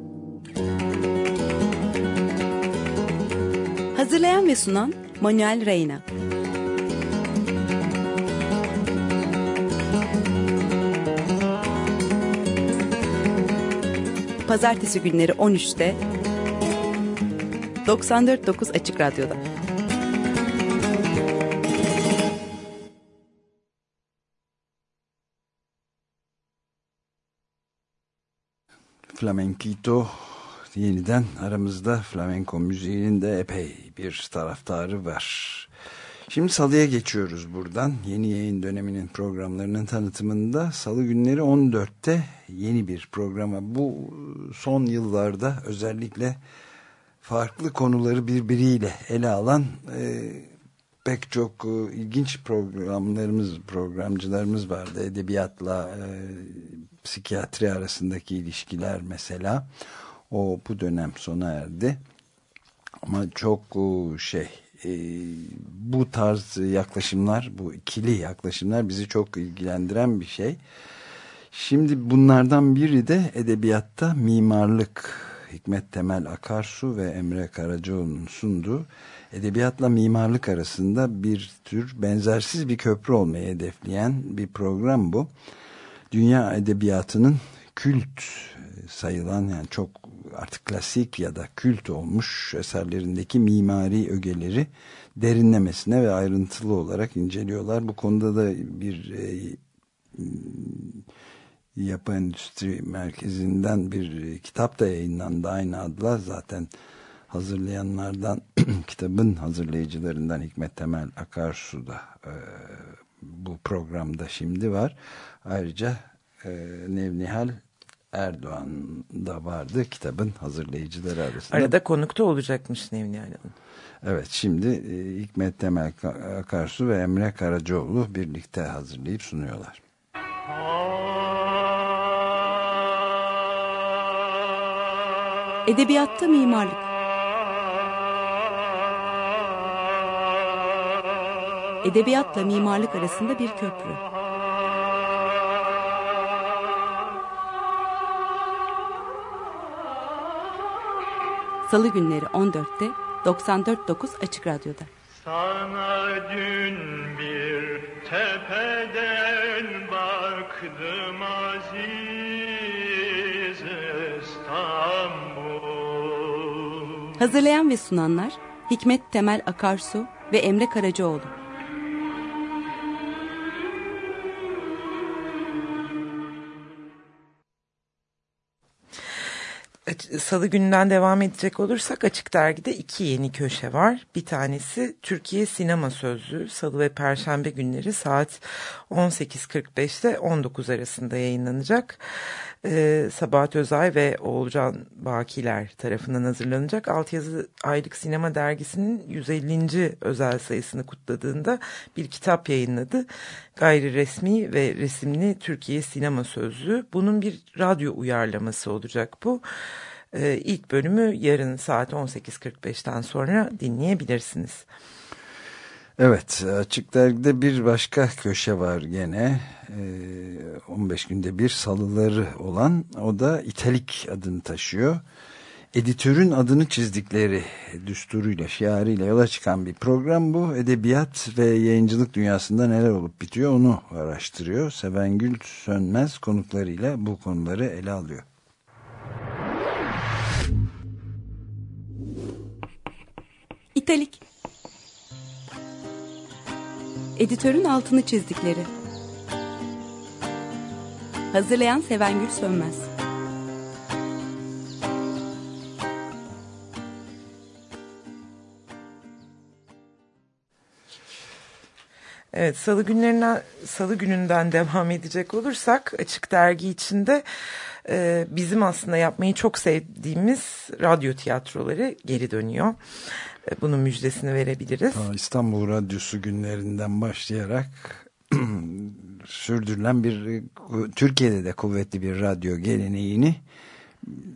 Hazırlayan ve sunan Manuel Reyna. Pazartesi günleri 13'te 94.9 Açık Radyo'da. Flamenquito yeniden aramızda flamenko müziğinin de epey bir taraftarı var. Şimdi salıya geçiyoruz buradan. Yeni yayın döneminin programlarının tanıtımında salı günleri 14'te yeni bir programa. Bu son yıllarda özellikle farklı konuları birbiriyle ele alan e, pek çok e, ilginç programlarımız, programcılarımız vardı. Edebiyatla e, psikiyatri arasındaki ilişkiler mesela. O bu dönem sona erdi. Ama çok e, şey e, bu tarz yaklaşımlar, bu ikili yaklaşımlar bizi çok ilgilendiren bir şey. Şimdi bunlardan biri de edebiyatta mimarlık. Hikmet Temel Akarsu ve Emre Karacaoğlu'nun sunduğu edebiyatla mimarlık arasında bir tür benzersiz bir köprü olmayı hedefleyen bir program bu. Dünya edebiyatının kült sayılan yani çok artık klasik ya da kült olmuş eserlerindeki mimari ögeleri derinlemesine ve ayrıntılı olarak inceliyorlar. Bu konuda da bir e, yapı endüstri merkezinden bir kitap da yayınlandı aynı adla zaten hazırlayanlardan kitabın hazırlayıcılarından Hikmet Temel Akarsu da e, bu programda şimdi var. Ayrıca e, Nevnihal Erdoğan da vardı kitabın hazırlayıcıları arasında. Arada konukta olacakmış Nevnihal Hanım. Evet şimdi e, Hikmet Temel Akarsu ve Emre Karacaoğlu birlikte hazırlayıp sunuyorlar. Edebiyatta mimarlık. Edebiyatla mimarlık arasında bir köprü. Salı günleri 14'te 94.9 Açık Radyo'da. Sana dün bir tepeden baktım aziz İstanbul. Hazırlayan ve sunanlar Hikmet Temel Akarsu ve Emre Karacaoğlu. Salı gününden devam edecek olursak Açık Dergi'de iki yeni köşe var. Bir tanesi Türkiye Sinema Sözlüğü Salı ve Perşembe günleri saat 18.45'te 19 arasında yayınlanacak. Ee, Sabahat Özay ve Oğulcan Bakiler tarafından hazırlanacak. Altyazı Aylık Sinema Dergisi'nin 150. özel sayısını kutladığında bir kitap yayınladı. Gayri resmi ve resimli Türkiye Sinema Sözlüğü. Bunun bir radyo uyarlaması olacak bu. Ee, ilk bölümü yarın saat 18.45'ten sonra dinleyebilirsiniz. Evet Açık Dergi'de bir başka köşe var gene ee, 15 günde bir salıları olan o da İtalik adını taşıyor. Editörün adını çizdikleri düsturuyla şiarıyla yola çıkan bir program bu. Edebiyat ve yayıncılık dünyasında neler olup bitiyor onu araştırıyor. Sevengül Sönmez konuklarıyla bu konuları ele alıyor. İtalik Editörün altını çizdikleri Hazırlayan Sevengül Sönmez Evet salı günlerinden salı gününden devam edecek olursak açık dergi içinde e, bizim aslında yapmayı çok sevdiğimiz radyo tiyatroları geri dönüyor. E, bunun müjdesini verebiliriz. İstanbul Radyosu günlerinden başlayarak sürdürülen bir Türkiye'de de kuvvetli bir radyo geleneğini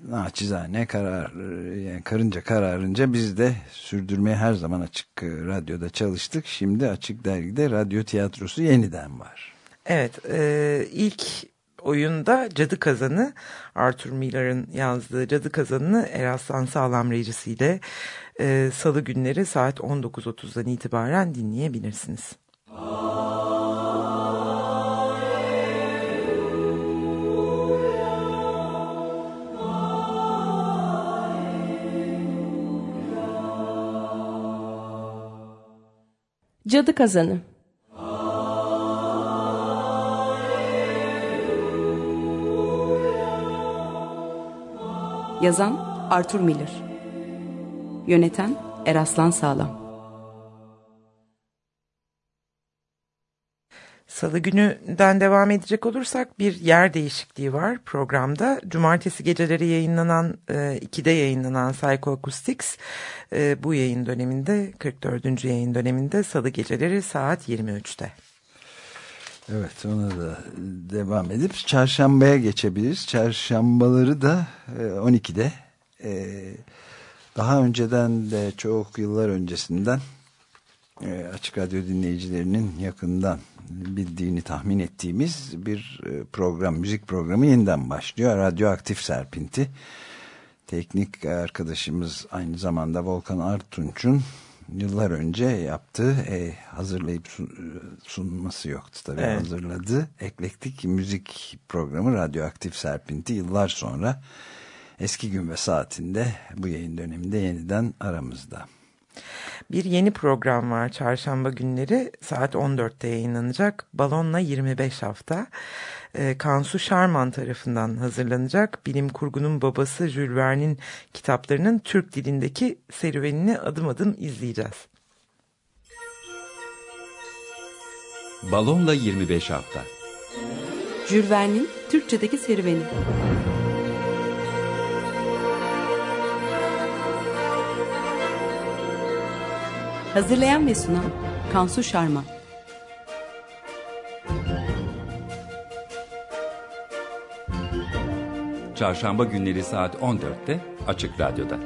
naçizane karar yani karınca kararınca biz de sürdürmeye her zaman açık radyoda çalıştık. Şimdi açık dergide radyo tiyatrosu yeniden var. Evet, e, ilk oyunda Cadı Kazanı, Arthur Miller'ın yazdığı Cadı Kazanı'nı Eraslan Sağlam rejisiyle e, salı günleri saat 19.30'dan itibaren dinleyebilirsiniz. Cadı Kazanı Yazan Arthur Miller Yöneten Eraslan Sağlam Salı gününden devam edecek olursak bir yer değişikliği var programda. Cumartesi geceleri yayınlanan, e, 2'de yayınlanan Psycho Acoustics e, bu yayın döneminde 44. yayın döneminde salı geceleri saat 23'te. Evet ona da devam edip çarşambaya geçebiliriz. Çarşambaları da 12'de e, daha önceden de çok yıllar öncesinden e, Açık Radyo dinleyicilerinin yakından bildiğini tahmin ettiğimiz bir e, program, müzik programı yeniden başlıyor. Radyoaktif Serpinti. Teknik arkadaşımız aynı zamanda Volkan Artunç'un yıllar önce yaptığı e, hazırlayıp sunması yoktu tabii evet. hazırladığı eklektik müzik programı Radyoaktif Serpinti yıllar sonra eski gün ve saatinde bu yayın döneminde yeniden aramızda. Bir yeni program var çarşamba günleri saat 14'te yayınlanacak. Balonla 25 hafta. E, Kansu Şarman tarafından hazırlanacak. Bilim kurgunun babası Jules Verne'in kitaplarının Türk dilindeki serüvenini adım adım izleyeceğiz. Balonla 25 hafta. Jules Verne'in Türkçedeki serüveni. Hazırlayan ve sunan Kansu Şarman. Çarşamba günleri saat 14'te Açık Radyo'da.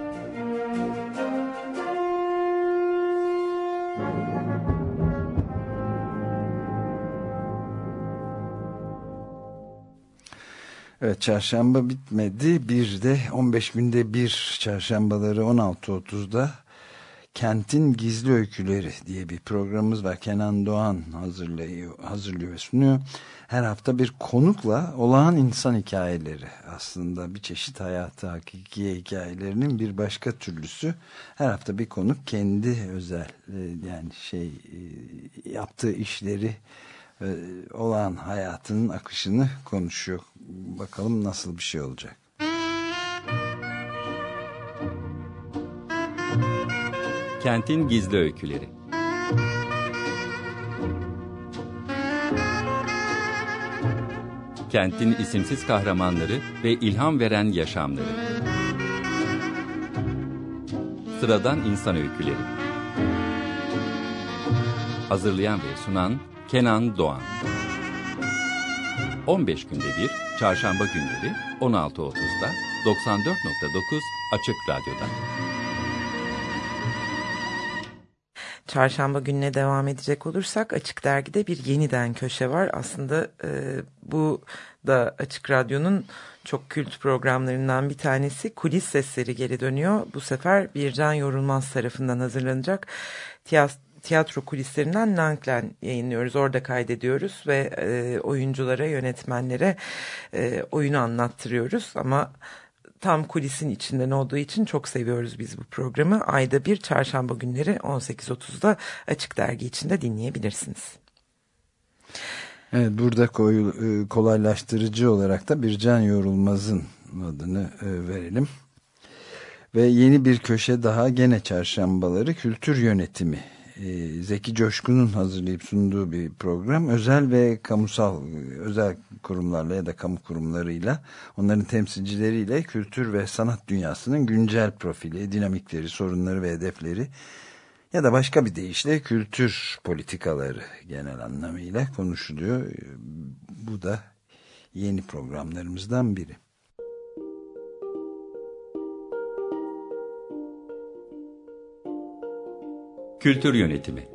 Evet çarşamba bitmedi. Bir de 15 günde bir çarşambaları 16.30'da Kentin Gizli Öyküleri diye bir programımız var. Kenan Doğan hazırlıyor, hazırlıyor ve sunuyor. Her hafta bir konukla olağan insan hikayeleri aslında bir çeşit hayatı hakiki hikayelerinin bir başka türlüsü. Her hafta bir konuk kendi özel e, yani şey e, yaptığı işleri e, olağan hayatının akışını konuşuyor. Bakalım nasıl bir şey olacak. Kentin Gizli Öyküleri. Kentin isimsiz kahramanları ve ilham veren yaşamları. Sıradan insan öyküleri. Hazırlayan ve sunan Kenan Doğan. 15 günde bir çarşamba günleri 16.30'da 94.9 Açık Radyo'da. Çarşamba gününe devam edecek olursak Açık Dergi'de bir yeniden köşe var. Aslında e, bu da Açık Radyo'nun çok kült programlarından bir tanesi. Kulis sesleri geri dönüyor. Bu sefer Bircan Yorulmaz tarafından hazırlanacak. Tiyatro kulislerinden Nanklen yayınlıyoruz. Orada kaydediyoruz ve e, oyunculara, yönetmenlere e, oyunu anlattırıyoruz. Ama tam kulisin içinden olduğu için çok seviyoruz biz bu programı. Ayda bir çarşamba günleri 18.30'da Açık Dergi içinde dinleyebilirsiniz. Evet burada e, kolaylaştırıcı olarak da bir Can Yorulmaz'ın adını e, verelim. Ve yeni bir köşe daha gene çarşambaları kültür yönetimi e, Zeki Coşkun'un hazırlayıp sunduğu bir program. Özel ve kamusal, özel kurumlarla ya da kamu kurumlarıyla, onların temsilcileriyle kültür ve sanat dünyasının güncel profili, dinamikleri, sorunları ve hedefleri ya da başka bir deyişle kültür politikaları genel anlamıyla konuşuluyor. Bu da yeni programlarımızdan biri. Kültür Yönetimi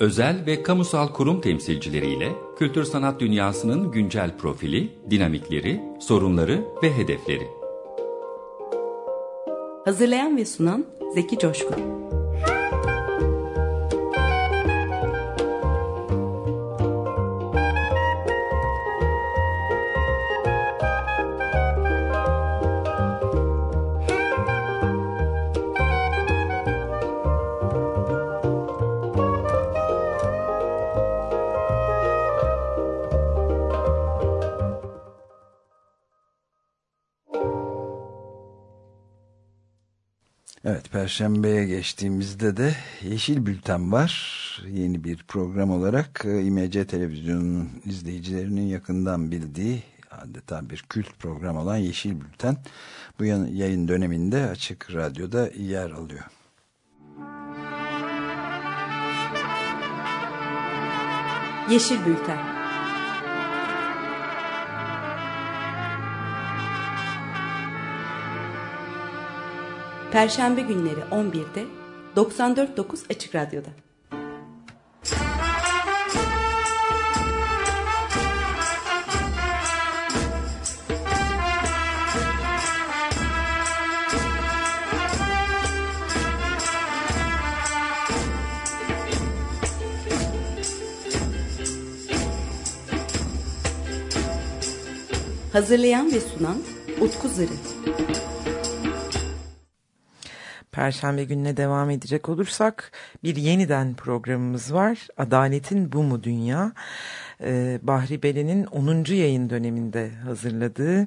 Özel ve kamusal kurum temsilcileriyle kültür sanat dünyasının güncel profili, dinamikleri, sorunları ve hedefleri. Hazırlayan ve sunan Zeki Coşkun. Evet Perşembe'ye geçtiğimizde de Yeşil Bülten var. Yeni bir program olarak e, İMC Televizyonu'nun izleyicilerinin yakından bildiği adeta bir kült program olan Yeşil Bülten bu yayın döneminde Açık Radyo'da yer alıyor. Yeşil Bülten Perşembe günleri 11'de 94.9 Açık Radyo'da. Hazırlayan ve sunan Utku Zırı. Perşembe gününe devam edecek olursak bir yeniden programımız var. Adaletin Bu Mu Dünya? Ee, Bahri Belen'in 10. yayın döneminde hazırladığı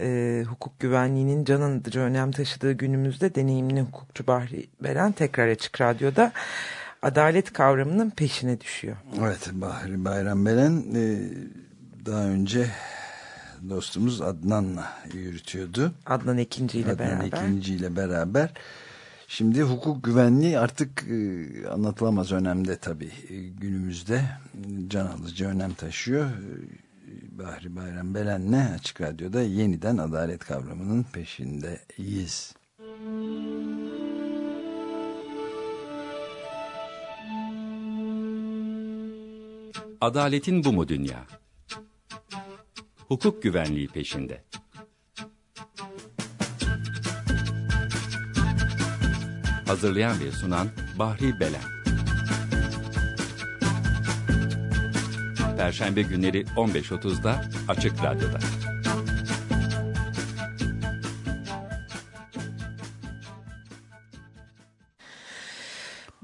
e, hukuk güvenliğinin can alıcı önem taşıdığı günümüzde deneyimli hukukçu Bahri Belen tekrar Açık Radyo'da adalet kavramının peşine düşüyor. Evet Bahri Bayram Belen e, daha önce dostumuz Adnan'la yürütüyordu. Adnan Ekinci ile beraber. Adnan Ekinci ile beraber. Şimdi hukuk güvenliği artık e, anlatılamaz önemde tabii e, günümüzde can alıcı önem taşıyor. E, Bahri Bayram Belen'le Açık Radyo'da yeniden adalet kavramının peşindeyiz. Adaletin bu mu dünya? Hukuk güvenliği peşinde. Hazırlayan ve sunan Bahri Belen. Perşembe günleri 15.30'da Açık Radyo'da.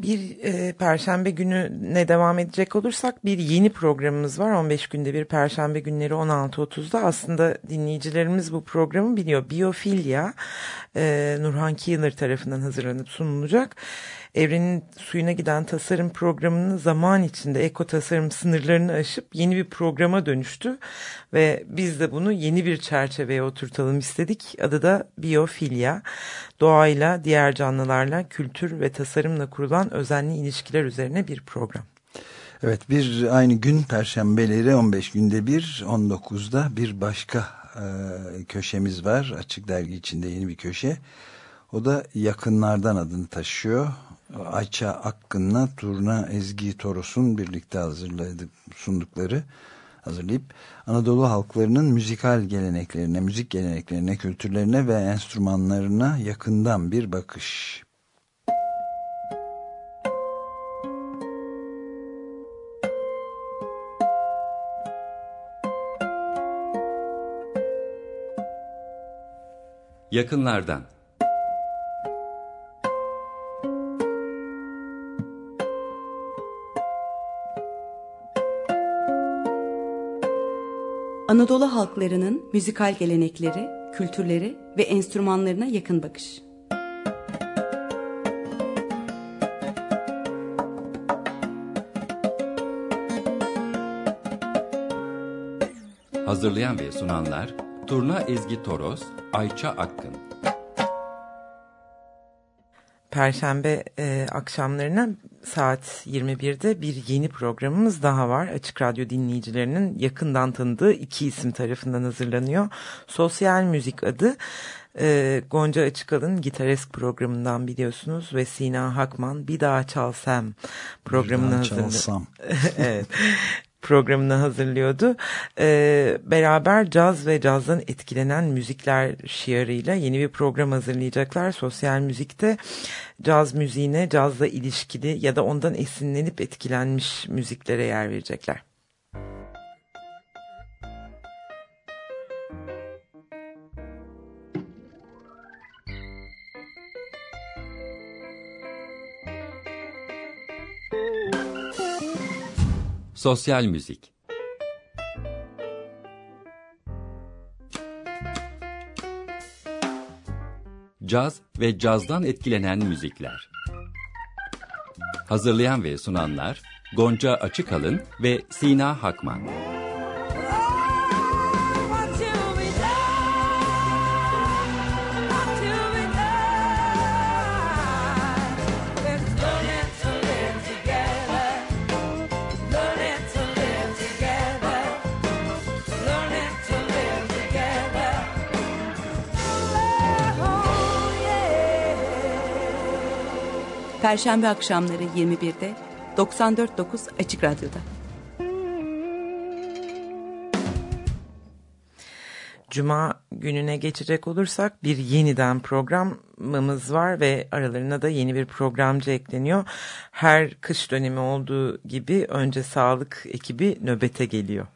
Bir e, perşembe gününe devam edecek olursak bir yeni programımız var. 15 günde bir perşembe günleri 16.30'da. Aslında dinleyicilerimiz bu programı biliyor. Biyofilya e, Nurhan Keeler tarafından hazırlanıp sunulacak. Evrenin suyuna giden tasarım programının zaman içinde eko tasarım sınırlarını aşıp yeni bir programa dönüştü. Ve biz de bunu yeni bir çerçeveye oturtalım istedik. Adı da biyofilya. Doğayla, diğer canlılarla, kültür ve tasarımla kurulan özenli ilişkiler üzerine bir program. Evet bir aynı gün perşembeleri 15 günde bir 19'da bir başka e, köşemiz var. Açık Dergi içinde yeni bir köşe. O da yakınlardan adını taşıyor. Ayça Akkın'la Turna Ezgi Toros'un birlikte hazırladık, sundukları hazırlayıp Anadolu halklarının müzikal geleneklerine, müzik geleneklerine, kültürlerine ve enstrümanlarına yakından bir bakış. Yakınlardan Anadolu halklarının müzikal gelenekleri, kültürleri ve enstrümanlarına yakın bakış. Hazırlayan ve sunanlar Turna Ezgi Toros, Ayça Akkın. Perşembe e, akşamlarına saat 21'de bir yeni programımız daha var. Açık Radyo dinleyicilerinin yakından tanıdığı iki isim tarafından hazırlanıyor. Sosyal Müzik adı e, Gonca Açıkal'ın Gitaresk programından biliyorsunuz ve Sina Hakman Bir Daha Çalsam programını hazırladı. evet programını hazırlıyordu. Ee, beraber caz ve cazdan etkilenen müzikler şiarıyla yeni bir program hazırlayacaklar. Sosyal müzikte caz müziğine, cazla ilişkili ya da ondan esinlenip etkilenmiş müziklere yer verecekler. Sosyal müzik Caz ve cazdan etkilenen müzikler. Hazırlayan ve sunanlar Gonca Açıkalın ve Sina Hakman. Perşembe akşamları 21'de 94.9 Açık Radyo'da. Cuma gününe geçecek olursak bir yeniden programımız var ve aralarına da yeni bir programcı ekleniyor. Her kış dönemi olduğu gibi önce sağlık ekibi nöbete geliyor.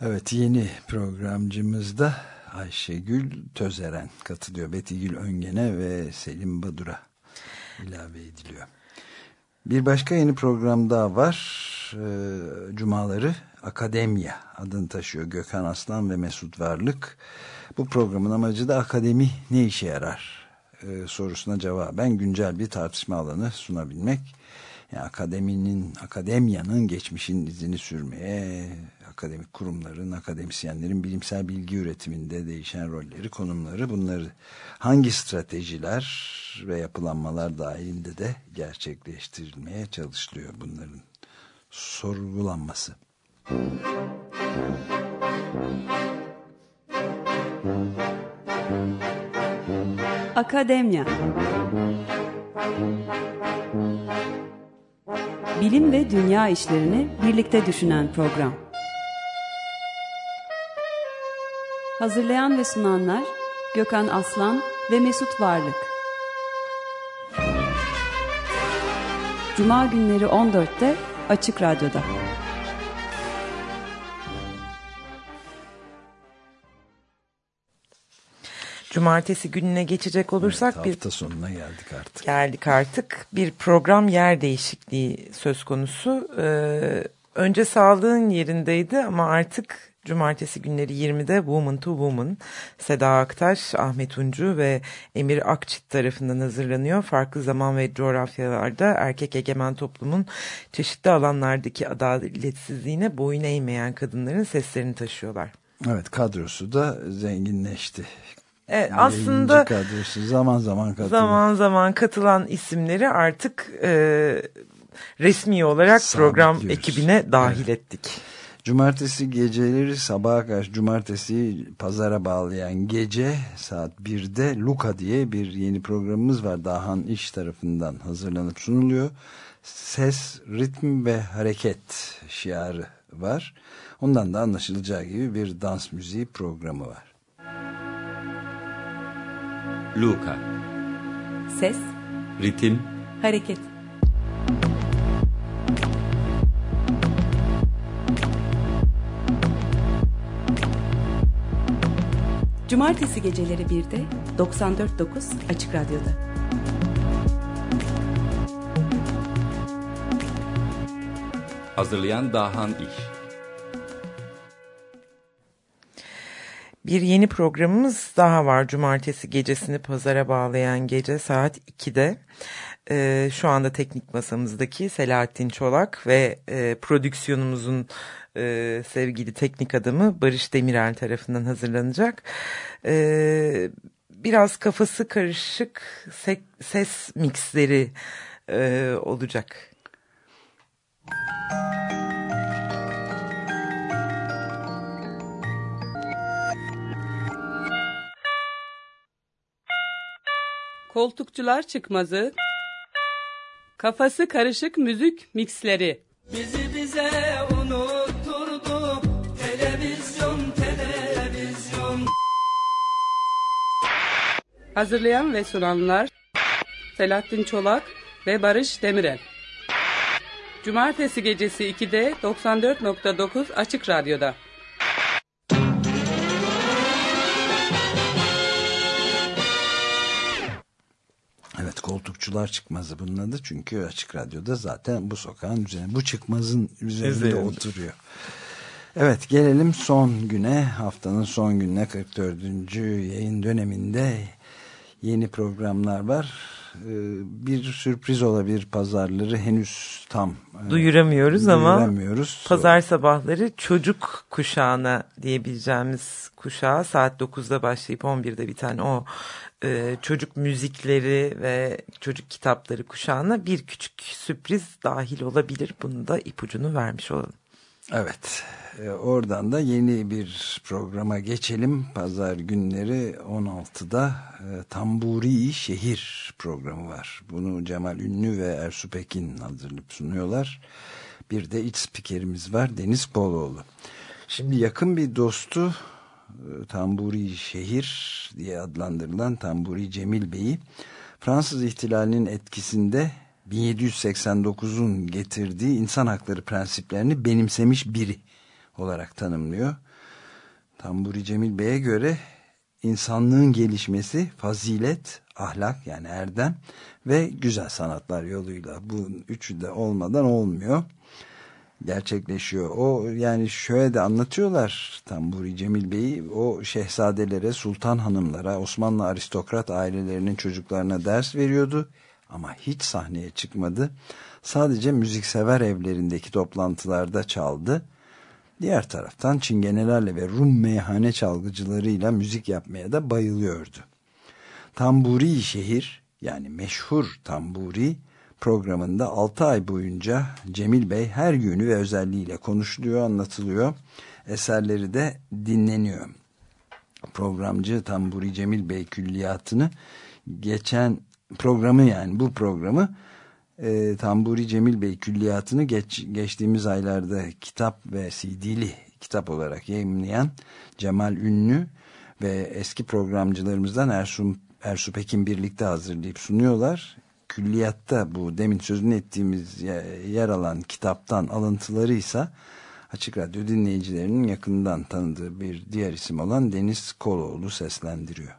Evet yeni programcımızda Ayşegül Tözeren katılıyor. Betigül Öngene ve Selim Badura ilave ediliyor. Bir başka yeni program daha var. Ee, Cumaları Akademya adını taşıyor Gökhan Aslan ve Mesut Varlık. Bu programın amacı da akademi ne işe yarar ee, sorusuna cevaben güncel bir tartışma alanı sunabilmek. Yani akademinin, akademyanın geçmişin izini sürmeye, akademik kurumların, akademisyenlerin bilimsel bilgi üretiminde değişen rolleri, konumları bunları hangi stratejiler ve yapılanmalar dahilinde de gerçekleştirilmeye çalışılıyor bunların sorgulanması. Akademya Bilim ve dünya işlerini birlikte düşünen program. Hazırlayan ve sunanlar Gökhan Aslan ve Mesut Varlık. Cuma günleri 14'te Açık Radyo'da. Cumartesi gününe geçecek olursak evet, hafta bir sonuna geldik artık. Geldik artık. Bir program yer değişikliği söz konusu. Ee, önce sağlığın yerindeydi ama artık Cumartesi günleri 20'de Woman to Woman Seda Aktaş, Ahmet Uncu ve Emir Akçit tarafından hazırlanıyor. Farklı zaman ve coğrafyalarda erkek egemen toplumun çeşitli alanlardaki adaletsizliğine boyun eğmeyen kadınların seslerini taşıyorlar. Evet kadrosu da zenginleşti. Evet, aslında kadrosu zaman zaman katılan. zaman zaman katılan isimleri artık e, resmi olarak program ekibine dahil evet. ettik. Cumartesi geceleri sabaha karşı cumartesi pazara bağlayan gece saat 1'de Luka diye bir yeni programımız var. Dahan İş tarafından hazırlanıp sunuluyor. Ses, ritim ve hareket şiarı var. Ondan da anlaşılacağı gibi bir dans müziği programı var. Luka Ses Ritim Hareket Cumartesi geceleri 1'de 94.9 Açık Radyo'da. Hazırlayan Dahan İş Bir yeni programımız daha var. Cumartesi gecesini pazara bağlayan gece saat 2'de. Ee, şu anda teknik masamızdaki Selahattin Çolak ve e, prodüksiyonumuzun e, sevgili teknik adamı Barış Demirel tarafından hazırlanacak. E, biraz kafası karışık ses mixleri e, olacak. Koltukçular çıkmazı, kafası karışık müzik mixleri. Bizi bize unutturdu televizyon televizyon. Hazırlayan ve sunanlar Selahattin Çolak ve Barış Demirel. Cumartesi gecesi 2'de 94.9 Açık Radyo'da. Koltukçular çıkmazı bunun adı çünkü açık radyoda zaten bu sokağın üzerinde bu çıkmazın üzerinde Üzerinde. oturuyor. Evet gelelim son güne haftanın son gününe 44. yayın döneminde yeni programlar var. Ee, Bir sürpriz olabilir pazarları henüz tam e, Duyuramıyoruz ama duyuramıyoruz. pazar sabahları çocuk kuşağına diyebileceğimiz kuşağı saat 9'da başlayıp 11'de biten o e, çocuk müzikleri ve çocuk kitapları kuşağına bir küçük sürpriz dahil olabilir. Bunu da ipucunu vermiş olalım. Evet. e, Oradan da yeni bir programa geçelim. Pazar günleri 16'da e, Tamburi Şehir programı var. Bunu Cemal Ünlü ve Ersu Pekin hazırlayıp sunuyorlar. Bir de iç spikerimiz var Deniz Koloğlu. Şimdi yakın bir dostu Tamburi Şehir diye adlandırılan Tamburi Cemil Bey'i Fransız ihtilalinin etkisinde 1789'un getirdiği insan hakları prensiplerini benimsemiş biri olarak tanımlıyor. Tamburi Cemil Bey'e göre insanlığın gelişmesi fazilet, ahlak yani erdem ve güzel sanatlar yoluyla bu üçü de olmadan olmuyor. Gerçekleşiyor. O yani şöyle de anlatıyorlar Tamburi Cemil Bey'i o şehzadelere, sultan hanımlara, Osmanlı aristokrat ailelerinin çocuklarına ders veriyordu ama hiç sahneye çıkmadı. Sadece müziksever evlerindeki toplantılarda çaldı. Diğer taraftan çingenelerle ve Rum meyhane çalgıcılarıyla müzik yapmaya da bayılıyordu. Tamburi şehir yani meşhur Tamburi programında 6 ay boyunca Cemil Bey her yönü ve özelliğiyle konuşuluyor, anlatılıyor. Eserleri de dinleniyor. Programcı Tamburi Cemil Bey külliyatını geçen programı yani bu programı e, Tamburi Cemil Bey külliyatını geç, geçtiğimiz aylarda kitap ve CD'li kitap olarak yayınlayan Cemal Ünlü ve eski programcılarımızdan Ersun, Ersu Pekin birlikte hazırlayıp sunuyorlar. Külliyatta bu demin sözünü ettiğimiz yer alan kitaptan alıntıları ise Açık Radyo dinleyicilerinin yakından tanıdığı bir diğer isim olan Deniz Koloğlu seslendiriyor.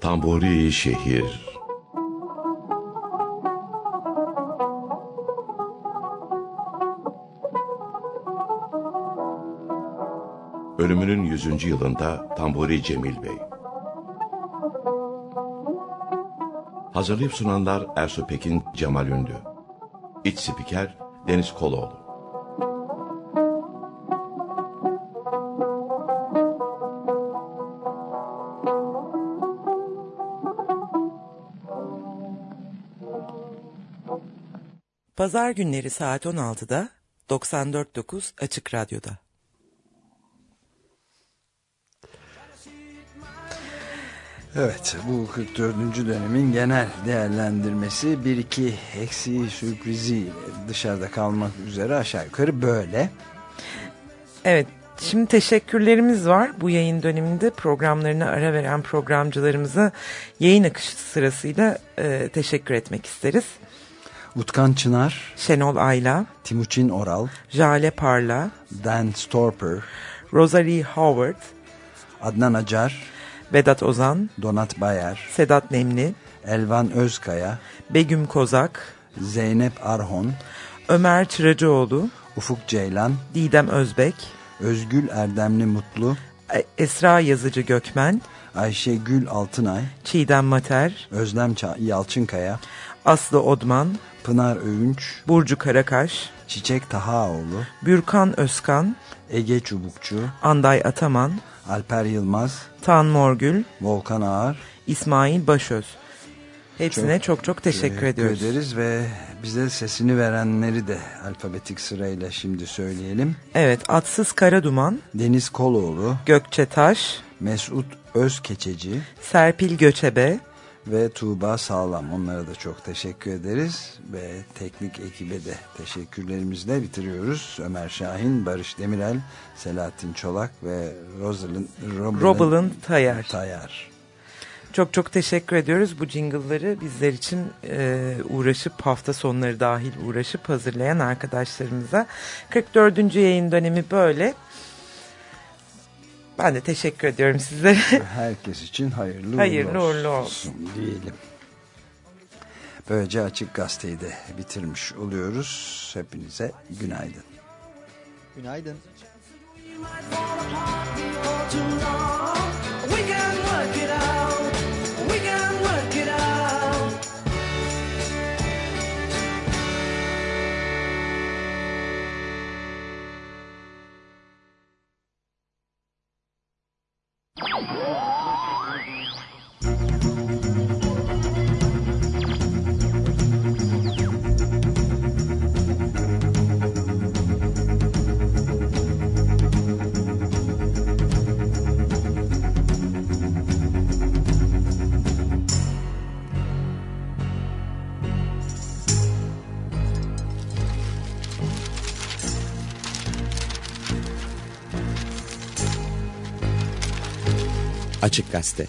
Tamburi şehir Ölümünün 100. yılında Tamburi Cemil Bey Hazırlayıp sunanlar Ersu Pekin, Cemal Ünlü İç spiker Deniz Koloğlu Pazar günleri saat 16'da 94.9 Açık Radyo'da. Evet bu 44. dönemin genel değerlendirmesi bir iki eksiği sürprizi dışarıda kalmak üzere aşağı yukarı böyle. Evet şimdi teşekkürlerimiz var bu yayın döneminde programlarına ara veren programcılarımıza yayın akışı sırasıyla e, teşekkür etmek isteriz. Utkan Çınar, Şenol Ayla, Timuçin Oral, Jale Parla, Dan Storper, Rosalie Howard, Adnan Acar, Vedat Ozan, Donat Bayer, Sedat Nemli, Elvan Özkaya, Begüm Kozak, Zeynep Arhon, Ömer Çıracıoğlu, Ufuk Ceylan, Didem Özbek, Özgül Erdemli Mutlu, E- Esra Yazıcı Gökmen, Ayşe Gül Altınay, Çiğdem Mater, Özlem Yalçınkaya, Aslı Odman, Pınar Övünç, Burcu Karakaş, Çiçek Tahaoğlu, Bürkan Özkan, Ege Çubukçu, Anday Ataman, Alper Yılmaz, Tan Morgül, Volkan Ağar, İsmail Başöz. Hepsine çok çok, teşekkür, ediyoruz. ederiz ve bize sesini verenleri de alfabetik sırayla şimdi söyleyelim. Evet, Atsız Karaduman, Deniz Koloğlu, Gökçe Taş, Mesut Özkeçeci Serpil Göçebe, ve Tuğba Sağlam. Onlara da çok teşekkür ederiz ve teknik ekibe de teşekkürlerimizle bitiriyoruz. Ömer Şahin, Barış Demirel, Selahattin Çolak ve Rosalind Robelin Tayar. Tayar. Çok çok teşekkür ediyoruz bu jingle'ları bizler için e, uğraşıp hafta sonları dahil uğraşıp hazırlayan arkadaşlarımıza. 44. yayın dönemi böyle. Ben de teşekkür ediyorum sizlere. Herkes için hayırlı, hayırlı uğurlu uğurlu olsun, olsun diyelim. Böylece Açık Gazeteyi de bitirmiş oluyoruz. Hepinize günaydın. Günaydın. Whoa! Açık Gazete